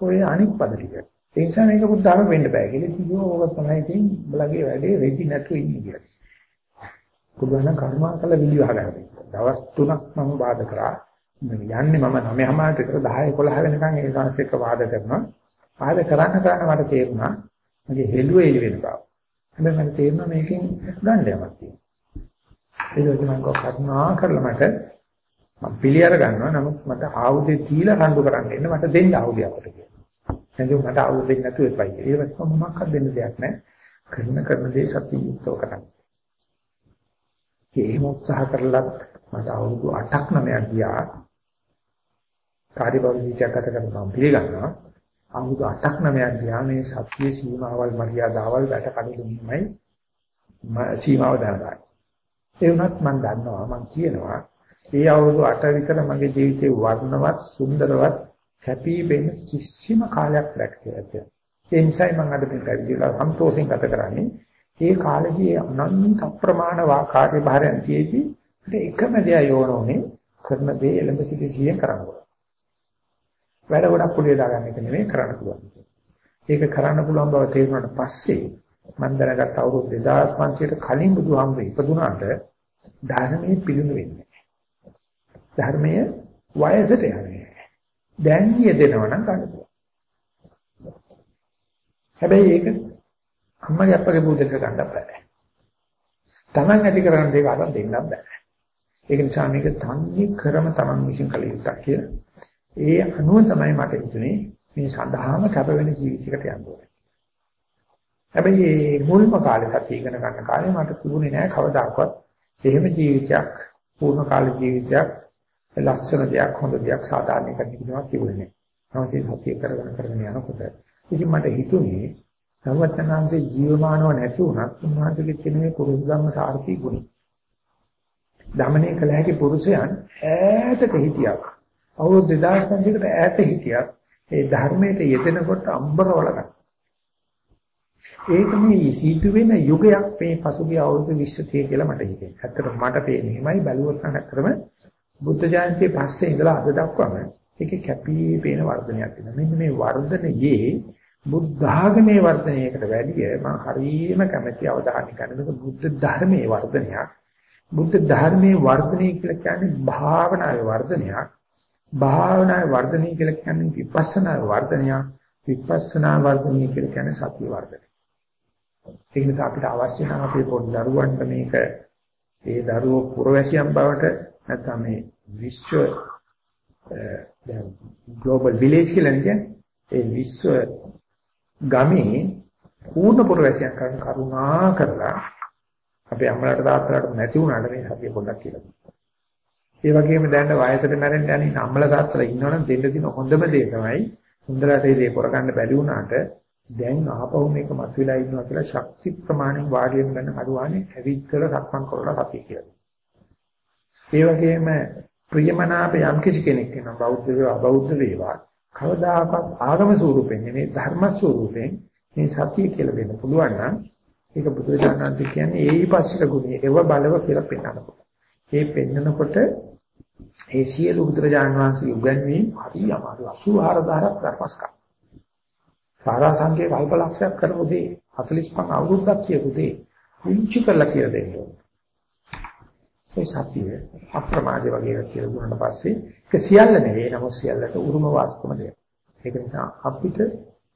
ඔය අනික් පද ටික. ඒ නිසා මේක බුද්ධාගම වෙන්න බෑ කියලා කිව්වෝ ඕක තමයි තියෙන්නේ උඹලගේ වැඩේ රෙදි නැතුව ඉන්නේ කියලා. බුදුහාම කර්මාකල විලිවහ ගන්න. දවස් 3ක් මම වාද කරා. යන්නේ මම 9:00 විතර 10 11 වෙනකන් ඒ සංස්කෘතික වාද කරනවා. වාද කරන්න කරන්න මට තේරුණා මගේ හෙළුව එළි වෙන බව. හැබැයි මට තේරුණා මේකෙන් ගන්න යමක් තියෙනවා. ඒක තමයි මම කරුණා කරලා මට මම පිළිඅර ගන්නවා. නමුත් මට ආයුධය දීලා රණ්ඩු කරන්න ඉන්න මට දෙන්න ආයුධයක් කියලා. එතකොට මට අවුල් දෙන්නේ නැතුව එපයි. ඊට පස්සේ මොනවක්වත් දෙන්න දෙයක් නැහැ. කරන කරන දේ සතියුක්තව කරන්න. ඒකම උත්සාහ කරලත් මට අවුරුදු 8ක් 9ක් ගියා. කාර්යබහුලීචයක් ගත කරනවා පිළිගන්නවා. අවුරුදු 8ක් 9ක් ගියා මේ සත්‍ය සීමාවල් මරියාදාවල් වැට කඩලුමයි සීමාව දැනගන්න. ඒ වුණත් මම දන්නවා මම කියනවා ඒ අවුරුදු 8 විතර මගේ ජීවිතේ වර්ණවත් සුන්දරවත් කැපී පෙනෙන කිසිම කාලයක් දැක්කේ නැහැ. ඒ නිසායි මම අද මේ පැවිදිලා සන්තෝෂෙන් ගත කරන්නේ. ඒ කාලේදී අනන්ත අප්‍රමාණ වාකාරය භාරයන් තියේදී එකම දේ යෝනෝනේ කරන දේ එළඹ සිටි සිහිය කරනවා. වැඩ ගොඩක් පුළිය දාගන්න එක නෙමෙයි කරන්න පුළුවන්. ඒක කරන්න පුළුවන් බව තේරුණාට පස්සේ මම දැනගත් අවුරුදු 2500ට කලින් බුදුහාමුදුරු ඉපදුනාට ධර්මයේ පිළිම වෙන්නේ නැහැ. ධර්මයේ වයසට යන්නේ දැන් යෙදෙනවා නම් ගන්න පුළුවන්. හැබැයි ඒක අම්මගේ අප්පගේ බුදුදෙක ගන්න බෑ. Taman ඇති කරගන්න දෙයක් අරන් දෙන්නත් බෑ. ඒක නිසා මේක තන්නේ කරම Taman විසින් කළ යුත්තක් කියලා. ඒ අනුව තමයි මට හිතුනේ මේ සඳහාම කැප වෙන ජීවිතයකට යන්න ඕනේ. හැබැයි මේ මුල්ම කාලේ සතිය ඉගෙන ගන්න කාලේ මට තිබුණේ නෑ කවදාකවත් එහෙම ජීවිතයක් පූර්ණ කාල ජීවිතයක් ලස්සන දෙයක් හොඳ දෙයක් සාධාරණ එකක් කියනවා තිබුණේ නැහැ. තමයි සත්‍ය කරගෙන කරගෙන යනකොට ඉතින් මට හිතුනේ සර්වඥාන්සේ ජීවමානව නැති වුණත් උන්වහන්සේගේ තියෙන මේ පුරුෂ ධම්ම සාර්ථී ගුණ. දමණය කළ හැකි පුරුෂයන් ඈතක හිටියා. අවුරුදු 2500කට ඈත හිටියා. ඒ ධර්මයට යෙදෙනකොට අම්බරවල ගන්න. ඒක මේ සීතු වෙන යුගයක් මේ පසුගිය අවුරුදු 20 කියලා මට හිතෙනවා. ඇත්තට මට පේන්නේ එහෙමයි බැලුවොත් නම් ඇත්තටම බුද්ධ ජයන්තියේ පස්සේ ඉඳලා අද දක්වාම ඒකේ කැපී පේන වර්ධනයක් තියෙනවා. මෙන්න මේ වර්ධනයේ බුද්ධ ආගමේ වර්ධනයකට වැඩිය මම හරියම කැමැති අවධානය ගන්නක බුද්ධ ධර්මයේ වර්ධනයක්. බුද්ධ ධර්මයේ වර්ධනය කියලා කියන්නේ භාවනාවේ වර්ධනයක්. භාවනාවේ වර්ධනය කියලා කියන්නේ විපස්සනා වර්ධනයක්. විපස්සනා වර්ධනය කියලා කියන්නේ සතිය වර්ධනය. ඒක නිසා අපිට අවශ්‍ය නම් අපේ පොඩි දරුවන්ට මේක ඒ දරුවෝ පුරවැසියන් බවට නැත්නම් මේ විශ්ව දැන් ග්ලෝබල් විලේජ් කියලා කියන්නේ ඒ විශ්ව ගමේ පූර්ණ පුරවැසියක් කරන කරුණා කරලා අපේ අම්මලාට තාත්තලාට නැති වුණාට මේ සතිය පොඩ්ඩක් කියලා දුන්නා. ඒ වගේම දැන් වයසට මැරෙන්න යන අම්මලා තාත්තලා ඉන්නවනම් දෙන්න දින හොඳම දේ තමයි හොඳට ඒ දේ කරගන්න බැරි වුණාට දැන් ආපහු මේක මතුවලා ඉන්නවා කියලා ශක්ති ප්‍රමාණයෙන් වාඩි වෙන ගන්න අඩුවානේ ඇවිත් කරලා සක්මන් කරලා සතිය කියලා. ඒ වගේම ප්‍රියමනාප යම් කිසි කෙනෙක් වෙනවා බෞද්ධ වේවා අබෞද්ධ වේවා කවදාකවත් ආගම ස්වරූපෙන් නෙමෙයි ධර්ම ස්වරූපෙන් මේ සතිය කියලා දෙන්න පුළුවන් නම් ඒක බුදුරජාණන් කියන්නේ ඒයිපස්සික ගුණය ඒව බලව කියලා පෙන්වනවා. ඒ පෙන්නකොට ඒ සියලු බුදුරජාණන් වහන්සේ උගන්වීම් හරි අමාරු 84000ක් ධර්මස්කම්. සාරා සංකේ කල්පලක්ෂයක් කරපු දේ 45 අවුරුද්දක් කියපු දේ විචි කරලා කියලා දෙන්න ඕනේ. ඒ සතිය අප්‍රමාද වගේ කියලා දුන්නාට පස්සේ ඒක සියල්ල නෙවෙයි නමුත් සියල්ලට උරුම වාස්තුම දෙයක්. ඒක නිසා අපිට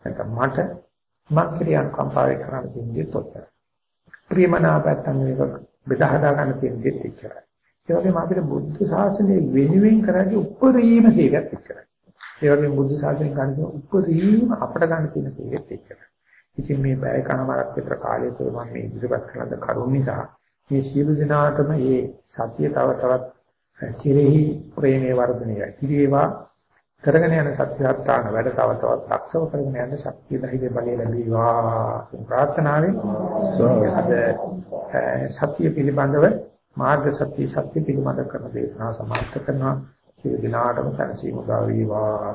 නැත්නම් මට මක් ක්‍රියා කම්පාවේ කරන්න තියෙන්නේ තොත්තර. ප්‍රියමනාපයන් මේක බෙදා හදා ගන්න තියෙන්නේ එච්චරයි. ඒ වගේම අපිට බුද්ධ ශාසනය වෙනුවෙන් කරන්නේ උපරිම සේවයක් එච්චරයි. ඒ වගේම බුද්ධ ශාසනය ගන්න උපරිම අපට ගන්න තියෙන සේවයක් එච්චරයි. ඉතින් මේ බය කනමාරක් විතර කාලය තුළ මම මේ ඉදිරිපත් කළද කරුණ නිසා මේ සියලු දෙනාටම මේ සත්‍ය තව තවත් කෙරෙහි ප්‍රේමයේ වර්ධනය කිරීවා. කරගෙන යන සත්‍යස්ථාන වැඩ තව තවත් ලක්ෂව කරගෙන යන ශක්තිය ධෛර්ය බලය ලැබීවා ප්‍රාර්ථනාවෙන් අද සත්‍ය පිළිබඳව මාර්ග සත්‍ය සත්‍ය පිළිබඳව කරන දේශනාව සමාප්ත කරනවා. සියලු දිනාටම සැනසීම උදා වේවා.